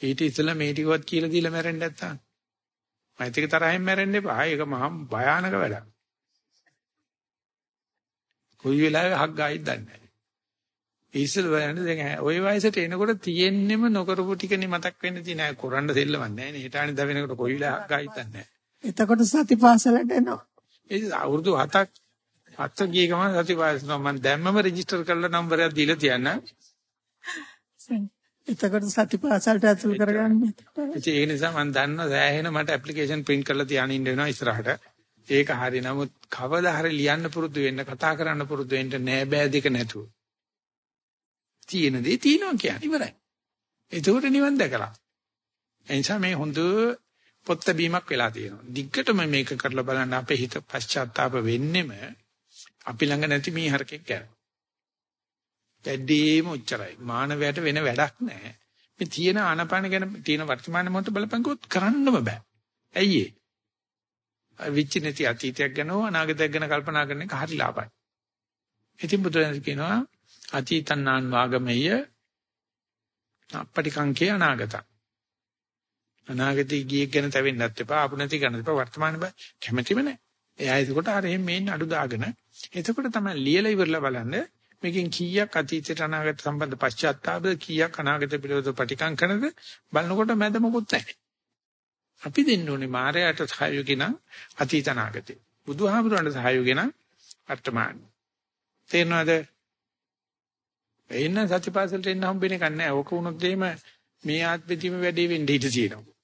ඊට ඉස්සෙල්ලා මේ ටිකවත් කියලා දීලා මැරෙන්න නැත්තම්. මෛත්‍රික තරහින් මැරෙන්න එපා. ඒක මහා භයානක වැඩක්. කොයි වෙලාවෙ හක් ගායිද දන්නේ නැහැ. ඉස්සෙල් බලන්න දැන් ওই වයසට එනකොට තියෙන්නෙම නොකරපු ටිකනේ මතක් වෙන්න තියෙන අය කරන්න දෙල්ලවක් නැහැ නේ. හිතානේ දවෙනකොට කොයි වෙලාවක ගායිද නැහැ. එතකොට සතිපාසලට එනවා. ඒ අවුරුදු 7ක් හත ගිය ගමන් සතිපාසල මම දැම්මම රෙජිස්ටර් කරලා නම්බරයක් දීලා තියන්න. එතකොට සතිපාසලට ඇතුල් කරගන්න. ඒ නිසා මම දන්නවා සෑහෙන මට ඇප්ලිකේෂන් print කරලා තියාගෙන ඉන්න වෙනවා ඉස්සරහට. ඒක හරි. නමුත් කවදා හරි ලියන්න පුරුදු වෙන්න, කතා කරන්න පුරුදු වෙන්න නෑ බෑ දෙක නැතුව. තියෙන දේ තියෙනවා කියන්නේ ඉවරයි. එතකොට නිවන් දැකලා. එනිසා මේ හොඳ පොත් බැීමක් වෙලා තියෙනවා. දිග්ගටම මේක කරලා බලන්න අපේ හිත පශ්චාත්තාප වෙන්නෙම අපි ළඟ නැති මේ හරකෙක් ගැන. වැඩිම උච්චරයි. මානවයට වෙන වැඩක් නැහැ. මේ තියෙන ආනපාන ගැන තියෙන වර්තමාන මොහොත බලපංකොත් කරන්නම බෑ. ඇයි ඒ? විචි නැති අතීතයක් ගැන හෝ අනාගතයක් ගැන කල්පනා කරන එක හරි ලාභයි. ඉතින් බුදුරජාණන් කියනවා අතීතන්නාන් වාගමෙය අපටිකංකේ අනාගත. අනාගතේ ගියේ ගැන තවෙන්නත් එපා අපුණති ගන්න එපා වර්තමාන බෑ කැමැතිම නැහැ. එයා ඒකට අර එහෙම මේන්න අඩු දාගෙන එතකොට තමයි ලියලා ඉවරලා බලන්න මේකෙන් කීයක් අතීතයට අනාගත සම්බන්ධ පශ්චාත්තාපද කීයක් අනාගත පිළිවෙත ප්‍රතිකංකනද බලනකොට මැද මොකුත් නැහැ. අපි දෙන්න ඕනේ මායයට සහයෝගී නම් අතීත අනාගතේ. බුදුහාමුදුරන්ට සහයෝගී නම් වර්තමාන. තේරෙනවද? එන්න සත්‍යපාසලට එන්න හම්බෙන්නේ නැහැ නැහැ. ඕක වුණොත් එහෙම මේ ආත්මෙදිම වැඩේ වෙන්න ඉඩ තියෙනවා.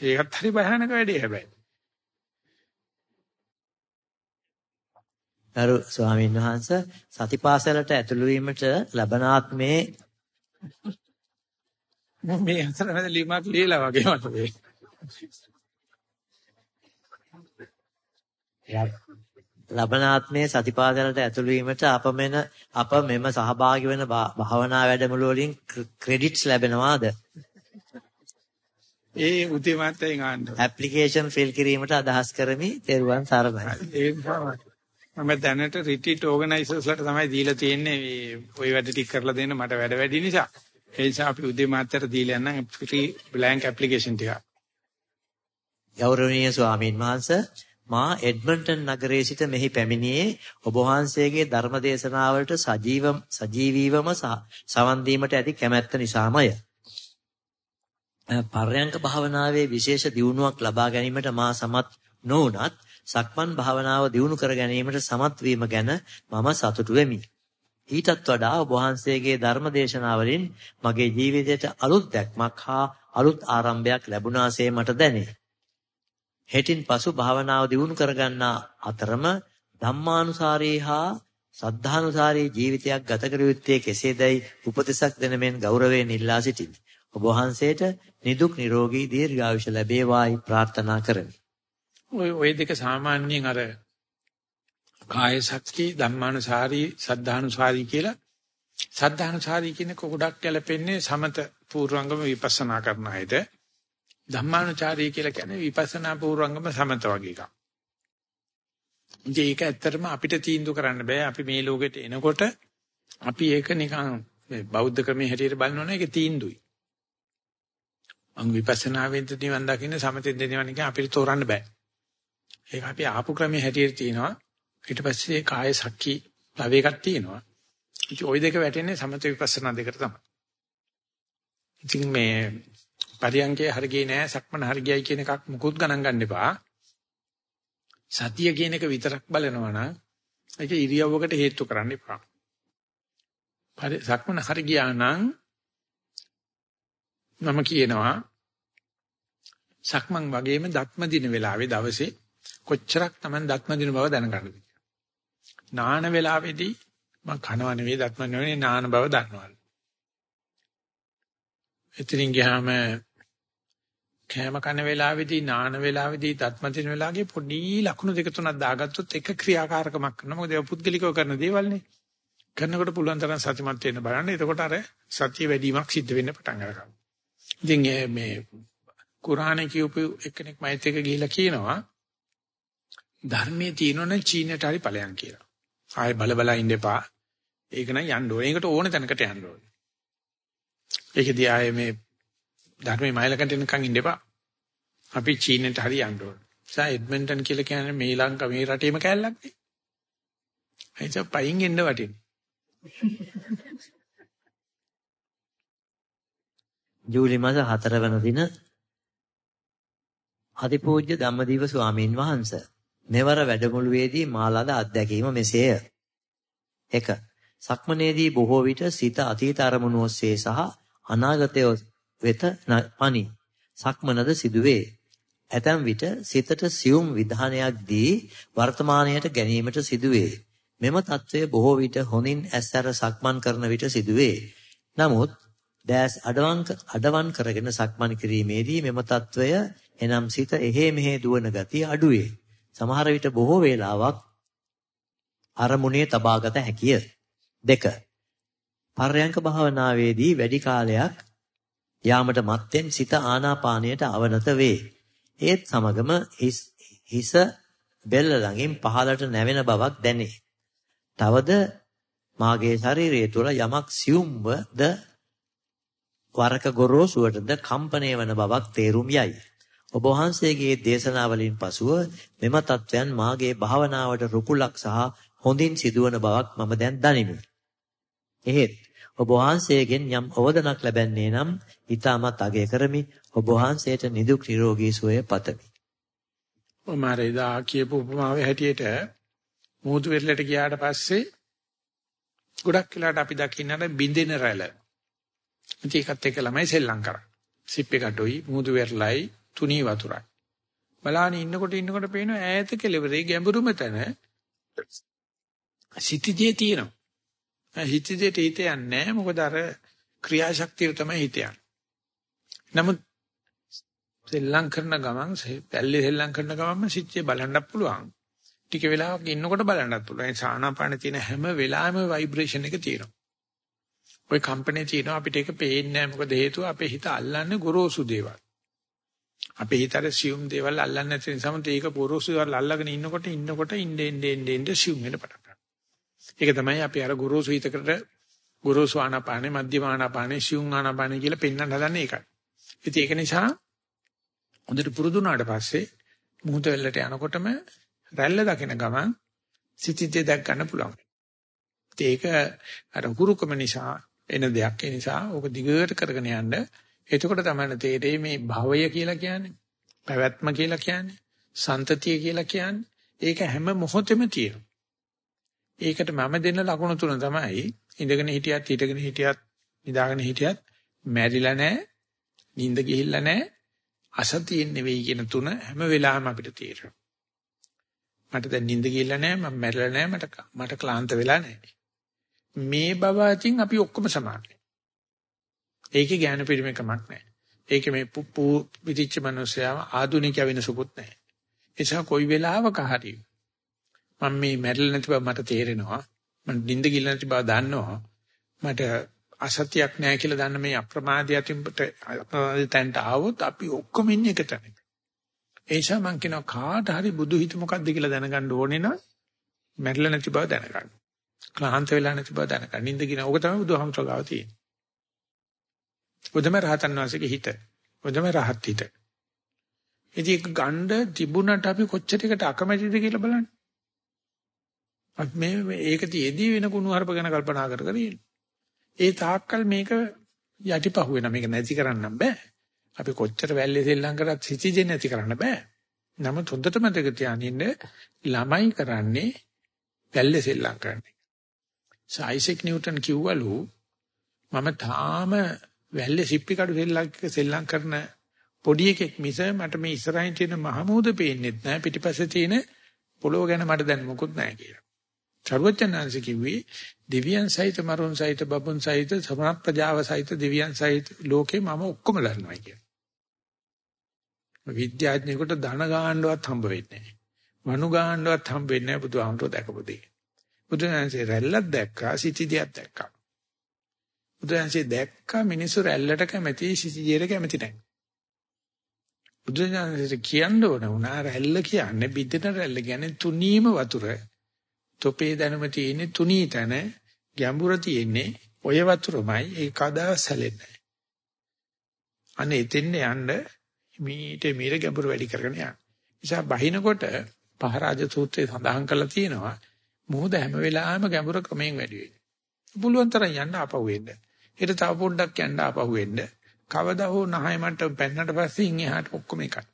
ඒකත් හරි භයානක වැඩේ හැබැයි. ගරු ස්වාමීන් වහන්ස සතිපාසලට ඇතුළු වීමට ලබනාත්මේ මේ අතර මැද ලියුමක් ලියලා වගේ මට වේ. ලබනාත්මේ සතිපාසලට ඇතුළු වීමට අප මෙන අප මෙම සහභාගී වන භාවනා වැඩමුළු වලින් ක්‍රෙඩිට්ස් ලැබෙනවාද? ඒ උදේ මාතෙන් ආන්න. ඇප්ලිකේෂන් ෆිල් කිරීමට අදහස් කරමි. තෙරුවන් සරණයි. ඒක මම දැනට රිට්‍රීට් ඕගනයිසර්ස්ලාට තමයි දීලා තියෙන්නේ ওই වැඩ ටික කරලා දෙන්න මට වැඩ වැඩි නිසා. ඒ නිසා අපි උදේ මාතර දීලා යන්නම් ෆ්‍රී බ්ලැන්ක් ඇප්ලිකේෂන් ටික. ගෞරවනීය ස්වාමීන් වහන්සේ මා එඩ්මන්ටන් නගරයේ සිට මෙහි පැමිණියේ ඔබ වහන්සේගේ ධර්ම දේශනාවලට සජීව සජීවීවම සවන් දීමට ඇති කැමැත්ත නිසාමය. පර්යංක භාවනාවේ විශේෂ දියුණුවක් ලබා ගැනීමට මා සමත් නොවුනත් සක්මන් භාවනාව දියුණු කර ගැනීමට සමත් වීම ගැන මම සතුටු වෙමි. ඊටත් වඩා ඔබ වහන්සේගේ ධර්ම දේශනාවලින් මගේ ජීවිතයට අලුත් දැක්මක් හා අලුත් ආරම්භයක් ලැබුණාසේ මට දැනේ. හෙටින් පසු භාවනාව දියුණු කරගන්නා අතරම ධම්මානුසාරී හා සද්ධානුසාරී ජීවිතයක් ගත කර යුත්තේ කෙසේදයි උපදෙසක් දෙන මෙන් ගෞරවයෙන් ඉල්ලා සිටිමි. ඔබ වහන්සේට නිදුක් නිරෝගී දීර්ඝායුෂ ලැබේවායි ප්‍රාර්ථනා කරමි. ඔය ඔය දෙක සාමාන්‍යයෙන් අර කාය ශක්ති ධම්මානුසාරී සද්ධානුසාරී කියලා සද්ධානුසාරී කියන කොටක් ගැලපෙන්නේ සමත පූර්වංගම විපස්සනා කරන අයට ධම්මානුචාරී කියලා කියන්නේ විපස්සනා පූර්වංගම සමත වගේ එකක්. ඉතින් ඒක ඇත්තටම අපිට තීන්දුව කරන්න බෑ. අපි මේ ලෝකෙට එනකොට අපි ඒක නිකන් බෞද්ධ ක්‍රමයේ හැටියට බලනවනේ ඒක තීන්දුවයි. අංග විපස්සනාවෙන් නිවන් දකින්න සමතෙන් දෙනවා නිකන් අපිට තෝරන්න බෑ. ඒක අපි ආපු ක්‍රමයේ හැටියට තියෙනවා. ඊට පස්සේ කාය සක්කි භව එකක් තියෙනවා. ඉතින් ওই දෙක වැටෙන්නේ සමත විපස්සනා දෙකට තමයි. ඉතින් මේ පරියංකේ හරියන්නේ නැහැ සක්මන හරියයි කියන එකක් මුකුත් ගණන් ගන්න එපා. සතිය කියන එක විතරක් බලනවා නම් ඒක ඉරියව්වකට හේතු කරන්න එපා. සක්මන හරි ගියා නම් මම කියනවා සක්මන් වගේම දත්ම දින වෙලාවේ දවසේ කොච්චරක් Taman දත්ම දින බව දැනගන්නද නාන වෙලාවේදී මම කනව නෙවෙයි දත්ම නෙවෙයි නාන බව දන්නවා. එතනින් ගියාම කෑම කන වෙලාවේදී නාන වෙලාවේදී දත්ම දින වෙලාවේ පොඩි ලකුණු දෙක තුනක් දාගත්තොත් එක ක්‍රියාකාරකමක් කරනවා. මොකද ඒක පුද්ගලිකව කරන දේවල් නේ. කරනකොට පුළුවන් තරම් සතිමත් වෙන්න බලන්න. එතකොට අර සතිය වැඩිවීමක් සිද්ධ වෙන්න පටන් ගන්නවා. ඉතින් මේ කුරානේ කියපු එක්කෙනෙක් මයිත් එක ගිහිල්ලා කියනවා ධර්මයේ තියෙනවනේ චීනට හරි ඵලයන් කියලා. ආයේ බල බල ඉන්න එපා. ඒක නම් යන්න ඕනේ. ඒකට ඕනේ තැනකට යන්න ඕනේ. ඒකදී ආයේ මේ ධර්මයේ මයිලකට එනකන් ඉන්න එපා. අපි චීනට හරි යන්න ඕනේ. සා එඩ්මන්ටන් කියලා කියන්නේ මේ ලංකාව මේ රටේම කැලලක් නේ. එයිස පයින් එන්න වටින්නේ. ජූලි මාස 4 වෙනි දින අතිපූජ්‍ය ධම්මදීව ස්වාමීන් වහන්සේ මෙවර වැඩමුළුවේදී මාලද අත්දැකීම මෙසේය. 1. සක්මනේදී බොහෝ විට සිත අතීත අරමුණු ඔස්සේ සහ අනාගතය වෙත පනි. සක්මනද සිදුවේ. ඇතැම් විට සිතට සියුම් විධානයක් දී වර්තමානයට ගැනීමට සිදුවේ. මෙම తත්වය බොහෝ විට හොඳින් ඇස්සර සක්මන් කරන විට සිදුවේ. නමුත් දැස් අඩවන් අඩවන් කරගෙන සක්මන් කිරීමේදී මෙම తත්වය එනම් සිත එහෙ මෙහෙ දුවන ගතිය අඩුවේ. සමහර විට බොහෝ වේලාවක් අරමුණේ තබාගත හැකිය. දෙක. පර්යංක භාවනාවේදී වැඩි කාලයක් යාමට මත්තෙන් සිත ආනාපානයට අවනත වේ. ඒත් සමගම හිස බෙල්ල ළඟින් පහළට නැවෙන බවක් දැනේ. තවද මාගේ ශරීරය තුළ යමක් සියුම්වද වරක ගොරෝසුවටද කම්පණය වන බවක් තේරුම් යයි. ඔබ වහන්සේගේ දේශනාවලින් පසුව මෙම தත්වයන් මාගේ භාවනාවට රුකුලක් සහ හොඳින් සිදුවන බවක් මම දැන් දනිමි. එහෙත් ඔබ වහන්සේගෙන් යම් අවදනක් ලැබන්නේ නම් ඊටමත් අගය කරමි ඔබ වහන්සේට නිදුක් නිරෝගී සුවය පතමි. ඔමාරේදා කියපු උපමාවේ හැටියට මුහුදු වෙරළට ගියාට පස්සේ ගොඩක් වෙලාට අපි දකින්නට බින්දෙන රැළ. ඉතින් ඒකත් එක්ක ළමයි සෙල්ලම් කරා. සිප් එකටොයි මුහුදු වෙරළයි තුනී වතුරයි. බලාන ඉන්නකොට ඉන්නකොට පේනවා ඈත කෙළවරේ ගැඹුරුම තැන සිටිදී තියෙනවා. හිතේට හිත යන්නේ මොකද අර ක්‍රියාශක්තිය තමයි හිත නමුත් සෙල්ලම් කරන ගමන් පැල්ලි සෙල්ලම් කරන ගමන්ම සිත්ය බලන්නත් පුළුවන්. ටික වෙලාවක් ඉන්නකොට බලන්නත් පුළුවන්. ඒ සානාපාන තියෙන හැම වෙලාවෙම ভাইබ්‍රේෂන් එක තියෙනවා. ওই කම්පැනි තියෙනවා අපිට ඒක පේන්නේ නැහැ. මොකද හේතුව අපේ හිත අල්ලන්නේ ගොරෝසු දේවල්. අපේ හිතට සියුම් දේවල් අල්ලන්නේ නැති නිසාම ඒක පොරොසු දේවල් අල්ලගෙන ඉන්නකොට ඉන්නකොට ඉන්නේ ඉන්නේ ඉන්නේ සියුම් වෙන පටන් ගන්නවා. ඒක තමයි අපි අර ගුරුසු හිතකට ගුරුසු ආනාපානේ මධ්‍යම ආනාපානේ සියුම් ආනාපානේ කියලා පෙන්වන්න හදන්නේ ඒකයි. ඉතින් ඒක නිසා හොඳට පුරුදු වුණාට පස්සේ මුහුද වෙල්ලට යනකොටම රැල්ල දකින ගමන් සිතිතේ දැක් ගන්න පුළුවන්. ඒක අර හුරුකම නිසා එන දෙයක් ඒ නිසා ඕක දිගට කරගෙන යන්න එතකොට තමයි තේරෙන්නේ මේ භවය කියලා කියන්නේ පැවැත්ම කියලා කියන්නේ සන්තතිය කියලා කියන්නේ ඒක හැම මොහොතෙම තියෙනවා. ඒකට මම දෙන්න ලකුණු තුන තමයි ඉඳගෙන හිටියත් හිටගෙන හිටියත් නිදාගෙන හිටියත් මැරිලා නැහැ නිින්ද ගිහිල්ලා නැහැ අසතියෙන් නෙවෙයි කියන තුන හැම වෙලාවෙම අපිට තේරෙනවා. මට දැන් නිින්ද ගිහිල්ලා නැහැ මම මැරිලා නැහැ මට මට ක්ලාන්ත වෙලා නැහැ. මේ බව අතින් අපි ඔක්කොම සමානයි. ඒකේ ඥාන පරිමේකමක් නැහැ. ඒකේ මේ පුප්පු විදිච්ච මිනිස්සයා ආදුනික වෙනසකුත් නැහැ. ඒ නිසා කොයි වෙලාවක හරි මම මේ මැරෙලා නැති බව මට තේරෙනවා. මම නිින්ද ගිල්ල නැති බව දන්නවා. මට අසත්‍යයක් නැහැ කියලා දන්න මේ අප්‍රමාදය අතින්ට තැන්ට ආවොත් අපි ඔක්කොම ඉන්නේ එක තැනක. ඒ නිසා මම කියනවා කාට හරි බුදු හිත මොකද්ද කියලා දැනගන්න ඕනේ නම් මැරෙලා නැති බව දැනගන්න. ක්ලාන්ත වෙලා නැති බව දැනගන්න. නිින්ද කියන ඕක තමයි බුදුහාමුදුරුවෝ ගාව තියෙන්නේ. උදම රහතන් වහන්සේගේ හිත. උදම රහත් හිත. ඉතින් ඒක ගන්න තිබුණට අපි කොච්චරයකට අකමැතිද කියලා බලන්න. අපි මේ ඒක තියේදී වෙන කුණු හරප ගැන කල්පනා කර කර ඒ තාක්කල් මේක යටිපහුව වෙන මේක නැති කරන්න බෑ. අපි කොච්චර වැල්ලේ සෙල්ලම් කරත් සිටිජේ නැති කරන්න බෑ. නමුත් හොඳට මතක තියාගන්න ළමයි කරන්නේ වැල්ලේ සෙල්ලම් කරන්නේ. සයිසෙක් නිව්ටන් කිව්වලු මම තාම වැල්ලේ සිප්පි කඩු සෙල්ලම් සෙල්ලම් කරන පොඩි එකෙක් මිස මට මේ ඉස්සරහින් තියෙන මහමූද පේන්නේ නැහැ පිටිපස්සේ තියෙන පොළොව ගැන මට දැන් මොකුත් නැහැ කියලා. චරවචනාංශ කිව්වේ දෙවියන් සහිත මරුන් සහිත බබුන් සහිත සමන ප්‍රජාව සහිත දෙවියන් සහිත ලෝකේ මම ඔක්කොම දන්නවා කියලා. විද්‍යාඥයෙකුට ධන ගන්නවත් හම්බ වෙන්නේ නැහැ. වනු ගන්නවත් හම්බ වෙන්නේ නැහැ බුදුහාමුදුරුවෝ දැකපු දෙය. බුදුහන්සේ රැල්ලක් දැක්කා සිටිදියක් දැක්කා. බුදුහන්සේ දැක්කා මිනිස්සු රැල්ලට කැමති සිටිදියට කැමති නැහැ. බුදුහන්සේ කියන්න ඕන උනා රැල්ල කියන්නේ බිද්දන රැල්ල කියන්නේ තුනීම වතුර. තොපේ දැනුම තියෙන්නේ තුනී තැන ගැඹුර තියෙන්නේ ඔය වතුරමයි ඒ කදා සැලෙන්නේ. අනේ එතෙන්න යන්න මීට මීර ගැඹුරු වැඩි කරගෙන යන්න. නිසා බහිනකොට පහරාජ සූත්‍රයේ සඳහන් කරලා තියෙනවා මොහොත හැම වෙලාවෙම ගැඹුර ක්‍රමයෙන් වැඩි වෙන්නේ. පුළුවන් තරම් යන්න ආපහු වෙන්න. ඊට තව පොඩ්ඩක් යන්න ආපහු වෙන්න. කවදා හෝ නහය මට පෙන්නට පස්සේ ඉන් එහාට ඔක්කොම එකයි.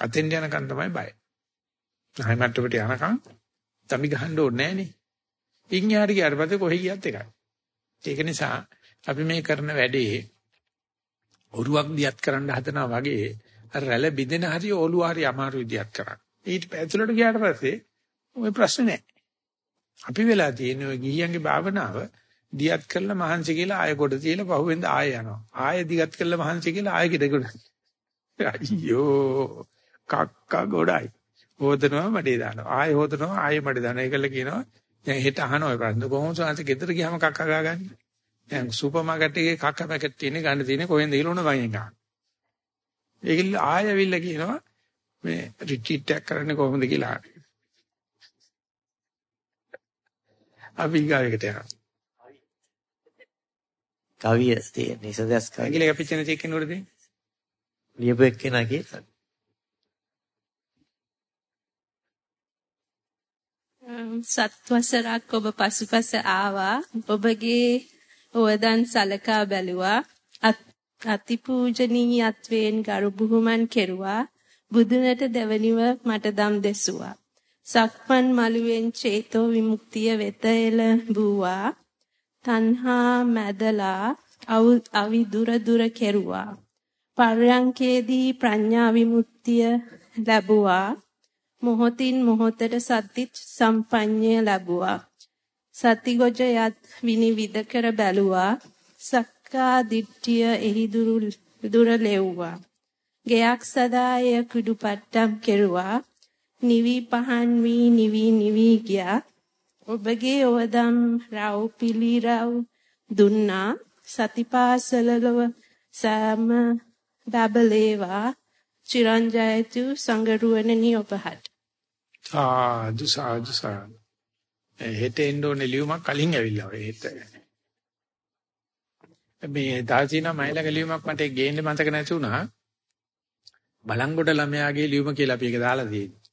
අතෙන් යනකන් තමයි බය. නහය මට්ටමට යනකන් තමි ගහන්න ඕනේ නෑනේ. ඉන් එහාට ගියාට පස්සේ කොහෙ ගියත් එකයි. ඒක නිසා අපි මේ කරන වැඩේ ඔරුවක් දියත් කරන්න හදනවා වගේ අර රැළ බිඳෙන හරිය ඔළුව හරිය අමාරු විදියට කරන්න. ඊට ඇතුළට ගියාට පස්සේ ওই ප්‍රශ්නේ නැහැ. අපි වෙලා තියෙන ඔය ගිහියන්ගේ භාවනාව දියත් කරලා මහන්සි කියලා ආය කොට තියලා පහුවෙන්ද ආය යනවා. ආය දිගත් කරලා මහන්සි කියලා ආය කිඩ කොට. අයියෝ කක්ක ගොඩයි. හොදනවා මඩේ දානවා. ආය හොදනවා ආය මඩේ දානවා. ඒකල කියනවා දැන් හෙට අහන ඔය ප්‍රශ්න කොහොමද සංස ගෙදර ගියාම කක්ක ගාගන්නේ? දැන් සුපර් මාකට් එකේ කක්ක පැකට් තියෙන්නේ ගන්න තියෙන්නේ කොහෙන්ද කියලා උන වයින් ගන්න. ඒකල ආය ඇවිල්ලා කියනවා මේ රිට්‍රීට් එකක් කරන්නේ කොහොමද කියලා. අපි ගායකට යනවා. කවිය තියෙන නිසදස් කවිය. ඇඟිලි කැපිච්ච නැති එක්කෙනෙකුට දෙන්නේ. ලියපු එක්කෙනා කියලා. සත්වසරක් ඔබ පසුපස ආවා ඔබගේ වදන් සලකා බැලුවා අතිපූජනීයත්වයෙන් ගරු බුහුමන් කෙරුවා බුදුනට දෙවනිව මට දම් දෙසුවා සක්මන් මළුවෙන් චේතෝ විමුක්තිය වෙත එළඹුවා තණ්හා මැදලා අවි දුර දුර කෙරුවා. පර්යංකේදී ප්‍රඥා විමුක්තිය ලැබුවා. මොහොතින් මොහොතට සත්‍තිත් සම්පඤ්ඤය ලැබුවා. සතිගොජ යත් විනිවිද කර බැලුවා. සක්කා දිට්ඨිය එහි දුර ලෙව්වා. ගයක් සදාය කුඩුපට්ටම් කෙරුවා. නිවි පහන් වී නිවි නිවි ගියා. ඔබගේ ඔවදම් රව් පිළිරව් දුන්නා සතිපාසලලව සෑම බබලේවා චිරංජයතු සංගරුවනනි ඔබහට. සාදු සාදු සාදු. හෙට එන්න ඕනේ ලියුමක් කලින් ඇවිල්ලා ඔය හෙට. මේ දාචිනා මයිලක ලියුමක් මට ගේන්න මතක නැති වුණා. බලංගොඩ ළමයාගේ ලියුම කියලා අපි ඒක දාලා තියෙනවා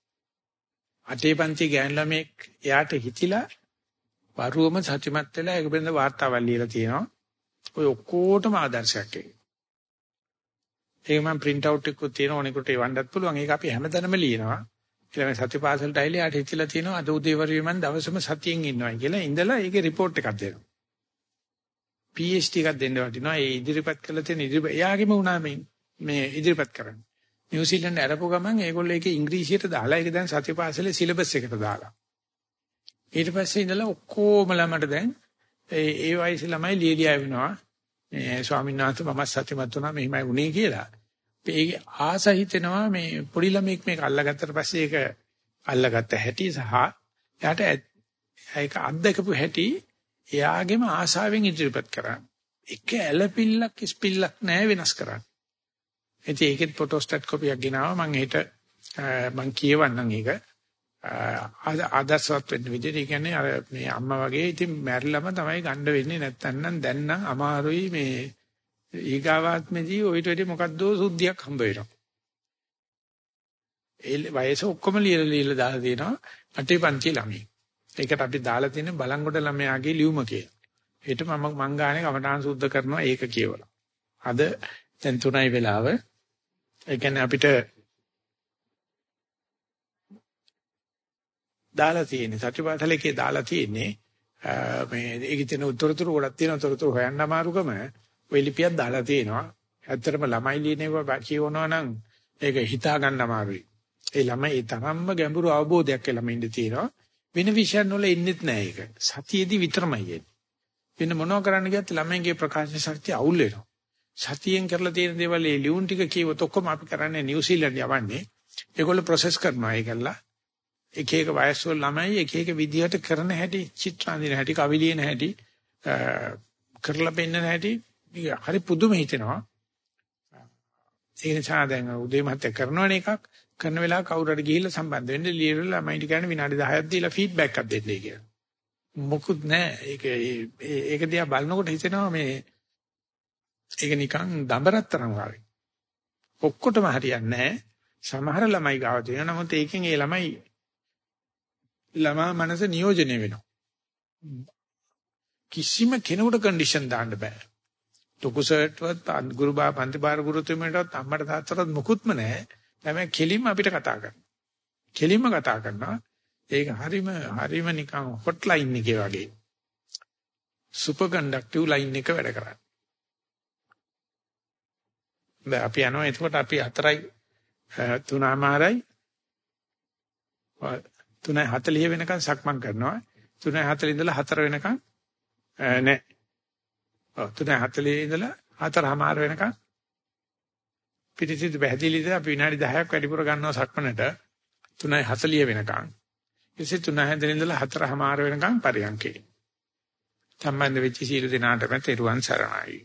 අටේ පන්ති ගෑන් ළමෙක් එයාට හිතිලා වරුවම සත්‍යමත් වෙලා ඒක පිළිබඳ වාර්තාවක් ලියලා තියෙනවා. ඔය ඔක්කොටම ආදර්ශයක් ඒක. ඒක මම print out එකකුත් තියෙන ඕනෙකට එවන්නත් පුළුවන්. ඒක අපි හැමදැනම ලියනවා. කියලා මේ සත්‍යපාසලට ඇවිල්ලා යාට හිතිලා තියෙනවා අද උදේවරුේ මම දවසම සතියෙන් ඉන්නවා කියලා ඉඳලා ඒකේ report එකක් දෙනවා. PhD එකක් දෙන්න වටිනවා. ඒ ඉදිරිපත් කළ තියෙන ඉදිරිපත් එයාගෙම වුණා මේ මේ ඉදිරිපත් කරන්නේ. නිව්සීලන්ත අරපු ගමන් ඒගොල්ලෝ ඒක ඉංග්‍රීසියට දාලා ඒක දැන් සතිපාසලේ සිලබස් එකට දාලා. ඊට පස්සේ ඉඳලා ඔක්කොම ළමට දැන් ඒ ඒ වයසේ ළමයි ලියලියා වෙනවා. මේ ස්වාමීන් වහන්සේ මම සත්‍යමත් වුණා මෙහිමයි වුණේ කියලා. ඒක ආස හිතෙනවා මේ පොඩි ළමෙක් මේක අල්ලගත්තට පස්සේ ඒක අල්ලගත්ත හැටි සහ එයාට ඒක අත්දකපු හැටි එයාගේම ආසාවෙන් ඉදිරිපත් කරා. එක ඇලපිල්ලක් ස්පිල්ලක් නැහැ වෙනස් කරන්නේ. ඉතින් ඒකෙත් ෆොටෝස්ටැට් කොපියක් ගෙනාවා. මම හෙට මම කියවන්නම් ඒක. ආදර්ශවත් වෙන්න විදිහට. ඒ කියන්නේ අර මේ අම්මා වගේ ඉතින් මැරිලම තමයි ගන්න වෙන්නේ. නැත්තම් නම් දැන් නම් අමාරුයි මේ ඊගාවාත්මේදී ඔయిత වැඩි මොකද්ද සුද්ධියක් හම්බ වෙනවා. ඒ වයස ඔක්කොම ලියලා ලියලා දාලා තියෙනවා. අටේ පන්ති ළමයි. ඒකට අපි දාලා තියෙන බලංගොඩ ළමයාගේ ලියුම කියලා. හෙට මම මං ගානේ කමඨාන් සුද්ධ කරනවා ඒක කියවලා. අද දැන් 3යි වෙලාව. ඒ කියන්නේ අපිට දාලා තියෙන්නේ සත්‍යපාඨලකේ දාලා තියෙන්නේ මේ ඒකේ තියෙන උත්තරතුරු ගොඩක් තියෙන උත්තරතුරු හොයන්න අමාරුකම ඔය ලිපියක් දාලා තියෙනවා. ඇත්තටම ළමයි ලියනවා කියවනවා නම් ඒක හිතා ගන්න අමාරුයි. ඒ ළමයි ඒ තරම්ම ගැඹුරු අවබෝධයක් ඒ ළමයින්ද තියෙනවා. වෙන විෂයන් වල ඉන්නෙත් නෑ ඒක. සතියේදී විතරමයි එන්නේ. වෙන මොනව කරන්න ගියත් ළමයින්ගේ ප්‍රකාශ ශක්තිය අවුල් වෙනවා. සතියෙන් කරලා තියෙන දේවල් ඒ ලියුම් ටික කියවොත් ඔක්කොම අපි කරන්නේ නිව්සීලන්ත යවන්නේ. ඒගොල්ලෝ ප්‍රොසෙස් කරනවා ඒකල්ලා. එක එක වයස් වල ළමයි එක එක විදිහට කරන හැටි, චිත්‍ර අඳින හැටි, කවි ලියන හැටි, කරලා පෙන්නන හැටි හරි පුදුම හිතෙනවා. ඒ නිසා දැන් උදේ මහත්තයා කරනවනේ එකක් කරන වෙලාව කවුරු හරි ගිහිල්ලා සම්බන්ධ වෙන්න ලියලා ළමයින්ට කියන්නේ විනාඩි 10ක් දීලා ෆීඩ්බැක් එකක් දෙන්නයි කියලා. මොකුත් නැහැ. ඒක ඒක දිහා බලනකොට හිතෙනවා මේ ඒක නිකන් දඹරත්තරන් වගේ. ඔක්කොටම හරියන්නේ නැහැ. සමහර ළමයි ගාව තියෙනවා. නමුත් ඒකෙන් ඒ ළමයි ළමා මනස නියෝජනය වෙනවා. කිසිම කෙනෙකුට කන්ඩිෂන් දාන්න බෑ. ටොකුසර්ට්වත් ගුරුබා පන්තිබාර ගුරුතුමීටවත් අම්මට තාත්තටවත් මුකුත්ම නැහැ. තමයි කෙලින්ම අපිට කතා කරන්නේ. කෙලින්ම කතා කරනවා. ඒක හරිම හරිම නිකන් හොට්ලයින් එකේ වගේ. සුපර් කන්ඩක්ටිව් ලයින් එක වැඩ කරන්නේ. දැන් අපි යනවා. එතකොට අපි හතරයි තුනමාරයි 3:40 වෙනකන් සක්මන් කරනවා. 3:40 ඉඳලා 4 වෙනකන් නෑ. ඔව් 3:40 ඉඳලා 4:00මාර වෙනකන්. පිටිසිට පැහැදිලිද අපි විනාඩි 10ක් වැඩිපුර ගන්නවා සක්මනට. 3:40 වෙනකන්. ඊටසේ 3:40 ඉඳලා 4:00මාර වෙනකන් පරියන්කේ. සම්බන්ධ වෙච්ච සීල දිනාටම තෙරුවන් සරණයි.